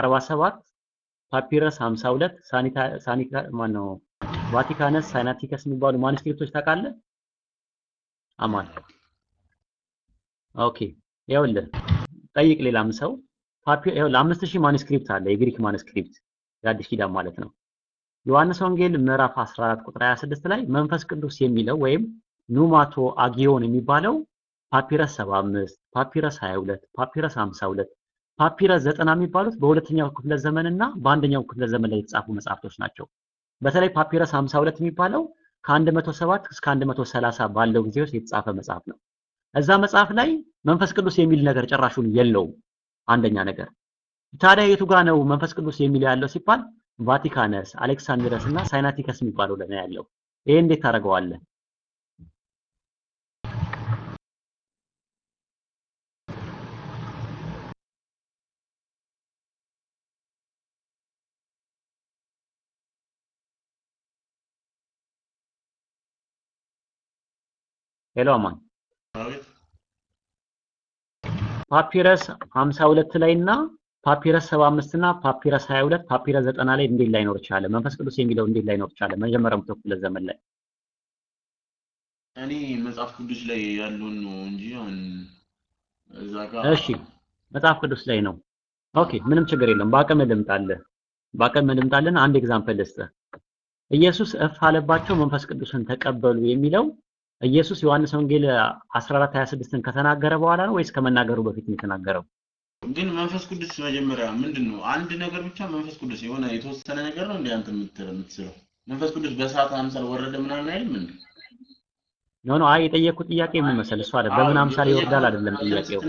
47 ፓፒረስ 52 ሳኒታ ሳኒካ ማነው ቫቲካነስ ሳይናቲከስ የሚባሉ manuscript ኦች ታውቃለህ? አማን OK። ይኸውልህ ጠይቅ ሌላም ሰው ፓፒ ይኸውልህ አምስት ሺህ manuscript አለ የግሪክ manuscript የአዲስ ኪዳን ማለት ነው። ዮሐንስ ወንጌል ምዕራፍ 14 ቁጥር 26 ላይ መንፈስ ቅዱስ የሚለው ወይም πνεῦμα τὸ ἅγιον የሚባለው ፓፒረስ 75 ፓፒረስ 22 ፓፒረስ 52 ፓፒረስ 90 የሚባሉት በሁለተኛው ክፍለ ዘመን እና በአንደኛው ክፍለ ዘመን ላይ የተጻፉ መጽሐፍቶች ናቸው። በተለይ ፓፒረስ 52 የሚባለው ከ107 እስከ 130 ባለው ጊዜ ውስጥ የተጻፈ መጽሐፍ ነው። እዛ መጽሐፍ ላይ መንፈስ ቅዱስ የሚል ነገር ጭራሹን የለውም። አንደኛ ነገር ታዲያ የቱ ጋር ነው መንፈስ ቅዱስ የሚል ያለው ሲባል ቫቲካነስ፣ አሌክሳንድረስ እና ሳይናቲከስ የሚባለው ላይ ያለው። ይሄ እንዴት ታደርገዋለህ? hello አማን ፓፒረስ 52 ላይ እና ፓፒረስ 75 እና ፓፒረስ 22 ፓፒረስ 90 ላይ እንዴት ላይኖር ቻለ? መንፈስ ቅዱስ የሚለው እንዴት ላይኖር ቻለ? መጀመሪያው መቶ ክፍለ ዘመን ላይ እኔ መጽሐፍ ቅዱስ ላይ ያለውን ነው እንጂ እዛ ጋር እሺ መጽሐፍ ቅዱስ ላይ ነው። OK ምንም ችግር የለም። በአቅም ልምጣልህ በአቅም ልምጣልን። አንድ example ልስጥህ። ኢየሱስ እፍ አለባቸው መንፈስ ቅዱስን ተቀበሉ የሚለው ኢየሱስ ዮሐንስ ወንጌል 14 26ን ከተናገረ በኋላ ነው ወይስ ከመናገሩ በፊት ነው የተናገረው? ግን መንፈስ ቅዱስ መጀመሪያ ምንድን ነው? አንድ ነገር ብቻ መንፈስ ቅዱስ የሆነ የተወሰነ ነገር ነው እንዴ አንተ የምትስለው? መንፈስ ቅዱስ በእሳት አምሳል ወረደ ምናምን አይልም እንዴ? no no አይ የጠየኩት ጥያቄ ምን መሰል እሱ አይደል በምን አምሳል ይወርዳል አይደለም ጥያቄው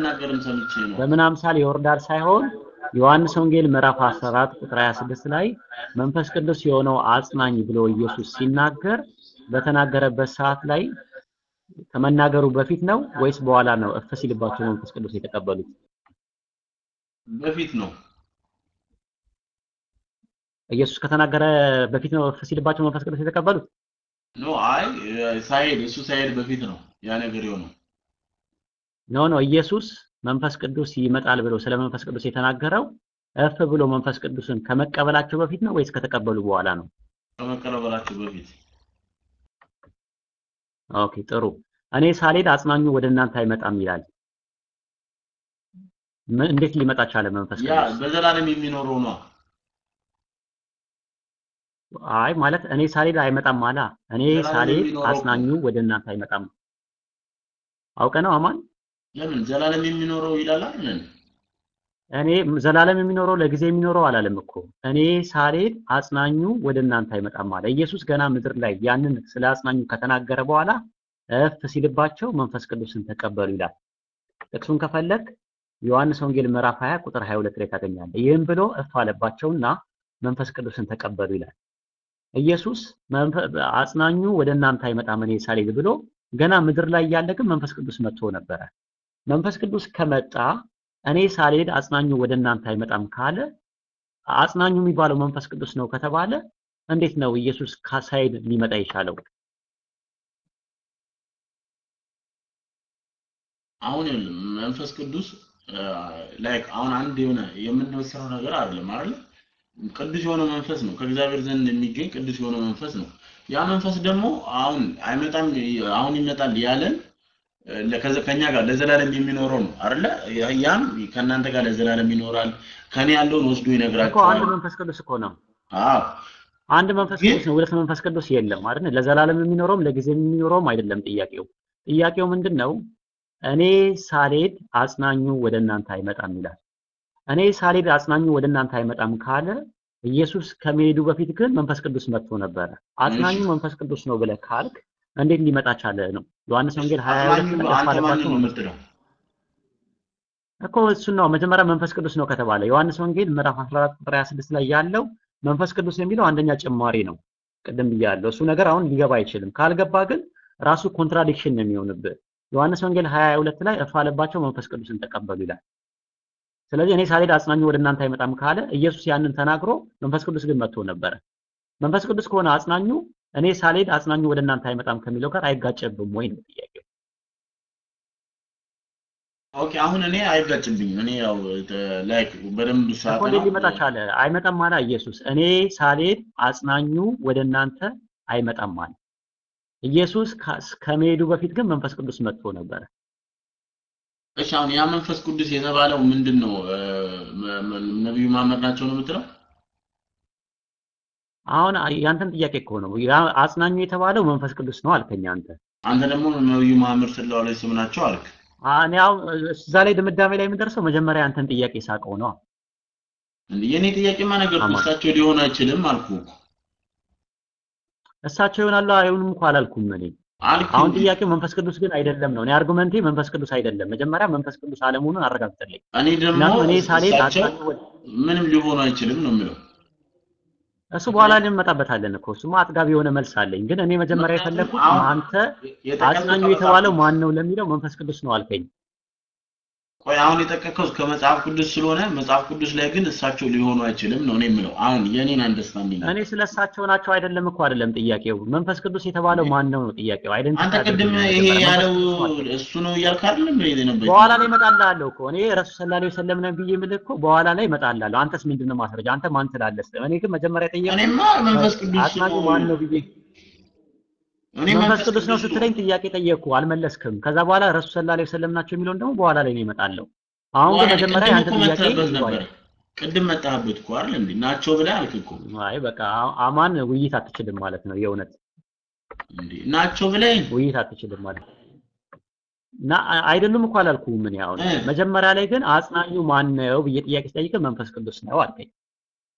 በምን አምሳል ይወርዳል ሳይሆን ዮሐንስ ወንጌል ምዕራፍ 14 ቁጥር 26 ላይ መንፈስ ቅዱስ የሆነው አጽናኝ ብሎ ኢየሱስ ሲናገር በተናገረበት ሰዓት ላይ ከመናገሩ በፊት ነው ወይስ በኋላ ነው እፍ ሲልባቸው መንፈስ ቅዱስ የተቀበሉት? በፊት ነው ኢየሱስ ከተናገረ በፊት ነው እፍ ሲልባቸው መንፈስ ቅዱስ የተቀበሉት? no አይ ሳይሄድ እሱ ሳይሄድ በፊት ነው ያ ነገር የሆነው። no no ኢየሱስ መንፈስ ቅዱስ ይመጣል ብሎ ስለ መንፈስ ቅዱስ የተናገረው እፍ ብሎ መንፈስ ቅዱስን ከመቀበላቸው በፊት ነው ወይስ ከተቀበሉ በኋላ ነው? ከመቀበላቸው በፊት OK ጥሩ። እኔ ሳልሄድ አጽናኙ ወደ እናንተ አይመጣም ይላል። እንዴት ሊመጣ ቻለ መንፈስ ያ? በዘላለም የሚኖረው ነው። አይ ማለት እኔ ሳልሄድ አይመጣም አላ። እኔ ሳልሄድ አጽናኙ ወደ እናንተ አይመጣም። አውቀ ነው አማን። ለምን ዘላለም የሚኖረው ይላል አይደል? እኔ ዘላለም የሚኖረው ለጊዜ የሚኖረው አላለም እኮ። እኔ ሳልሄድ አጽናኙ ወደ እናንተ አይመጣም አለ። ኢየሱስ ገና ምድር ላይ ያንን ስለ አጽናኙ ከተናገረ በኋላ እፍ ሲልባቸው መንፈስ ቅዱስን ተቀበሉ ይላል። ጥቅሱን ከፈለግ ዮሐንስ ወንጌል ምዕራፍ 20 ቁጥር 22 ላይ ታገኛለህ። ይህም ብሎ እፍ አለባቸውና መንፈስ ቅዱስን ተቀበሉ ይላል። ኢየሱስ አጽናኙ ወደ እናንተ አይመጣም እኔ ሳልሄድ ብሎ ገና ምድር ላይ እያለ ግን መንፈስ ቅዱስ መጥቶ ነበረ። መንፈስ ቅዱስ ከመጣ እኔ ሳልሄድ አጽናኙ ወደ እናንተ አይመጣም ካለ አጽናኙ የሚባለው መንፈስ ቅዱስ ነው ከተባለ እንዴት ነው ኢየሱስ ሳይሄድ ሊመጣ የቻለው? አሁን መንፈስ ቅዱስ like አሁን አንድ የሆነ የምንወስነው ነገር አይደለም አይደል? ቅዱስ የሆነ መንፈስ ነው። ከእግዚአብሔር ዘንድ የሚገኝ ቅዱስ የሆነ መንፈስ ነው። ያ መንፈስ ደግሞ አሁን አይመጣም አሁን ይመጣል ያለን ከኛ ጋር ለዘላለም የሚኖረው ነው አይደለ? ያም ከእናንተ ጋር ለዘላለም ይኖራል። ከኔ ያለውን ወስዶ እኮ አንድ ይነግራቸዋል። መንፈስ ቅዱስ እኮ ነው። አዎ አንድ መንፈስ ቅዱስ ነው። ሁለት መንፈስ ቅዱስ የለም አይደል? ለዘላለም የሚኖረውም ለጊዜ የሚኖረውም አይደለም ጥያቄው። ጥያቄው ምንድን ነው? እኔ ሳልሄድ አጽናኙ ወደ እናንተ አይመጣም ይላል። እኔ ሳልሄድ አጽናኙ ወደ እናንተ አይመጣም ካለ ኢየሱስ ከመሄዱ በፊት ግን መንፈስ ቅዱስ መጥቶ ነበረ። አጽናኙ መንፈስ ቅዱስ ነው ብለህ ካልክ እንዴት ሊመጣ ቻለ ነው? ዮሐንስ ወንጌል 22 አጽናኙ ላይ አንተ ማንን አለባቸው ነው የምትለው? እኮ እሱን ነው መጀመሪያ መንፈስ ቅዱስ ነው ከተባለ ዮሐንስ ወንጌል ምዕራፍ 14 ቁጥር 26 ላይ ያለው መንፈስ ቅዱስ የሚለው አንደኛ ጭማሪ ነው። ቅድም ብያለሁ። እሱ ነገር አሁን ሊገባ አይችልም። ካልገባ ግን ራሱ contradiction ነው የሚሆንብህ። ዮሐንስ ወንጌል 22 ላይ አለባቸው መንፈስ ቅዱስን ተቀበሉ ይላል። ስለዚህ እኔ ሳልሄድ አጽናኙ ወደ እናንተ አይመጣም ካለ ኢየሱስ ያንን ተናግሮ መንፈስ ቅዱስ ግን መጥቶ ነበረ። መንፈስ ቅዱስ ከሆነ አጽናኙ እኔ ሳልሄድ አጽናኙ ወደ እናንተ አይመጣም ከሚለው ጋር አይጋጨብም ወይ ነው ጥያቄው። OK አሁን እኔ አይጋጭብኝም። እኔ ያው like በደንብ እንዴት ሊመጣ ቻለ? አይመጣም አለ ኢየሱስ። እኔ ሳልሄድ አጽናኙ ወደ እናንተ አይመጣም አለ። ኢየሱስ ከመሄዱ በፊት ግን መንፈስ ቅዱስ መጥቶ ነበረ። እሺ አሁን ያ መንፈስ ቅዱስ የተባለው ምንድን ነው? ነቢዩ መሐመድ ናቸው ነው የምትለው? አሁን ያንተን ጥያቄ እኮ ነው። አጽናኙ የተባለው መንፈስ ቅዱስ ነው አልከኝ አንተ። አንተ ደግሞ ነቢዩ መሐመድ ሰለላሁ ዐለይሂ ወሰለም ናቸው አልክ። እኔ አሁን እዛ ላይ ድምዳሜ ላይ የምደርሰው መጀመሪያ ያንተን ጥያቄ ሳቀው ነው። የኔ ጥያቄማ ነገር እሳቸው ሊሆን አይችልም አልኩ እሳቸው ይሆናሉ አይሆኑም እኮ አላልኩም እኔ። አሁን ጥያቄው መንፈስ ቅዱስ ግን አይደለም ነው። እኔ አርጉመንቴ መንፈስ ቅዱስ አይደለም። መጀመሪያ መንፈስ ቅዱስ አለመሆኑን አረጋግጥልኝ። እኔ ደግሞ እኔ ወደ ምንም ሊሆኑ አይችልም ነው የሚለው። እሱ በኋላ እንመጣበታለን እኮ እሱማ አጥጋቢ የሆነ መልስ አለኝ። ግን እኔ መጀመሪያ የፈለኩት አንተ አጽናኙ የተባለው ማን ነው ለሚለው መንፈስ ቅዱስ ነው አልከኝ። ቆይ አሁን የጠቀቀው ከመጽሐፍ ቅዱስ ስለሆነ መጽሐፍ ቅዱስ ላይ ግን እሳቸው ሊሆኑ አይችልም ነው እኔ የምለው። አሁን የኔን understanding እኔ ስለ እሳቸው ናቸው አይደለም እኮ አይደለም ጥያቄው። መንፈስ ቅዱስ የተባለው ማን ነው ነው ጥያቄው። አንተ identify ቅድም ይሄ ያለው እሱ ነው እያልክ አይደለም እንዴ ነበር? በኋላ ላይ እመጣልሃለሁ እኮ እኔ رسول صلى الله عليه وسلم ነን ብዬ የምልህ እኮ በኋላ ላይ እመጣልሃለሁ። አንተስ ምንድነው ማስረጃ? አንተ ማን ትላለህ? እኔ ግን መጀመሪያ ጠየቅኩህ እኔማ መንፈስ ቅዱስ ማን ነው ብዬ መንፈስ ቅዱስ ነው ስትለኝ ጥያቄ ጠየቅኩ፣ አልመለስክም። ከዛ በኋላ ረሱል ሰለላሁ ዐለይሂ ወሰለም ናቸው የሚለውን ደግሞ በኋላ ላይ ነው እመጣለሁ። አሁን ግን መጀመሪያ ያንተ ጥያቄ ቅድም መጣህበት እኮ አይደል እንዴ? ናቸው ብለህ አልክ እኮ። አይ በቃ አማን ውይይት አትችልም ማለት ነው የእውነት እንዴ ናቸው ብለህ ውይይት አትችልም ማለት እና አይደሉም እኮ አላልኩም ምን ያው መጀመሪያ ላይ ግን አጽናኙ ማን ነው ብዬ ጥያቄ ስጠይቅ መንፈስ ቅዱስ ነው አልከኝ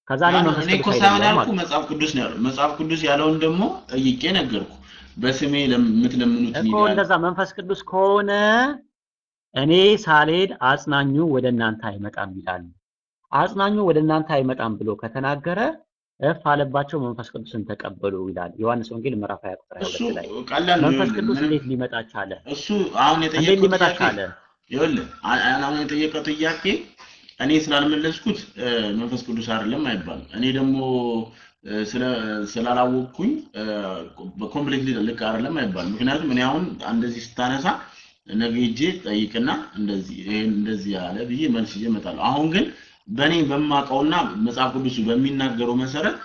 ከዛ ላይ መንፈስ ቅዱስ ሳይሆን አይደለም ያልኩ አልኩ መጽሐፍ ቅዱስ ነው ያለው። መጽሐፍ ቅዱስ ያለውን ደግሞ ጠይቄ ነገርኩ። በስሜ ለምትለምኑት እኮ እንደዛ መንፈስ ቅዱስ ከሆነ እኔ ሳልሄድ አጽናኙ ወደ እናንተ አይመጣም ይላል። አጽናኙ ወደ እናንተ አይመጣም ብሎ ከተናገረ እፍ አለባቸው መንፈስ ቅዱስን ተቀበሉ ይላል ዮሐንስ ወንጌል ምዕራፍ 20 ቁጥር እሱ 22 ላይ። መንፈስ ቅዱስ እንዴት ሊመጣ ቻለ? እሱ አሁን የጠየቀው ሊመጣ ጥያቄ ቻለ? ይኸውልህ አሁን የጠየቀው ጥያቄ እኔ ስላልመለስኩት መንፈስ ቅዱስ አይደለም አይባልም። እኔ ደግሞ ስላላወቅኩኝ completely ልክ አይደለም አይባልም። ምክንያቱም እኔ አሁን እንደዚህ ስታነሳ ነገ ሄጄ ጠይቅና እንደዚህ ይሄን እንደዚህ ያለ ብዬ መልስ ይዤ እመጣለሁ። አሁን ግን በእኔ በማውቀውና መጽሐፍ ቅዱሱ በሚናገረው መሰረት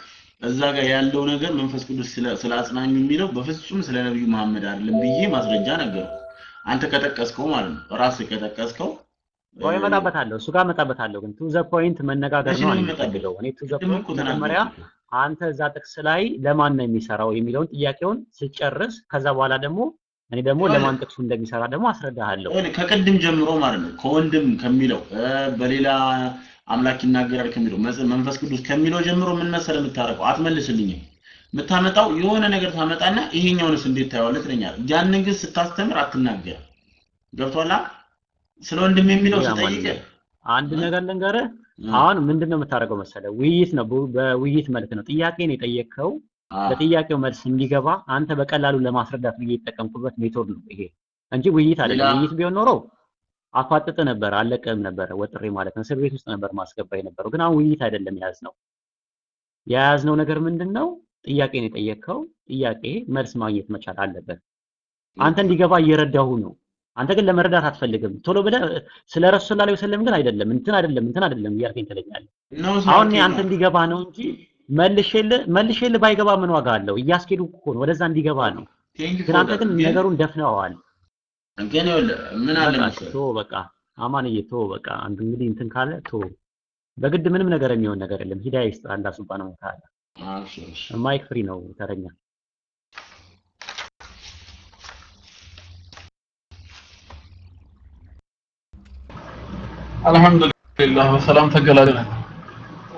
እዛ ጋር ያለው ነገር መንፈስ ቅዱስ ስለ አጽናኙ የሚለው በፍጹም ስለ ነብዩ መሐመድ አይደለም ብዬ ማስረጃ ነገርኩ። አንተ ከጠቀስከው ማለት ነው ራስህ ከጠቀስከው ወይ እመጣበታለሁ፣ እሱ ጋር እመጣበታለሁ። ግን to the point መነጋገር ነው እኔ to the point መጀመሪያ አንተ እዛ ጥቅስ ላይ ለማን ነው የሚሰራው የሚለውን ጥያቄውን ስጨርስ ከዛ በኋላ ደግሞ እኔ ደግሞ ለማን ጥቅሱ እንደሚሰራ ደግሞ አስረዳሃለሁ። ከቅድም ጀምሮ ማለት ነው ከወንድም ከሚለው በሌላ አምላክ ይናገራል ከሚለው መንፈስ ቅዱስ ከሚለው ጀምሮ ምን መሰለህ የምታረቀው አትመልስልኝም። የምታመጣው የሆነ ነገር ታመጣና ይሄኛውንስ እንዴት ታየዋለህ ትለኛለህ። ያንን ግን ስታስተምር አትናገር። ገብቶሃል? ስለ ወንድም የሚለው ስጠይቅህ አንድ? ነገር ልንገርህ። አሁን ምንድነው የምታደርገው መሰለህ? ውይይት ነው። በውይይት መልክ ነው ጥያቄን የጠየቅከው። አ፣ ለጥያቄው መልስ እንዲገባ አንተ በቀላሉ ለማስረዳት ብዬ የተጠቀምኩበት ሜቶድ ነው ይሄ እንጂ ውይይት አይደለም። ሌላ- ውይይት ቢሆን ኖሮ አፋጥጥ ነበር፣ አለቀም ነበር፣ ወጥሬ ማለት ነው። እስር ቤት ውስጥ ነበር ማስገባ የነበረው። ግን አሁን ውይይት አይደለም የያዝነው። የያዝነው ነገር ምንድን ነው? ጥያቄን የጠየቅከው ጥያቄ መልስ ማግኘት መቻል አለበት። አንተ እንዲገባ እየረዳሁ ነው። አንተ ግን ለመረዳት አትፈልግም። ቶሎ ብለህ ስለ ረሱል ሰለላሁ ዐለይሂ ወሰለም ግን አይደለም እንትን አይደለም እንትን አይደለም እያልከኝ ትለኛለህ። አሁን እኔ አንተ እንዲገባ ነው እንጂ መልሼልህ መልሼልህ ባይገባ ምን ዋጋ አለው? እያስኬዱ እኮ ነው፣ ወደዛ እንዲገባ ነው። ግን አንተ ግን ነገሩን ደፍነዋል። ግን ይኸውልህ ምን አለ በቃ መሰለህ ቶ በቃ አማንዬ ቶ በቃ አንድ እንግዲህ እንትን ካለ ቶ በግድ ምንም ነገር የሚሆን ነገር የለም። ሂዳያ ይስጥ አላህ ሱብሃነሁ ወተዓላ። mic free ነው ተረኛ። الحمد لله በሰላም ተገላግለን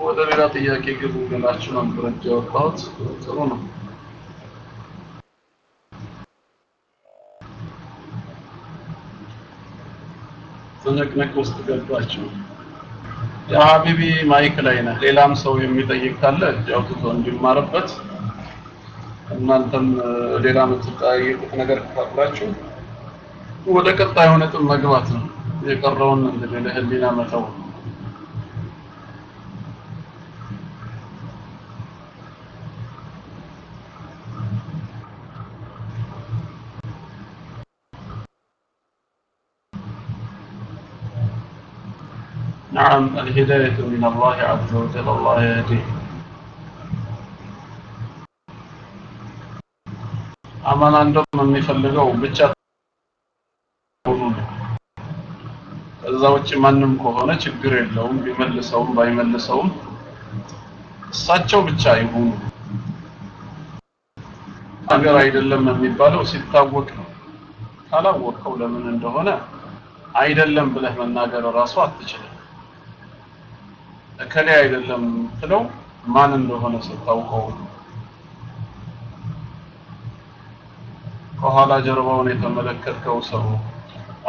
ወደ ሌላ ጥያቄ ግቡ ብላችሁ ነበር እንጂ ያወጣሁት ጥሩ ነው። ትንቅንቅ ውስጥ ገባችሁ። የሀቢቢ ማይክ ላይ ነህ። ሌላም ሰው የሚጠይቅ ካለ እጅ አውጥቶ እንዲማርበት እናንተም ሌላ የምትጠያየቁት ነገር ካላችሁ ወደ ቀጣዩ ነጥብ መግባት ነው። இது கர்றோன்னு அந்த விலகல் நாம نعم الهداية من الله عز وجل الله يهديه. أنتم من يخلقه بالشكل ከዛ ውጭ ማንም ከሆነ ችግር የለውም ቢመልሰውም ባይመልሰውም እሳቸው ብቻ ይሁኑ። ነገር አይደለም የሚባለው ሲታወቅ ነው። ካላወቀው ለምን እንደሆነ አይደለም ብለህ መናገር እራሱ አትችልም። እከሌ አይደለም የምትለው ማን እንደሆነ ስታውቀው ከኋላ ጀርባውን የተመለከትከው ሰው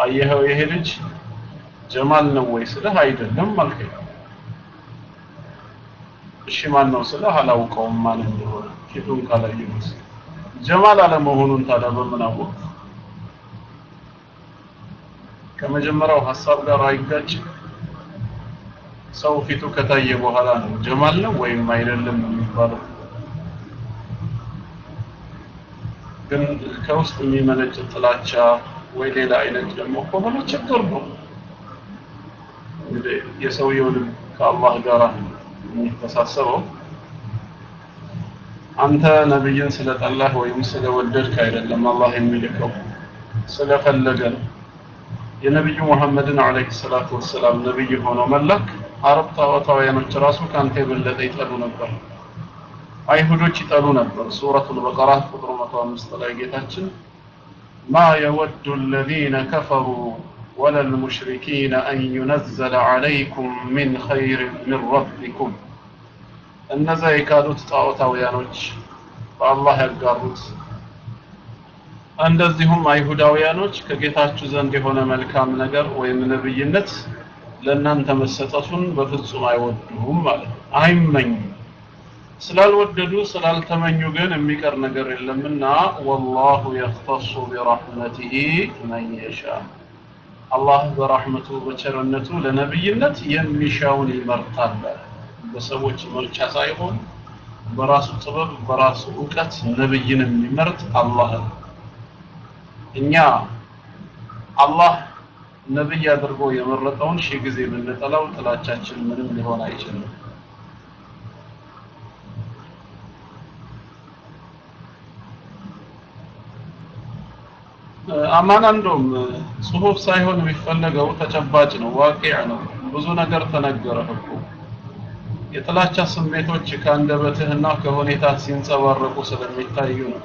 አየኸው ይሄ ልጅ ጀማል ነው ወይ ስልህ አይደለም አልከኝ። እሺ ማን ነው ስልህ አላውቀውም ማን እንደሆነ ፊቱን ካላየሁት ጀማል አለመሆኑን ታዲያ በምን አወቅ? ከመጀመሪያው ሀሳብ ጋር አይጋጭም። ሰው ፊቱ ከታየ በኋላ ነው ጀማል ነው ወይም አይደለም የሚባለው። ግን ከውስጥ የሚመነጭ ጥላቻ ወይ ሌላ አይነት ደግሞ ከሆነ ችግር ነው። የሰውየውንም ከአላህ ጋር የሚተሳሰበው አንተ ነብይን ስለጠላህ ወይም ስለወደድክ አይደለም አላህ የሚልከው ስለፈለገ ነው። የነቢዩ ሙሐመድን ዓለይሂ ሰላቱ ወሰላም ነብይ ሆኖ መላክ አረብ ጣዖታውያኖች ራሱ ከአንተ የበለጠ ይጠሉ ነበር። አይሁዶች ይጠሉ ነበር። ሱረቱል በቀራ ቁጥር 105 ላይ ጌታችን ማ የወዱ አለዚነ ከፈሩ ولا المشركين أن ينزل عليكم من خير من ربكم እነዛ የካዱት ጣዖታውያኖች በአላህ ያጋሩት እንደዚሁም አይሁዳውያኖች ከጌታችሁ ዘንድ የሆነ መልካም ነገር ወይም ነብይነት ለእናንተ መሰጠቱን በፍጹም አይወዱም ማለት ነው አይመኙም ስላልወደዱ ስላልተመኙ ግን የሚቀር ነገር የለምና ወላሁ የኽተሱ ቢረሕመቲሂ መን የሻ አላህ በራህመቱ በቸርነቱ ለነብይነት የሚሻውን ይመርጣል። በሰዎች ምርጫ ሳይሆን በራሱ ጥበብ በራሱ እውቀት ነብይን የሚመርጥ አላህ እኛ አላህ ነብይ አድርጎ የመረጠውን ሺህ ጊዜ ብንጠላው ጥላቻችን ምንም ሊሆን አይችልም አማና እንደውም ጽሁፍ ሳይሆን የሚፈለገው ተጨባጭ ነው ዋቂዕ ነው። ብዙ ነገር ተነገረ እኮ። የጥላቻ ስሜቶች ከአንደበትህና ከሁኔታ ሲንጸባረቁ ስለሚታዩ ነው።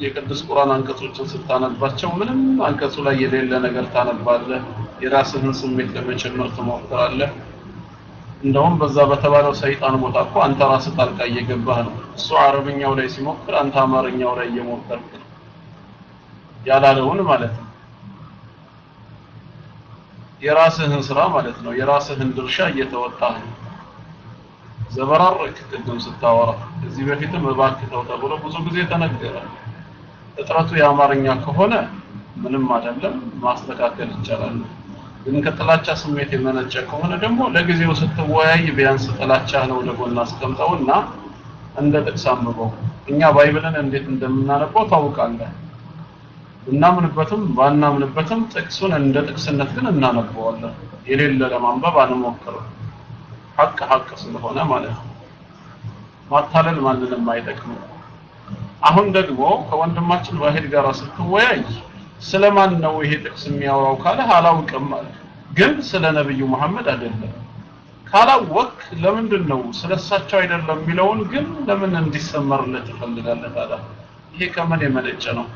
የቅዱስ ቁርአን አንቀጾችን ስታነባቸው ምንም አንቀጹ ላይ የሌለ ነገር ታነባለህ። የራስህን ስሜት ለመጨመር ትሞክራለህ እንደውም በዛ በተባለው ሰይጣን ቦታ እኮ አንተ ራስህ ጣልቃ እየገባህ ነው። እሱ አረብኛው ላይ ሲሞክር አንተ አማርኛው ላይ እየሞከርክ ነው ያላለውን ማለት ነው። የራስህን ስራ ማለት ነው። የራስህን ድርሻ እየተወጣህ ነው። ዘበራርክ ቅድም ስታወራ እዚህ በፊትም እባክህ ተው ተብሎ ብዙ ጊዜ ተነገረ። እጥረቱ የአማርኛ ከሆነ ምንም አይደለም ማስተካከል ይቻላል ግን ከጥላቻ ስሜት የመነጨ ከሆነ ደግሞ ለጊዜው ስትወያይ ቢያንስ ጥላቻ ነው ለጎን አስቀምጠውና እንደ ጥቅስ አንብበው እኛ ባይብልን እንዴት እንደምናነበው ታውቃለህ። እናምንበትም ባናምንበትም ጥቅሱን እንደ ጥቅስነት ግን እናነበዋለን። የሌለ ለማንበብ አንሞክርም። ሐቅ ሐቅ ስለሆነ ማለት ነው። ማታለል ማንንም አይጠቅምም። አሁን ደግሞ ከወንድማችን ዋሂድ ጋር ስትወያይ ስለማን ነው ይሄ ጥቅስ የሚያወራው ካለ አላውቅም ማለት ግን ስለ ነብዩ መሐመድ አይደለም። ካላወቅ ለምንድን ነው ስለሳቸው አይደለም የሚለውን ግን ለምን እንዲሰመርለት ትፈልጋለህ ታዲያ ይሄ ከምን የመነጨ ነው?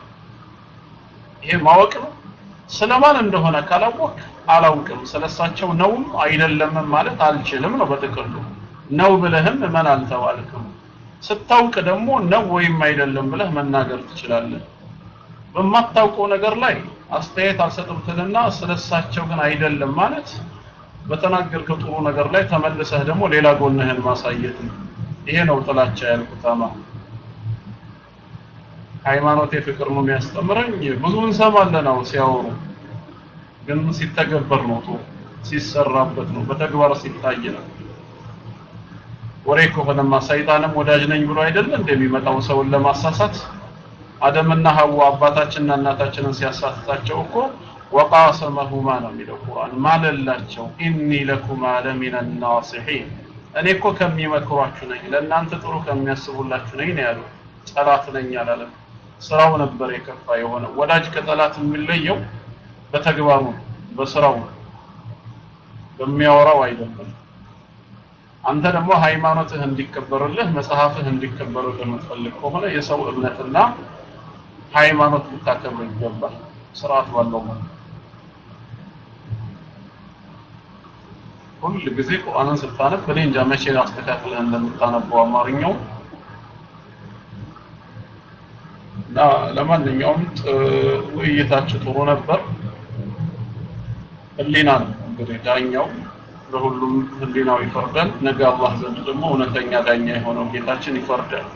ይሄ ማወቅ ነው? ስለማን እንደሆነ ካላወቅ አላውቅም። ስለሳቸው ነውም አይደለምም ማለት አልችልም ነው በጥቅሉ። ነው ብለህም እመን አልተባልክም? ስታውቅ ደግሞ ነው ወይም አይደለም ብለህ መናገር ትችላለህ በማታውቀው ነገር ላይ አስተያየት አልሰጥም ትልና ስለሳቸው ግን አይደለም ማለት በተናገርከው ጥሩ ነገር ላይ ተመልሰህ ደግሞ ሌላ ጎንህን ማሳየት ነው። ይሄ ነው ጥላቻ ያልኩት ሃይማኖት የፍቅር ነው የሚያስተምረኝ። ብዙ እንሰማለን ነው ሲያወሩ። ግን ሲተገበር ነው ጥሩ ሲሰራበት ነው በተግባር ሲታይ ነው። ወሬ ከሆነማ ሰይጣንም ወዳጅ ነኝ ብሎ አይደለ እንደሚመጣው ሰውን ለማሳሳት አደምና ሐዋ አባታችንና እናታችንን ሲያሳትታቸው እኮ ወቃሰመሁማ ነው የሚለው ቁርአን። ማለላቸው? ኢኒ ለኩማ ለሚነ ናሲሒን። እኔ እኮ ከሚመክሯችሁ ነኝ ለእናንተ ጥሩ ከሚያስቡላችሁ ነኝ ነው ያሉ ጠላት ነኝ አላለም። ስራው ነበር የከፋ የሆነ ወዳጅ ከጠላት የሚለየው በተግባሩ በስራው በሚያወራው አይደለም። አንተ ደግሞ ሃይማኖትህ እንዲከበርልህ መጽሐፍህ እንዲከበርልህ የምትፈልግ ከሆነ የሰው እምነትና ሃይማኖት ልታከብር ይገባል ስርዓት ባለው ማለት ሁል ጊዜ ቁርአንን ስታነብ እኔ እንጃ መቼ አስተካክለህ እንደምታነበው አማርኛው። እና ለማንኛውም ውይይታችሁ ጥሩ ነበር። ህሊና ነው እንግዲህ ዳኛው ለሁሉም ህሊናው ይፈርዳል። ነገ አላህ ዘንድ ደግሞ እውነተኛ ዳኛ የሆነው ጌታችን ይፈርዳል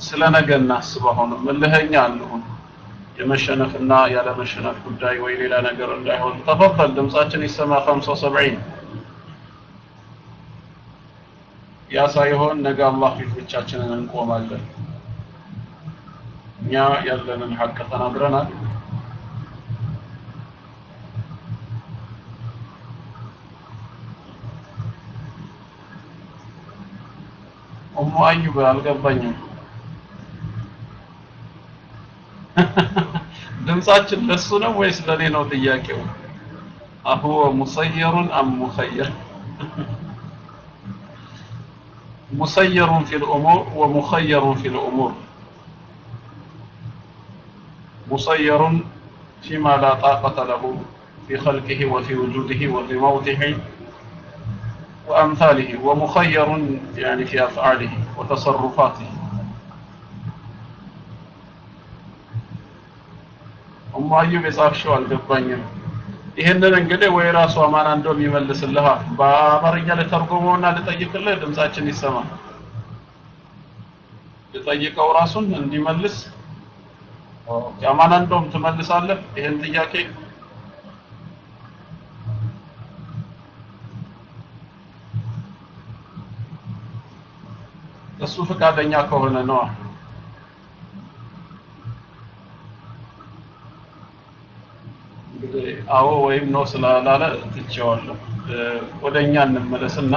ስለ ነገ እናስብ። አሁንም እልህኛ አንሁን። የመሸነፍና ያለመሸነፍ ጉዳይ ወይ ሌላ ነገር እንዳይሆን ተፈضل ድምጻችን ይሰማ። 75 ያ ሳይሆን ነገ አላህ ፊት ብቻችንን እንቆማለን። እኛ ያለንን ሐቅ ተናግረናል። ኡሙ አዩብ አልገባኝም ድምጻችን ለሱ ነው ወይስ ለኔ ነው ጥያቄው አሁወ ሙሰየሩን አም ሙኸየር مسير في الأمور ومخير في الأمور مسير فيما لا طاقة له في خلقه وفي وجوده وفي موته وأمثاله ومخير يعني في أفعاله وتصرفاته አዩብ የጻፍሽው አልገባኝም። ይህንን እንግዲህ ወይ ራሱ አማን አንዶም ይመልስልሃል። በአማርኛ ልተርጉመውና ልጠይቅልህ፣ ድምጻችን ይሰማ። ልጠይቀው ራሱን እንዲመልስ አማን አንዶም ትመልሳለህ ይህን ጥያቄ? እሱ ፈቃደኛ ከሆነ ነው። እንግዲህ አዎ ወይም ነው ስላላለ ትቼዋለሁ። ወደኛ እንመለስና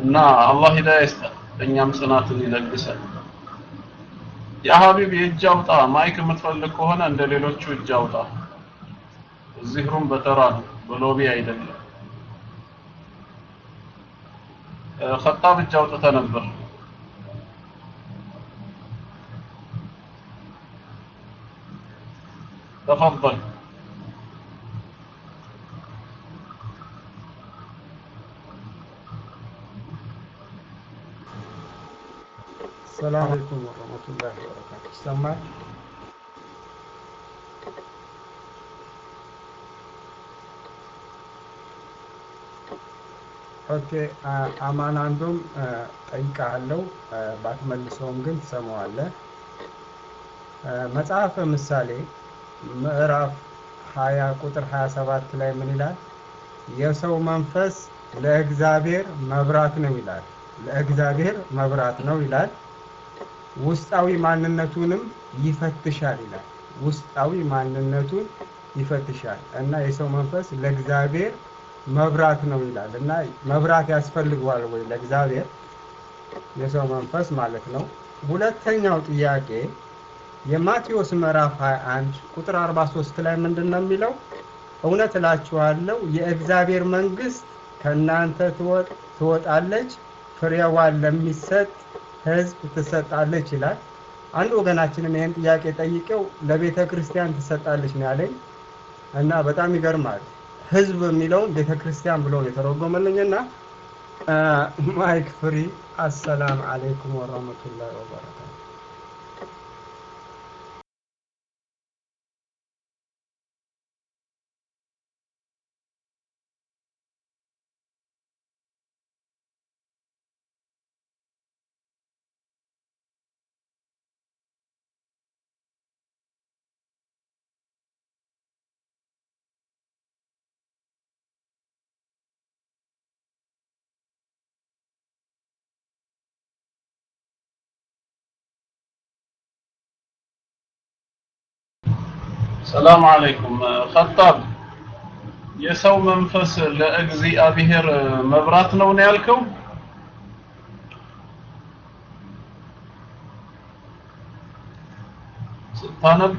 እና አላህ ሂዳያ ይስጠን፣ እኛም ጽናትን ይለግሰን። ያ ሀቢብ የእጅ አውጣ። ማይክ የምትፈልግ ከሆነ እንደ ሌሎቹ እጅ አውጣ። እዚህ ሩም በተራ ነው፣ በሎቢ አይደለም። ኸጣብ እጅ አውጥተህ ነበር። تفضل السلام عليكم ورحمة الله وبركاته ይሰማል? ኦኬ አማን አንዱም ጠይቃለሁ፣ ባትመልሰውም ግን ትሰማዋለህ። መጽሐፈ ምሳሌ ምዕራፍ 20 ቁጥር 27 ላይ ምን ይላል? የሰው መንፈስ ለእግዚአብሔር መብራት ነው ይላል። ለእግዚአብሔር መብራት ነው ይላል። ውስጣዊ ማንነቱንም ይፈትሻል ይላል። ውስጣዊ ማንነቱን ይፈትሻል እና የሰው መንፈስ ለእግዚአብሔር መብራት ነው ይላል እና መብራት ያስፈልገዋል ወይ ለእግዚአብሔር የሰው መንፈስ ማለት ነው። ሁለተኛው ጥያቄ የማቴዎስ ምዕራፍ 21 ቁጥር 43 ላይ ምንድን ነው የሚለው? እውነት እላችኋለሁ የእግዚአብሔር መንግሥት ከእናንተ ትወጣለች፣ ፍሬዋን ለሚሰጥ ሕዝብ ትሰጣለች ይላል። አንድ ወገናችንን ይህን ጥያቄ ጠይቄው ለቤተ ክርስቲያን ትሰጣለች ነው ያለኝ እና በጣም ይገርማል። ሕዝብ የሚለውን ቤተ ክርስቲያን ብሎ ነው የተረጎመልኝና mic free። السلام عليكم ورحمة الله وبركاته። ሰላም አለይኩም ኸጣብ የሰው መንፈስ ለእግዚአብሔር መብራት ነው ነው ያልከው ስታነብ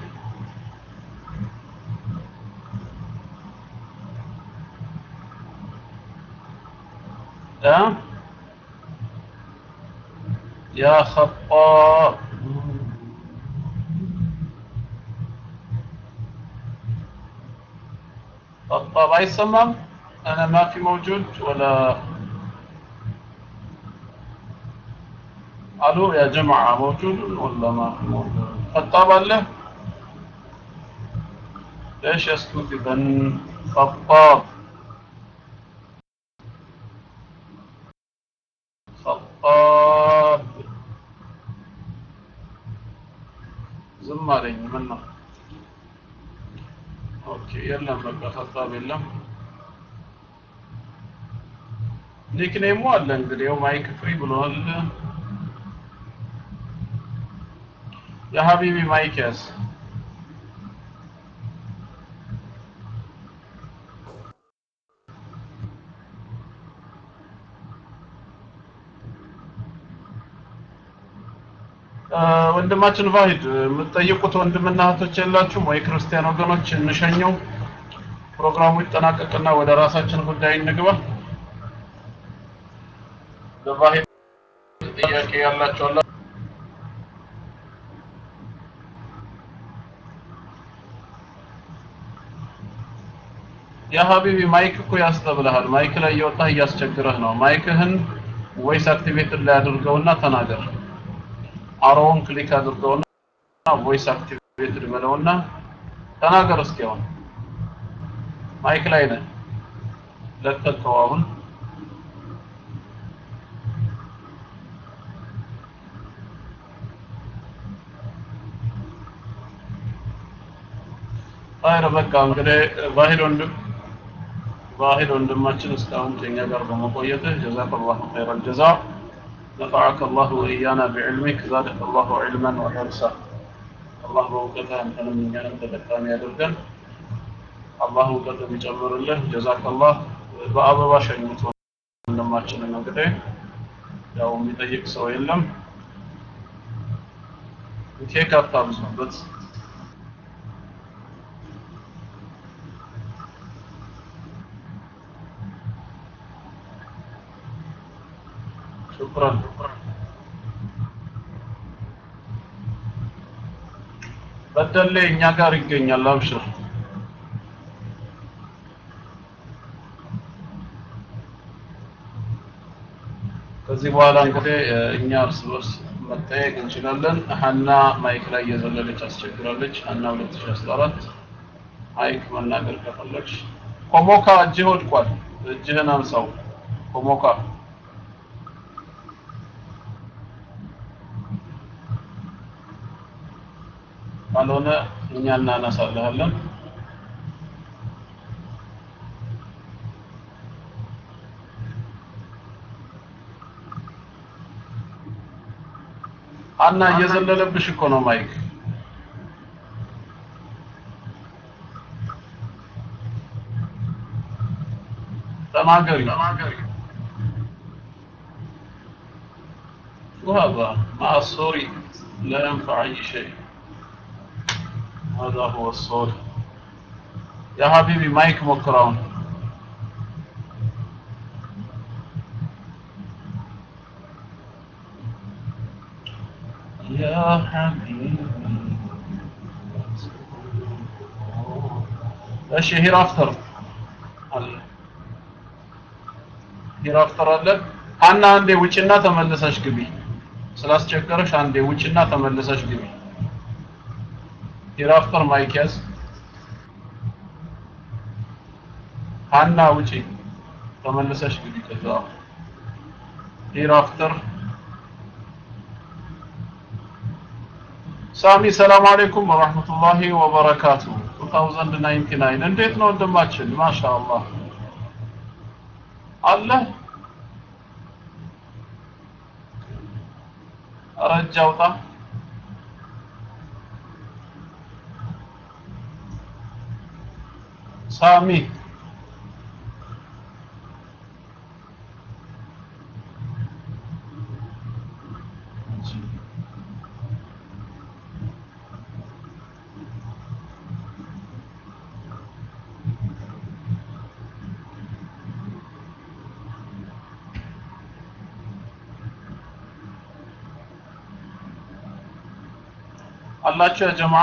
እ ያ طب عايز صمم أنا ما في موجود ولا ألو يا جماعة موجود ولا ما في موجود؟ خطاب له ليش يسكت اذا؟ خطاب. خطاب. زمرين منه. ምን ነው ኦኬ የለም በቃ ሀሳብ የለም ኒክኔሙ አለ እንግዲህ ያው ማይክ ፍሪ ብለዋል የሀቢቢ ማይክ ወንድማችን ቫሂድ የምትጠይቁት ወንድምና እህቶች የላችሁም ወይ? ክርስቲያን ወገኖች እንሸኘው። ፕሮግራሙ ይጠናቀቅና ወደ ራሳችን ጉዳይ እንግባ። ለቫሂድ ጥያቄ ያላችሁ አላ ያ mic እኮ ያስጠብልሃል። mic ላይ እየወጣህ እያስቸግረህ ነው። mic ህን voice activated ላይ አድርገውና ተናገር። arrow ን click አድርገውና voice activated በለውና ተናገር። እስኪ አሁን mic ላይ ነህ። ለቀቀው አሁን خير በቃ እንግዲህ ቫሂድ ወንድም ቫሂድ ወንድማችን እስካሁን ከኛ ጋር በመቆየትህ ጀዛከላሁ ኸይረል ጀዛ نفعك الله وإيانا بعلمك زادك الله علما وحرصا الله بوقتها أنتنا من جانب تدكام يدرجن الله بوقتها بيجمر الله جزاك الله በአበባ ሸኙት ወንድማችንን እንግዲህ ያው የሚጠይቅ ሰው የለም ኬክ አታብዙበት شكرا በደሌ እኛ ጋር ይገኛል አብሽር ከዚህ በኋላ እንግዲህ እኛ እርስ በርስ መጠየቅ እንችላለን ሀና ማይክ ላይ እየዘለለች አስቸግራለች ሀና 2014 ማይክ መናገር ከፈለግሽ ኮሞካ እጅህ ወድቋል እጅህን አንሳው ኮሞካ ካልሆነ እኛ እናነሳልሃለን አና እየዘለለብሽ እኮ ነው ማይክ ተናገሪ شو هذا مع السوري لا ينفع أي شيء هذا هو الصوت يا حبيبي مايك مكرون يا حبيبي ايش هير افتر هير افتر አለ ሀና አንዴ ውጭና ተመለሰሽ ግቢ ስላስቸገረሽ አንዴ ውጭና ተመለሰሽ ግቢ ሂራፍተር ማይክ ያዝ ሀና ውጪ ተመለሰሽ ግቢ ከዛ ሂራፍተር ሳሚ ሰላም አለይኩም ወራህመቱላሂ ወበረካቱ 2099 እንዴት ነው ወንድማችን ማሻአላህ አለ ረጃ አውጣ ሳሚ አላችሁ ያ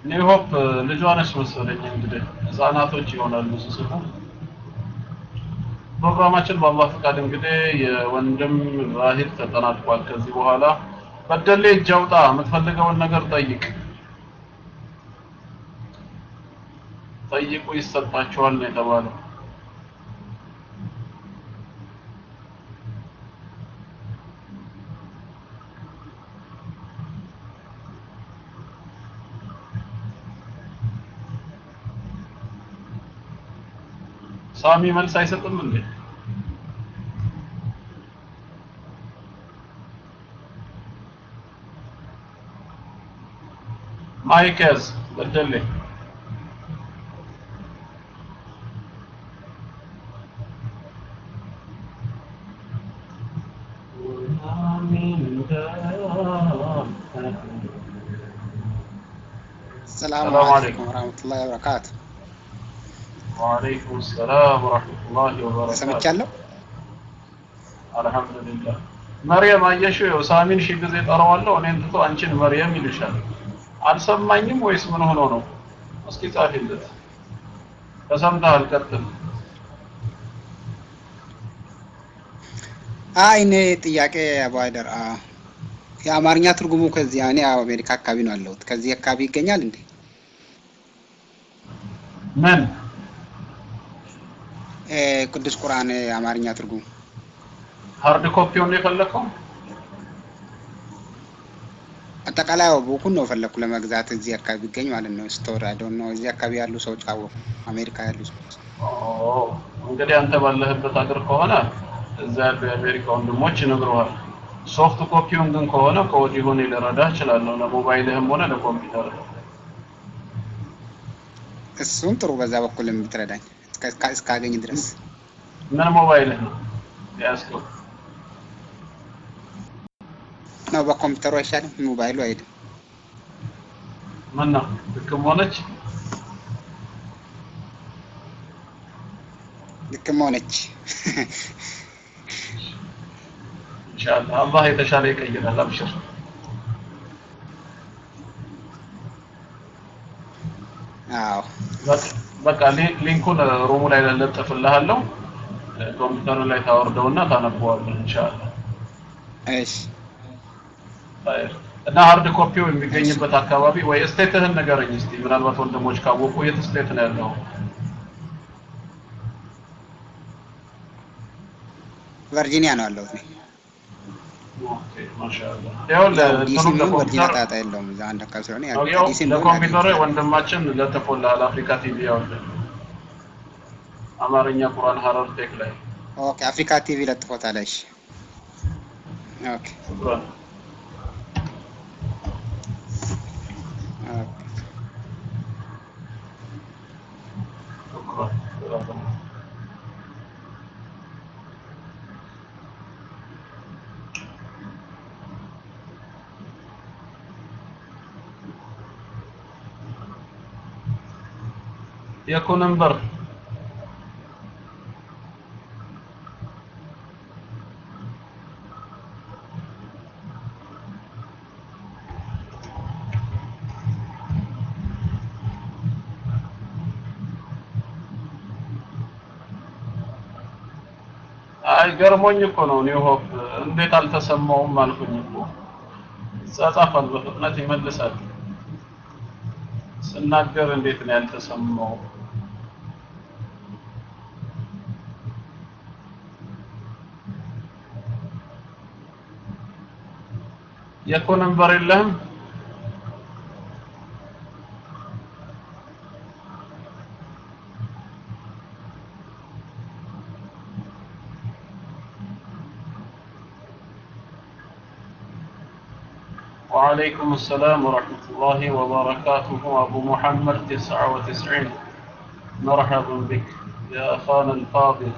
ጀማዓ ኒው ሆፕ ልጇ ነች መሰለኝ እንግዲህ ህፃናቶች ይሆናሉ ስስፉ ፕሮግራማችን በአላህ ፈቃድ እንግዲህ የወንድም ዛሂር ተጠናቋል። ከዚህ በኋላ በደሌ እጅ አውጣ የምትፈልገውን ነገር ጠይቅ። ጠይቁ ይሰጣቸዋል ነው የተባለው சாமி من ஐசத்தும் இல்லை مايكاز بدل لي السلام عليكم ورحمة الله وبركاته ወአለይኩም ሰላም ወረሕመቱላሂ ወበረካቱ። ሰምቻለሁ። አልሐምዱሊላህ። መርየም አየሽው፣ ያው ሳሚን ሺህ ጊዜ ጠራዋለሁ፣ እኔን ትቶ አንቺን መርየም ይልሻል። አልሰማኝም ወይስ ምን ሆኖ ነው? እስኪ ጻፊለት። ተሰምተሃል? ቀጥል። አይ እኔ ጥያቄ አቡ ሀይደር የአማርኛ ትርጉሙ ከዚህ እኔ አሜሪካ አካባቢ ነው ያለሁት። ከዚህ አካባቢ ይገኛል እንዴ? ምን ቅዱስ ቁርአን የአማርኛ ትርጉሙ hard copy ውን የፈለከው? አጠቃላይ book ኡን ነው ፈለኩ ለመግዛት እዚህ አካባቢ ቢገኝ ማለት ነው። don't know እዚህ አካባቢ ያሉ ሰዎች ካወቁ አሜሪካ ያሉ ሰዎች እንግዲህ አንተ ባለህበት ሀገር ከሆነ እዛ ያሉ የአሜሪካ ወንድሞች ይነግሩሃል። soft copy ውን ግን ከሆነ ከወዲሁ እኔ ልረዳህ እችላለሁ፣ ለሞባይልህም ሆነ ለኮምፒውተር። እሱም ጥሩ በዛ በኩል የምትረዳኝ እስካገኝ ድረስ ምን ሞባይልህ ነው የያዝከው? ነው። በኮምፒውተሩ አይሻልም? ሞባይሉ አይሄድም። ምን ነው ድክም ሆነች? ልክም ሆነች። ኢንሻአላህ አላህ የተሻለ ይቀይራል። አብሽር። አዎ በቃ- link ኡን room ኡ ላይ ለጥፍልሃለሁ። ኮምፒውተር ላይ ታወርደውና ታነበዋለህ ኢንሻአላህ። እሺ እና hard copy ው የሚገኝበት አካባቢ ወይ state ህን ንገረኝ እስቲ፣ ምናልባት ወንድሞች ካወቁ የት state ነው ያለው? ቨርጂኒያ ነው ያለሁት እኔ። okay ማሻአላህ። ይኸውልህ ያው ዲሲ እንትኑን ቢሆን ቨርጂኒያ ለኮምፒውተር ወንድማችን ለጥፎልሃል አፍሪካ ቲቪ ያውልህ አማርኛ ቁርአን ሀረር ቴክ ላይ okay አፍሪካ ቲቪ ለጥፎታል። እሺ okay شكرا። يكون انبر አይ ገርሞኝ እኮ ነው ኒው ሆፕ እንዴት አልተሰማውም አልኩኝ እኮ ይጻጻፋል በፍጥነት ይመልሳል ስናገር እንዴት ነው ያልተሰማው يكون من اللام وعليكم السلام ورحمة الله وبركاته. أبو محمد 99 مرحبا بك. يا أخانا الفاضل.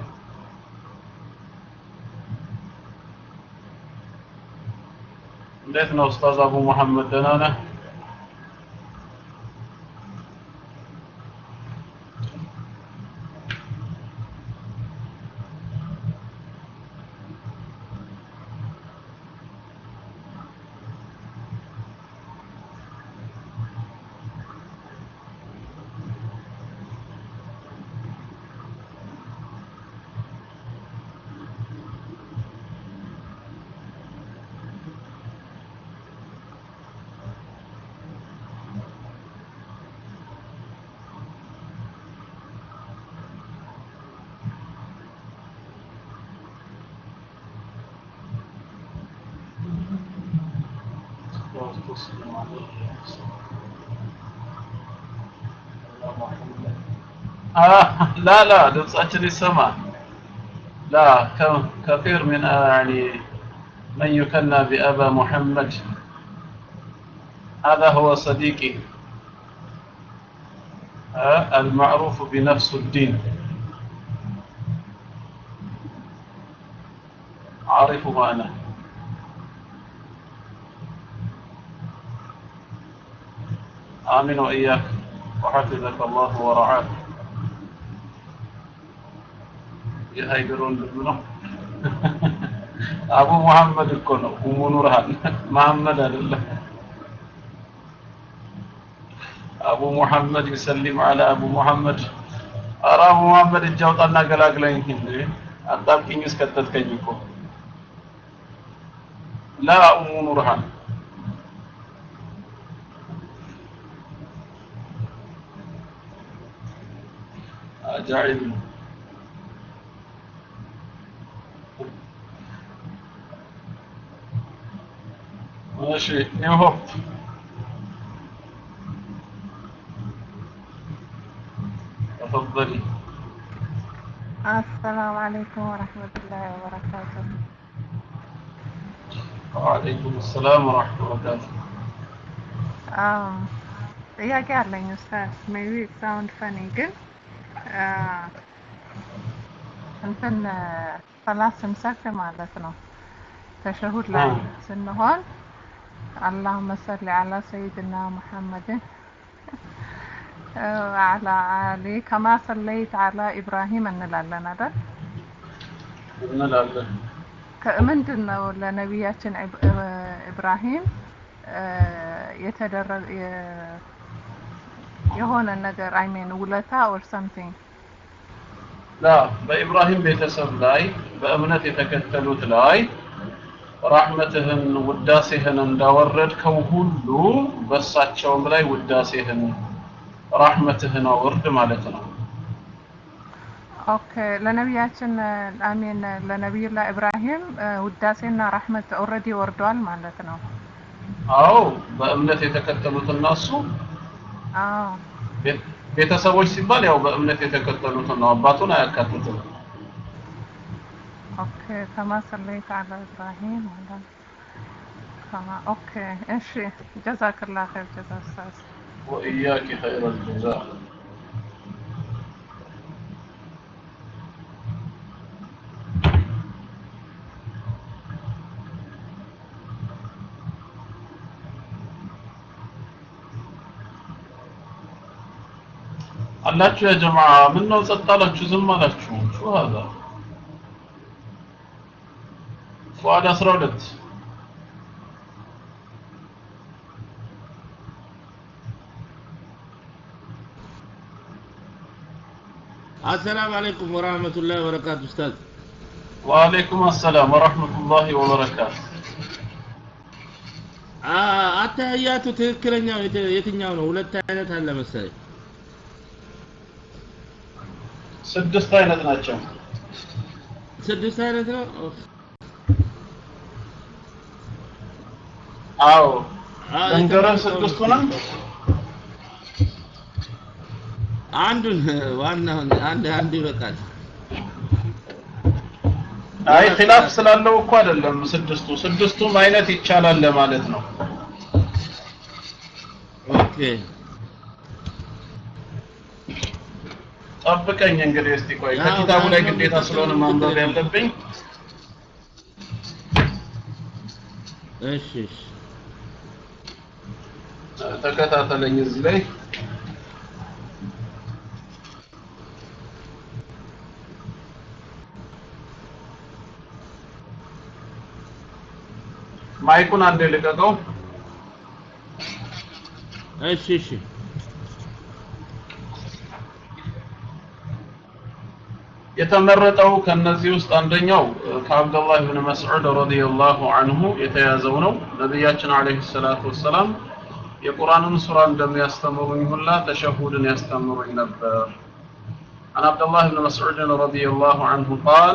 እንዴት ነው ኡስታዝ አቡ መሐመድ آه لا لا دمصاتني السماء لا كثير من آه، يعني من يكنى بأبا محمد. هذا هو صديقي. آه المعروف بنفس الدين. أعرفه أنا. لا، لا. آمين وإياك. وحفظك الله ورعاك. የሀይገሮን ልብ ነው። አቡ መሐመድ እኮ ነው ኡሙ ኑርሃን። መሐመድ አይደለም። አቡ ሙሐመድ ይሰሊም አለ አቡ ሙሐመድ ኧረ አቡ ሙሐመድ እጅ አውጣና ገላግለኝ። እንዴ አጣብቂኝ እስከተትከኝ እኮ። ላ ኡሙ ኑርሃን። አጃኢብ ነው شيء هوب تفضلي. السلام عليكم ورحمة الله وبركاته. وعليكم السلام ورحمة الله وبركاته. آه. Yeah, darling, أستاذ maybe it sound funny, good? آه. انتن خلاص آه، مسكت معناتنا تشهد لا نعم. سنهار اللهم صل على سيدنا محمد وعلى آله كما صليت على إبراهيم እንላለን አይደል? እንላለን ምንድን ነው ለነቢያችን ኢብራሂም የተደረገ የሆነ ነገር አይ ሚን ውለታ ኦር ሰምቲንግ ላ በኢብራሂም ቤተሰብ ላይ በእምነት የተከተሉት ላይ ራህመትህን ውዳሴህን እንዳወረድከው ሁሉ በሳቸውም ላይ ውዳሴህን ራህመትህን አውርድ ማለት ነው። okay ለነቢያችን አሚን ለነቢዩላህ ኢብራሂም ውዳሴና ራህመት already ወርደዋል ማለት ነው። አዎ በእምነት የተከተሉት እነሱ አዎ ቤተሰቦች ሲባል ያው በእምነት የተከተሉትን ነው፣ አባቱን አያካትትም። okay كما صليت على إبراهيم على كما okay እሺ ጀዛክላ ኸይር ጀዛ ኡስታዝ ወኢያኪ ኸይረል ጀዛ አላችሁ ያ ጀማዓ ምን ነው ጸጥ አላችሁ ዝም አላችሁ ሹ ሀዛ ፉአድ 12 አሰላም አለይኩም ወራህመቱላሂ ወበረካቱ ኡስታዝ ወአለይኩም አሰላም ወራህመቱላሂ ወበረካቱ አተህያቱ ትክክለኛው የትኛው ነው? ሁለት አይነት አለ መሰለኝ። ስድስት አይነት ናቸው። ስድስት አይነት ነው አዎ። ልንገርህ ስድስቱንም አንዱን ዋናውን አንድ አንድ ይበቃል። አይ ኺላፍ ስላለው እኮ አይደለም ስድስቱ። ስድስቱም አይነት ይቻላል ለማለት ነው። okay። ጠብቀኝ እንግዲህ እስቲ ቆይ። ከኪታቡ ላይ ግዴታ ስለሆነ ማንበብ ያለብኝ። እሺ እሺ ተከታተለኝ እዚህ ላይ። ማይኩን አንዴ ልቀቀው። እሺ እሺ። የተመረጠው ከነዚህ ውስጥ አንደኛው ከአብደላህ ብን መስዑድ ረዲየላሁ አንሁ የተያዘው ነው። ነቢያችን አለይሂ ሰላቱ ወሰላም የቁርአንን ሱራ እንደሚያስተምሩኝ ሁላ ተሸሁድን ያስተምሩኝ ነበር عن عبد الله بن مسعود رضي الله عنه قال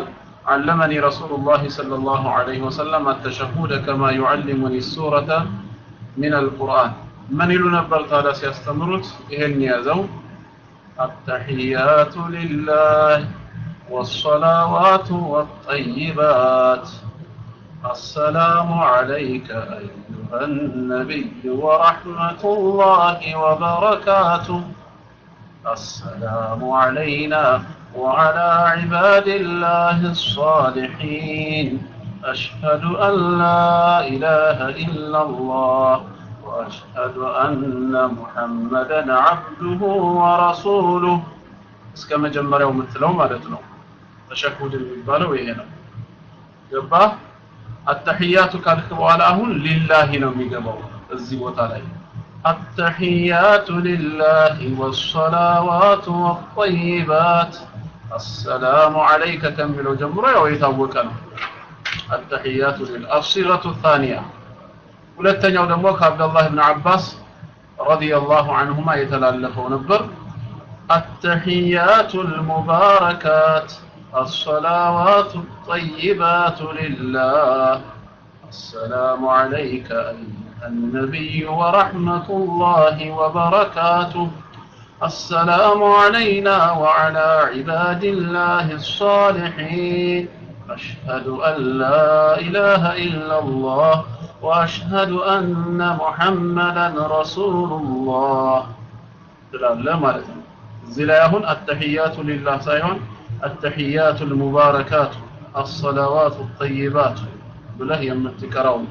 علمني رسول الله صلى الله عليه وسلم التشهد كما يعلمني السورة من القرآن من يلو نبر تعالى سيستمرت إهن يازو التحيات لله والصلوات والطيبات السلام عليك أيها النبي ورحمة الله وبركاته السلام علينا وعلى عباد الله الصالحين أشهد أن لا إله إلا الله وأشهد أن محمدا عبده ورسوله እስከ መጀመሪያው የምትለው ማለት ነው ተሸሁድ የሚባለው ይሄ ነው ገባህ አተሕያቱ ካልክ በኋላ አሁን ሊላሂ ነው የሚገባው እዚህ ቦታ ላይ التحيات لله والصلوات والطيبات السلام عليك كم لو جمرة ويتوكل التحيات لله الصيغة الثانية ሁለተኛው ደግሞ ከአብደላህ ብን አባስ ረዲየላሁ ዐንሁማ የተላለፈው ነበር التحيات المباركات الصلوات الطيبات لله. السلام عليك أيها النبي ورحمة الله وبركاته. السلام علينا وعلى عباد الله الصالحين. أشهد أن لا إله إلا الله وأشهد أن محمدا رسول الله. مالتنا زلاهن التحيات لله سيهن التحيات المباركات الصلوات الطيبات بله يمتكرون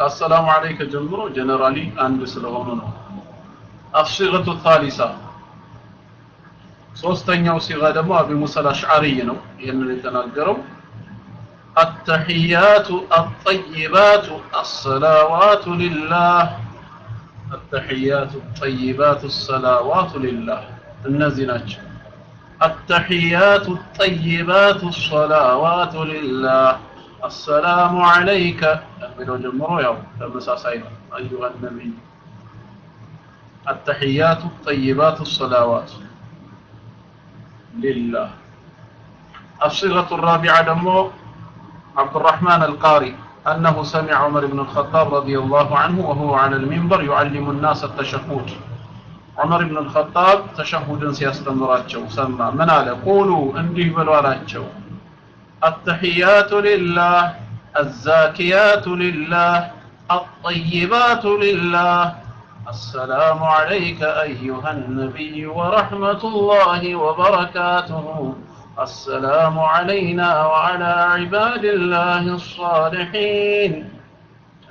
السلام عليك جمرو جنرالي عند سلهوننا الصيغة الثالثة ሶስተኛው ሲጋ ደግሞ አቢ ሙሳ አልአሽዓሪ ነው ይህንን የተናገረው التحيات الطيبات الصلوات لله التحيات الطيبات الصلوات لله እነዚህ ናቸው التحيات الطيبات الصلوات لله. السلام عليك. أقبلوا جمروا يوم أيها النبي. التحيات الطيبات الصلوات لله. الصيغة الرابعة دمو عبد الرحمن القاري أنه سمع عمر بن الخطاب رضي الله عنه وهو على المنبر يعلم الناس التشهد. عمر بن الخطاب تشهد سيستمراتشو سمى من على قولوا انديه بلوالاتشو التحيات لله الزاكيات لله الطيبات لله السلام عليك أيها النبي ورحمة الله وبركاته السلام علينا وعلى عباد الله الصالحين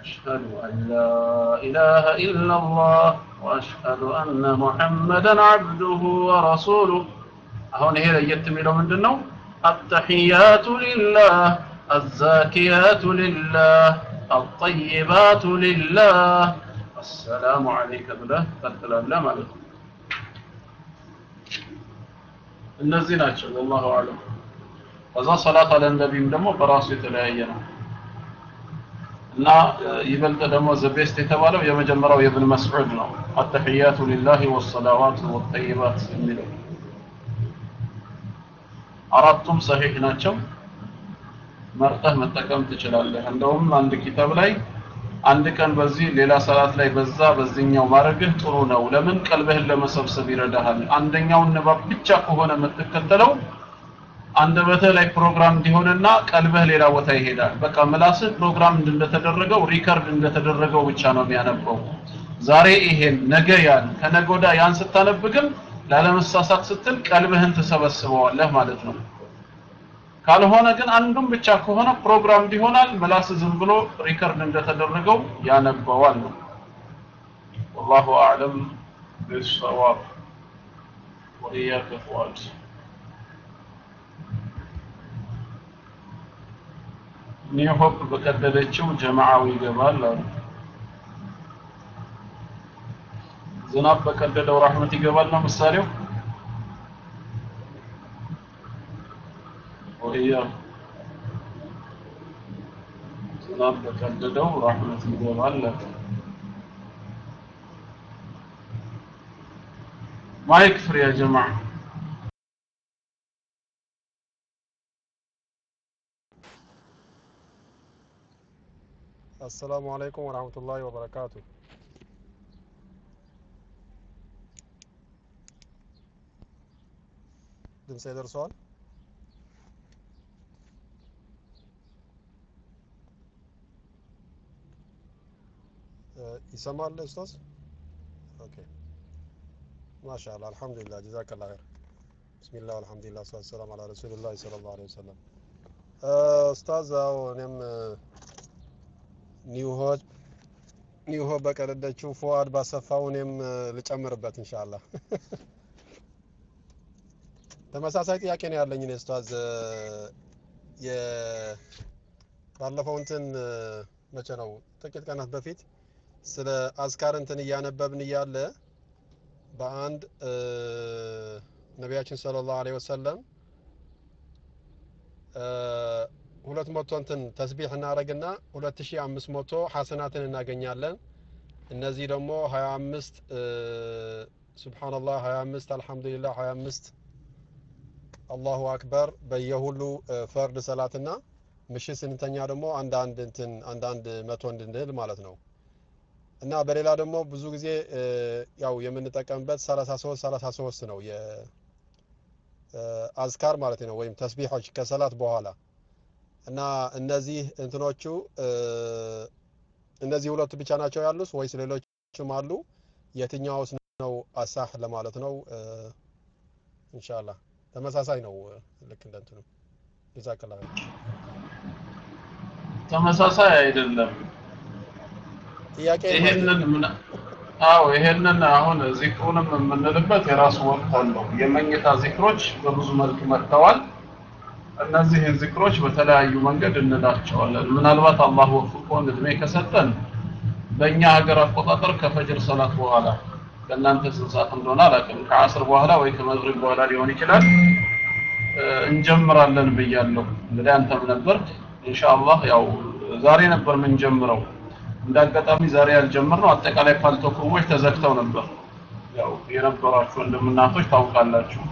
أشهد أن لا إله إلا الله وأشهد أن محمدا عبده ورسوله هون هنا يتميلوا من دنو التحيات لله الزاكيات لله الطيبات لله السلام عليك ብለህ ትቀጥላለህ ማለት ነው እነዚህ ናቸው والله اعلم ከዛ ሰላት አለ ነቢይም ደግሞ በራሱ የተለያየ ነው እና ይበልጥ ደግሞ ዘቤስት የተባለው የመጀመሪያው የብን መስዑድ ነው። አተሕያቱ ሊላህ ወሰላዋቱ ወጠይባት የሚለው። አራቱም ሰሒሕ ናቸው። መርጠህ መጠቀም ትችላለህ። እንደውም አንድ ኪታብ ላይ አንድ ቀን በዚህ ሌላ ሰላት ላይ በዛ በዚህኛው ማድረግህ ጥሩ ነው። ለምን? ቀልብህን ለመሰብሰብ ይረዳሃል። አንደኛውን ንባብ ብቻ ከሆነ የምትከተለው አንደበትህ ላይ ፕሮግራም እንዲሆንና ቀልበህ ሌላ ቦታ ይሄዳል። በቃ ምላስ ፕሮግራም እንደተደረገው record እንደተደረገው ብቻ ነው የሚያነበው። ዛሬ ይሄን፣ ነገ ያን፣ ከነገ ወዲያ ያን ስታነብ ላለመሳሳት ስትል ቀልብህን ትሰበስበዋለህ ማለት ነው። ካልሆነ ግን አንዱም ብቻ ከሆነ ፕሮግራም ይሆናል። ምላስ ዝም ብሎ record እንደተደረገው ያነበዋል ነው። والله أعلم بالصواب ወኢያከ ፉአድ نيوهوب بكتبتشو جمعاوي قبال لار زناب بكتبتو رحمتي قبال ما مستاريو وهي زناب بكتبتو رحمتي قبال لار مايك فري يا جماعة. السلام عليكم ورحمة الله وبركاته. دم سيدر سؤال يسمع الأستاذ أوكي ما شاء الله الحمد لله جزاك الله خير بسم الله والحمد لله والصلاة والسلام على رسول الله صلى الله عليه وسلم أستاذ ونم ሆፕ ኒሆ በቀለደችው ፎዋድ ባሰፋው እኔም ልጨምርበት ኢንሻአላህ። ተመሳሳይ ጥያቄ ነው ያለኝ እኔ የ ባለፈው እንትን መቼ ነው ጥቂት ቀናት በፊት ስለ አዝካር እንትን እያነበብን እያለ በአንድ ነቢያችን ሰለላሁ ዐለይሂ ወሰለም ሁለት መቶ እንትን ተስቢሕ እናደርግና ሁለት ሺ አምስት መቶ ሐሰናትን እናገኛለን። እነዚህ ደግሞ ሀያ አምስት ሱብሓነላህ ሀያ አምስት አልሐምዱሊላህ ሀያ አምስት አላሁ አክበር በየሁሉ ፈርድ ሰላትና ምሽት ስንተኛ ደግሞ አንዳንድ እንትን አንዳንድ መቶ እንድንል ማለት ነው። እና በሌላ ደግሞ ብዙ ጊዜ ያው የምንጠቀምበት 33 33 ነው የ እ፣ አዝካር ማለት ነው ወይም ተስቢሖች ከሰላት በኋላ እና እነዚህ እንትኖቹ እነዚህ ሁለቱ ብቻ ናቸው ያሉት ወይስ ሌሎችም አሉ? የትኛውስ ነው አሳህ ለማለት ነው። ኢንሻአላህ ተመሳሳይ ነው ልክ እንደ እንትኑ ጀዛከላህ ኸይር። ተመሳሳይ አይደለም። ጥያቄ ይሄንን ምን አዎ ይሄንን አሁን ዚክሩንም የምንልበት የራሱ ወቅት አለው። የመኝታ ዚክሮች በብዙ መልክ መጥተዋል። እነዚህን ዚክሮች በተለያዩ መንገድ እንላቸዋለን። ምናልባት አላህ ወፍቆን እድሜ ከሰጠን በእኛ ሀገር አቆጣጠር ከፈጅር ሰላት በኋላ ከእናንተ ስንት ሰዓት እንደሆነ አላውቅም። ከአስር በኋላ ወይ ከመግሪብ በኋላ ሊሆን ይችላል እንጀምራለን ብያለሁ። እንግዲህ አንተም ነበርክ። ኢንሻአላህ ያው ዛሬ ነበር የምንጀምረው። እንደ አጋጣሚ ዛሬ ያልጀመርነው አጠቃላይ ፓልቶኮሞች ተዘግተው ነበር። ያው የነበራችሁ ወንድምናቶች ታውቃላችሁ።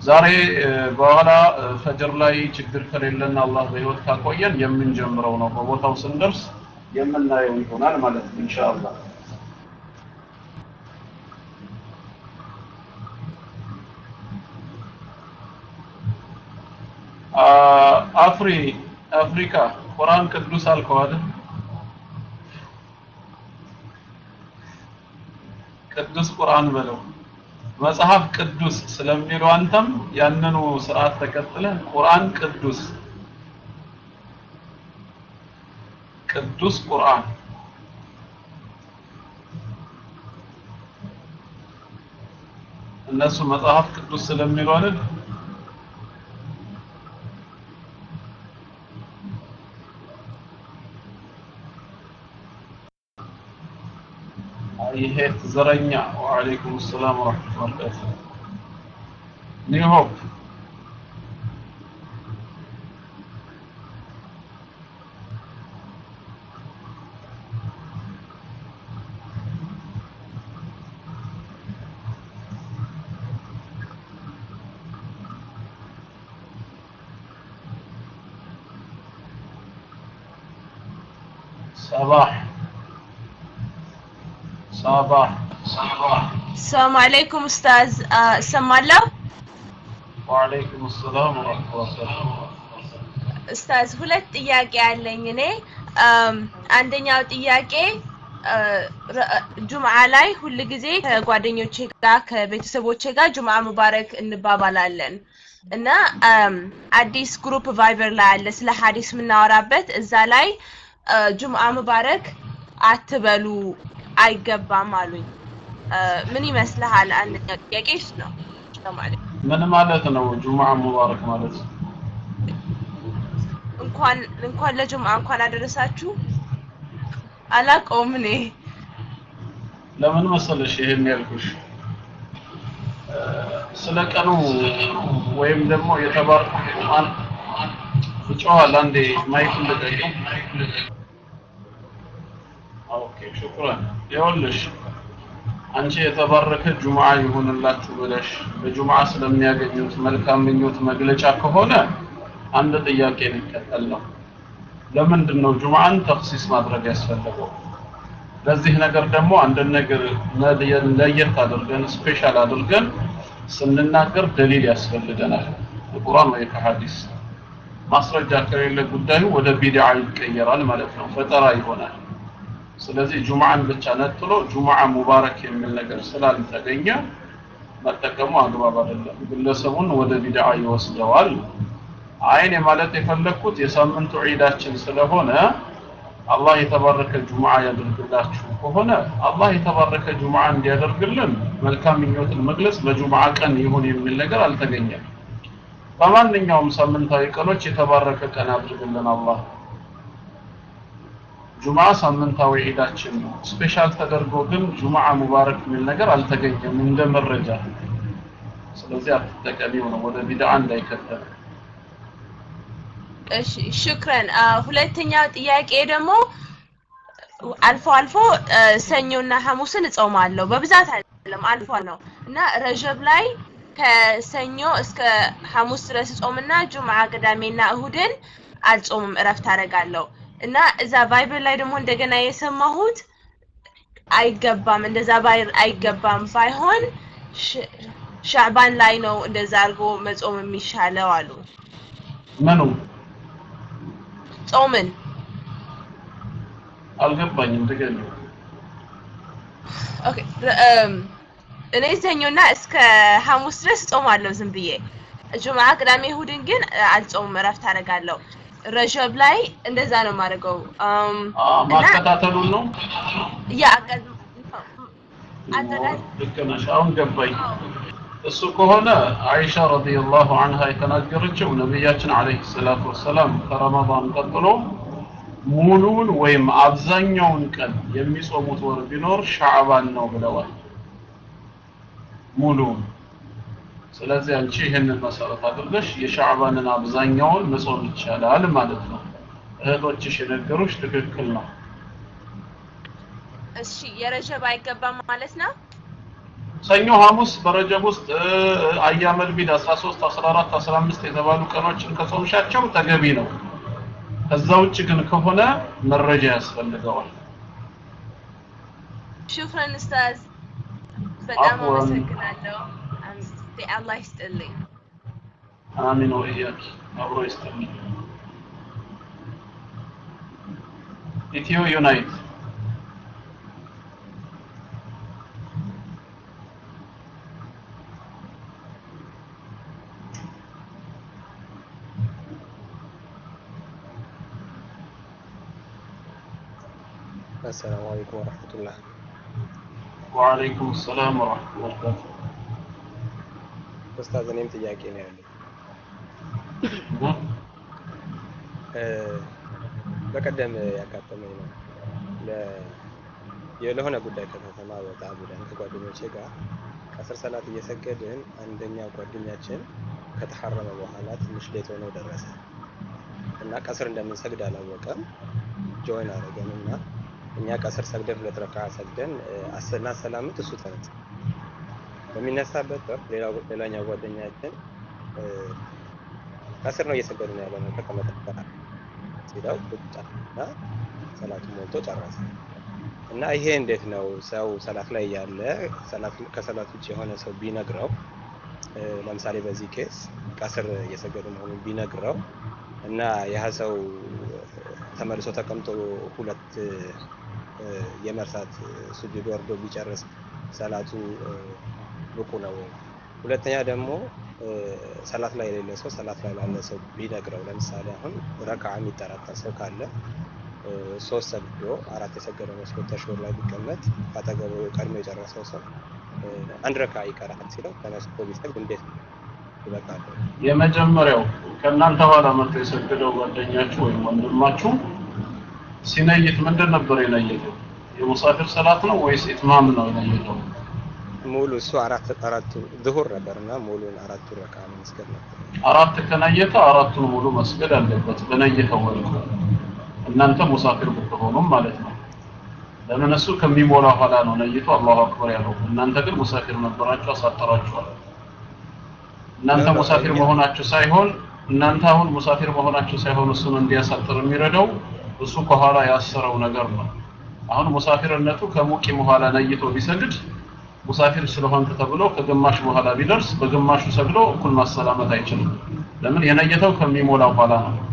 ዛሬ በኋላ ፈጅር ላይ ችግር ከሌለና አላህ በህይወት ካቆየን የምንጀምረው ነው። በቦታው ስንደርስ የምናየው ይሆናል ማለት ነው ኢንሻአላህ። አፍሪ አፍሪካ ቁርአን ቅዱስ አልከው አይደል? ቅዱስ ቁርአን በለው መጽሐፍ ቅዱስ ስለሚሉ አንተም ያንኑ ስርዓት ተከትለህ ቁርአን ቅዱስ ቅዱስ ቁርአን እነሱ መጽሐፍ ቅዱስ ስለሚሉ አይደል? ይሄ ዘረኛ። ወአለይኩም ሰላም ወራህመቱላሂ ወበረካቱህ ኒው ሆፕ ሰባህ ኡስታዝ አ፣ እሰማለሁ وعليكم السلام ورحمة الله وبركاته ኡስታዝ ሁለት ጥያቄ አለኝ እኔ አንደኛው ጥያቄ ጁምዓ ላይ ሁል ጊዜ ከጓደኞቼ ጋር ከቤተሰቦቼ ጋር ጁምዓ ሙባረክ እንባባላለን እና አዲስ group Viber ላይ አለ ስለ ሀዲስ የምናወራበት እዛ ላይ ጁምዓ ሙባረክ አትበሉ አይገባም አሉኝ። ምን ይመስልሃል? አንደኛው ጥያቄ እሱ ነው። ምን ማለት ነው ጁምዓ ሙባረክ ማለት? እንኳን እንኳን ለጁምዓ እንኳን አደረሳችሁ። አላውቀውም እኔ። ለምን መሰለሽ ይሄን ያልኩሽ? ስለ ቀኑ ወይም ደግሞ የተባረከ ቁርአን ይጮሃል አንዴ mic ኡን ልቀቂው okay شكرا ይኸውልሽ አንቺ የተባረከ ጁምዓ ይሁንላችሁ ብለሽ በጁምዓ ስለሚያገኙት መልካም ምኞት መግለጫ ከሆነ አንድ ጥያቄ ሊከተል ነው። ለምንድን ነው ጁምዓን تخصيص ማድረግ ያስፈለገው ለዚህ ነገር ደግሞ አንድ ነገር ለየት አድርገን special አድርገን ስንናገር ደሊል ያስፈልገናል። ከቁርአን ወይ ከሐዲስ ማስረጃ ከሌለ ጉዳዩ ወደ ቢድዓ ይቀየራል ማለት ነው። ፈጠራ ይሆናል ስለዚህ ጁምዓን ብቻ ነጥሎ ጁምዓ ሙባረክ የሚል ነገር ስላልተገኘ መጠቀሙ አግባብ አይደለም ግለሰቡን ወደ ቢድዓ ይወስደዋል አይን ማለት የፈለኩት የሳምንቱ ዒዳችን ስለሆነ አላህ የተባረከ ጁምዓ ያደርግላችሁ ከሆነ አላህ የተባረከ ጁምዓ እንዲያደርግልን መልካም ምኞትን መግለጽ በጁምዓ ቀን ይሁን የሚል ነገር አልተገኘም። በማንኛውም ሳምንታዊ ቀኖች የተባረከ ቀን አድርግልን አላህ። ጁምዓ ሳምንታዊ ዒዳችን ነው። special ተደርጎ ግን ጁምዓ ሙባረክ የሚል ነገር አልተገኘም እንደ መረጃ። ስለዚህ አትጠቀሚው ነው ወደ ቢድዓ እንዳይከተል። እሺ شكرا። ሁለተኛው ጥያቄ ደግሞ አልፎ አልፎ ሰኞና ሐሙስን እጾማለሁ። በብዛት አይደለም፣ አልፎ ነው እና ረጀብ ላይ ከሰኞ እስከ ሐሙስ ድረስ እጾምና ጁምዓ፣ ቅዳሜና እሁድን አልጾምም፣ እረፍት አደርጋለሁ እና እዛ Viber ላይ ደግሞ እንደገና የሰማሁት አይገባም፣ እንደዛ አይገባም ባይሆን ሻዕባን ላይ ነው እንደዛ አድርጎ መጾም የሚሻለው አሉ። ምኑ ጾምን አልገባኝም። okay እም፣ እኔ ሰኞና እስከ ሐሙስ ድረስ ጾማለሁ ዝም ብዬ። ጁምዓ፣ ቅዳሜ፣ እሁድን ግን አልጾምም፣ እረፍት አደርጋለሁ። ረጀብ ላይ እንደዛ ነው የማደርገው። ማከታተሉን ነው። ያ አሁን ገባኝ። እሱ ከሆነ አይሻ ረዲየላሁ ዐንሃ የተናገረችው ነቢያችን አለይሂ ሰላቱ ወሰላም ከረመዳን ቀጥሎ ሙሉውን ወይም አብዛኛውን ቀን የሚጾሙት ወር ቢኖር ሻዕባን ነው ብለዋል። ሙሉውን። ስለዚህ አንቺ ይህንን መሰረት አድርገሽ የሻዕባንን አብዛኛውን መጾም ይቻላል ማለት ነው። እህቶችሽ የነገሩሽ ትክክል ነው። እሺ የረጀብ አይገባም ማለት ነው። ሰኞ፣ ሐሙስ በረጀብ ውስጥ አያመል ቢድ 13፣ 14፣ 15 የተባሉ ቀኖችን ከጾምሻቸው ተገቢ ነው። ከዛ ውጭ ግን ከሆነ መረጃ ያስፈልገዋል። ሹክረን ኡስታዝ፣ በጣም አፍወን። አመሰግናለሁ። አም- አላህ ይስጥልኝ። አሚን ወኢያክ አብሮ ይስጥልኝ። ኢትዮ ዩናይት አሰላሙ አለይኩም ወረሕመቱላህ። ወአለይኩም ሰላም ወራህመቱላሂ ወበረካቱ። ኡስታዝ እኔም ጥያቄ ነው ያለኝ። በቀደም ያጋጠመኝ ነው ለሆነ ጉዳይ ከከተማ ወጣ ብለን ከጓደኞቼ ጋር ቀስር ሰላት እየሰገድን አንደኛው ጓደኛችን ከተሐረመ በኋላ ትንሽ late ሆኖ ደረሰ እና ቀስር እንደምንሰግድ አላወቀም። join አደረገን እና እኛ ቀስር ሰግደን ሁለት ረካ ሰግደን እ፣ ስናሰላምት እሱ ተነሳ። በሚነሳበት ወቅት ሌላኛው ጓደኛችን እ፣ ቀስር ነው እየሰገዱ ነው ያለነው ተቀመጠ ሲለው ቁጣ እና ሰላቱን ሞልቶ ጨረሰ። እና ይሄ እንዴት ነው ሰው ሰላት ላይ ያለ ሰላት ከሰላት ውጭ የሆነ ሰው ቢነግረው ለምሳሌ በዚህ ኬስ ቀስር እየሰገዱ መሆኑን ቢነግረው እና ያ ሰው ተመልሶ ተቀምጦ ሁለት የመርሳት ሱጁድ ወርዶ ቢጨርስ ሰላቱ ብቁ ነው ወይ? ሁለተኛ ደግሞ ሰላት ላይ የሌለ ሰው ሰላት ላይ ላለ ሰው ቢነግረው ለምሳሌ አሁን ረካ የሚጠራጠር ሰው ካለ ሶስት ሰግዶ አራት የሰገደ መስሎ ተሽሁር ላይ ቢቀመጥ አጠገቡ ቀድሞ የጨረሰው ሰው አንድ ረካ ይቀራል ሲለው ተነስቶ ቢሰግድ እንዴት ነው? የመጀመሪያው ከእናንተ ኋላ መጥቶ የሰገደው ጓደኛችሁ ወይም ወንድማችሁ ሲነይት ምንድን ነበር የነየተው? የሙሳፊር ሰላት ነው ወይስ ኢትማም ነው የነየተው? ሙሉ እሱ አራት አራቱ ዝሁር ነበርና ሙሉን አራቱ ረካ መስገድ ነበር። አራት ከነየተ አራቱን ሙሉ መስገድ አለበት በነየተው መልኩ። እናንተ ሙሳፊር ብትሆኑም ማለት ነው። ለምን እሱ ከሚሞላ ኋላ ነው ነይቶ الله أكبر ያለው። እናንተ ግን ሙሳፊር ነበራችሁ፣ አሳጠራችኋል። እናንተ ሙሳፊር መሆናችሁ ሳይሆን እናንተ አሁን ሙሳፊር መሆናችሁ ሳይሆን እሱን እንዲያሳጥር የሚረዳው እሱ ከኋላ ያሰረው ነገር ነው። አሁን ሙሳፊርነቱ ከሙቂም በኋላ ነይቶ ቢሰግድ ሙሳፊር ስለሆንክ ተብሎ ከግማሽ በኋላ ቢደርስ በግማሹ ሰግዶ እኩል ማሰላመት አይችልም። ለምን የነየተው ከሚሞላ በኋላ ነው።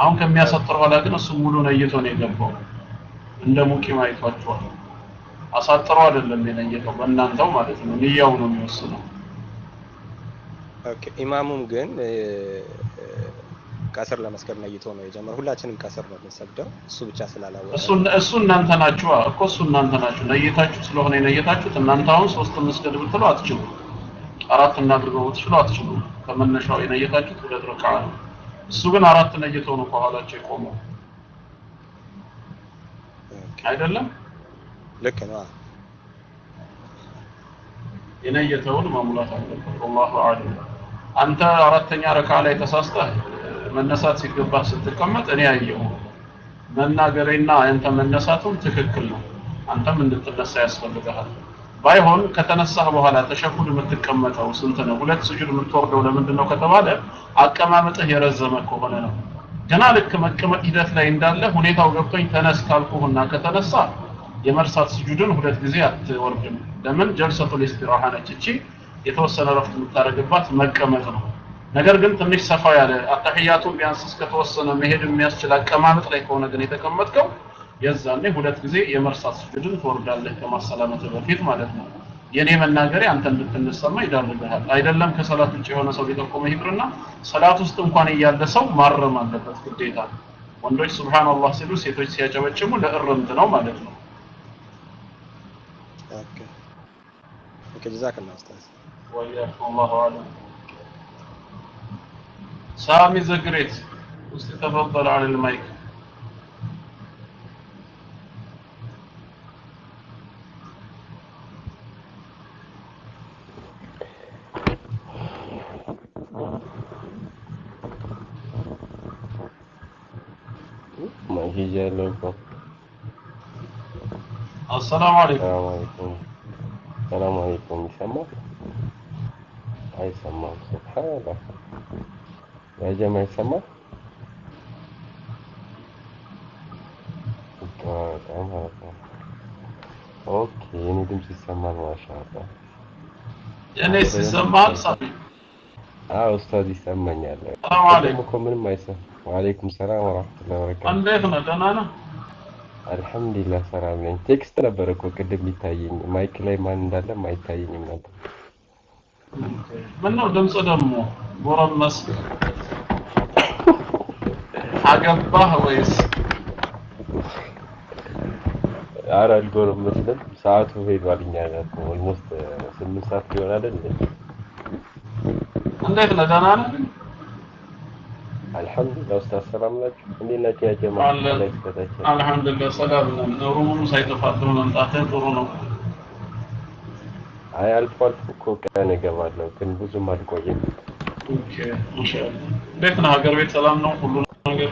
አሁን ከሚያሳጥር በኋላ ግን እሱ ሙሉ ነይቶ ነው የገባው። እንደ ሙቂም አይቷቸዋል። አሳጥሮ አይደለም የነየተው በእናንተው ማለት ነው። ንያው ነው የሚወስነው። okay ኢማሙም ግን ቀስር ለመስገድ ነይቶ ነው የጀመረው። ሁላችንም ቀስር ነው የምንሰግደው፣ እሱ ብቻ ስላላወቀ እሱ እሱ እናንተ ናችሁ። እኮ እሱ እናንተ ናችሁ። ነየታችሁ ስለሆነ የነየታችሁት እናንተ አሁን ሶስት መስገድ ብትሉ አትችሉ አራት እናድርገው ብትችሉ አትችሉ ከመነሻው የነየታችሁት ሁለት ረካ ነው። እሱ ግን አራት ነይቶ ነው ከኋላቸው የቆመው። አይደለም? ልክ ነው። አዎ። የነየተውን መሙላት አለበት። ወላሁ አለም አንተ አራተኛ ረካ ላይ ተሳስተህ መነሳት ሲገባህ ስትቀመጥ እኔ ያየሁ መናገሬና አንተ መነሳቱም ትክክል ነው። አንተም እንድትነሳ ያስፈልግሃል። ባይሆን ከተነሳህ በኋላ ተሸሁድ የምትቀመጠው ስንት ነው? ሁለት ስጁድ የምትወርደው ለምንድን ነው ከተባለ አቀማመጥህ የረዘመ ከሆነ ነው። ገና ልክ መቀመጥ ሂደት ላይ እንዳለ ሁኔታው ገብቶኝ ተነስ ካልኩህና ከተነሳ የመርሳት ስጁድን ሁለት ጊዜ አትወርድም። ለምን? ጀልሰቱል ኢስቲራሃ ነች እቺ። የተወሰነ ረፍት የምታደርግባት መቀመጥ ነው ነገር ግን ትንሽ ሰፋ ያለ አተህያቱን ቢያንስ እስከተወሰነ መሄድ የሚያስችል አቀማመጥ ላይ ከሆነ ግን የተቀመጥከው የዛኔ ሁለት ጊዜ የመርሳት ስጁድን ትወርዳለህ ከማሰላመት በፊት ማለት ነው። የኔ መናገሬ አንተ እንድትነሳማ ይዳርግሃል። አይደለም ከሰላት ውጭ የሆነ ሰው ሊጠቆመ ይቅርና ሰላት ውስጥ እንኳን እያለ ሰው ማረም አለበት ግዴታ። ወንዶች ሱብሃንአላህ ሲሉ ሴቶች ሲያጨበጭሙ ለእርምት ነው ማለት ነው። ጀዛከላሁ ኡስታዝ ወያኩም አላሁ አለም سامي زكريت جريت تفضل على المايك السلام عليكم. السلام عليكم. السلام عليكم. يسمى هاي سماك سبحان الله. يا جماعة ይሰማል? በጣም አሪፍ ነው። okay፣ የኔ ድምፅ ይሰማል። ما شاء الله። የኔ ሲሰማል ሳሚ አዎ ኡስታዝ ይሰማኛል። ሰላም ቅድም አለይኩም እኮ ምንም አይሰማም። وعليكم السلام ورحمة الله وبركاته። እንዴት ነህ ደህና ነህ الحمد لله ሰላም ነኝ። text ነበር እኮ ቅድም ሊታየኝ mic ላይ ማን እንዳለም አይታየኝም ነበር። ምን ነው ድምፅ ደግሞ ጎረመስ አገባህ ወይስ ኧረ አልጎረመስንም። ሰዓቱ ሄዷል። እኛ ጋር እኮ almost ስምንት ሰዓት ሊሆን አይደል? እንዴት ነህ ደህና ነህ الحمد لله ኡስታዝ ሰላም ናችሁ? እንዴት ናችሁ? يا جماعة አለን። ላይ ከታች الحمد لله ሰላም ነን room ኡም ሳይጠፋብህ መምጣትህ ጥሩ ነው አይ አልፎ አልፎ እኮ ቀን እገባለሁ፣ ግን ብዙም አልቆይም። okay እንዴት ነህ ሀገር ቤት ሰላም ነው? ሁሉ ነገር?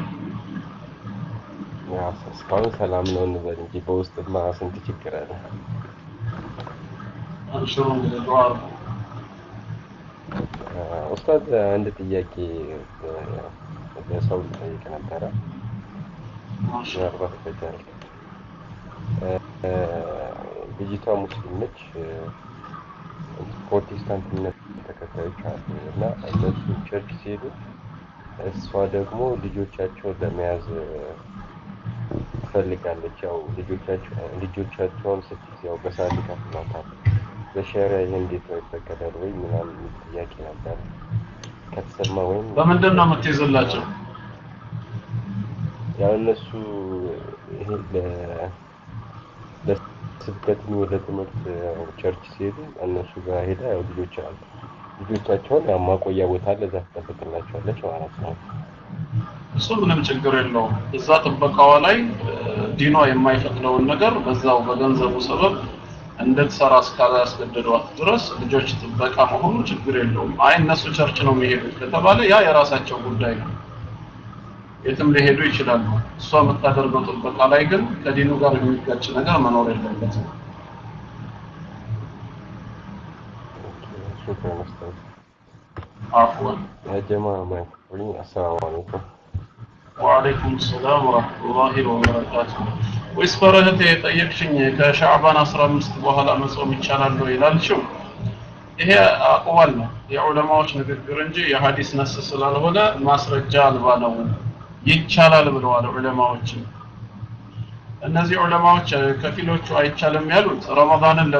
ያው እስካሁን ሰላም ነው እንበል እንጂ በውስጥማ ስንት ችግር አለ። አንሽሩ ዱዓ ኡስታዝ አንድ ጥያቄ እ፣ ለሰው ልጠይቅ ነበረ። ምናልባት እ፣ ልጅቷ ሙስሊም ነች እ፣ ፕሮቴስታንት እምነት ተከታዮች አሉ እና እነሱ church ሲሄዱ እሷ ደግሞ ልጆቻቸውን ለመያዝ ትፈልጋለች። ያው ልጆቻቸው ልጆቻቸውን ስትይዝ ያው በሰዓት ይከፍላታል። በሸሪያ ይሄ እንዴት ነው ይፈቀዳል ወይ ምናምን የሚል ጥያቄ ነበር። ከተሰማ ወይም በምንድን ነው የምትይዝላቸው ያው እነሱ ይሄ ለስብከት ወደ ትምህርት ቸርች ሲሄዱ እነሱ ጋር ሄዳ ያው ልጆች አሉ። ልጆቻቸውን ያው ማቆያ ቦታ አለ እዛ ትጠብቅላቸዋለች ማለት ነው። እሱ ምንም ችግር የለውም። እዛ ጥበቃዋ ላይ ዲኗ የማይፈቅደውን ነገር በዛው በገንዘቡ ሰበብ እንድትሰራ እስካላስገደዷት ድረስ ልጆች ጥበቃ መሆኑ ችግር የለውም። አይ እነሱ church ነው የሚሄዱት ከተባለ ያ የራሳቸው ጉዳይ ነው የትም ሊሄዱ ይችላሉ። እሷ የምታደርገው ጥበቃ ላይ ግን ከዲኑ ጋር የሚጋጭ ነገር መኖር የለበትም። عفوا يا جماعة ማይክሮፎን السلام عليكم። ወአለይኩም ሰላም ወራህመቱላሂ ወበረካቱ ወይስ በረህቴ የጠየቅሽኝ ከሻዕባን 15 በኋላ መጾም ይቻላል ወይ ላልሽው? ይሄ አቅዋል ነው። የዑለማዎች ንግግር እንጂ የሐዲስ ነስ ስላልሆነ ማስረጃ አልባ ነው ይቻላል ብለዋል ዑለማዎችን እነዚህ ዑለማዎች ከፊሎቹ አይቻልም ያሉት ረመዳንን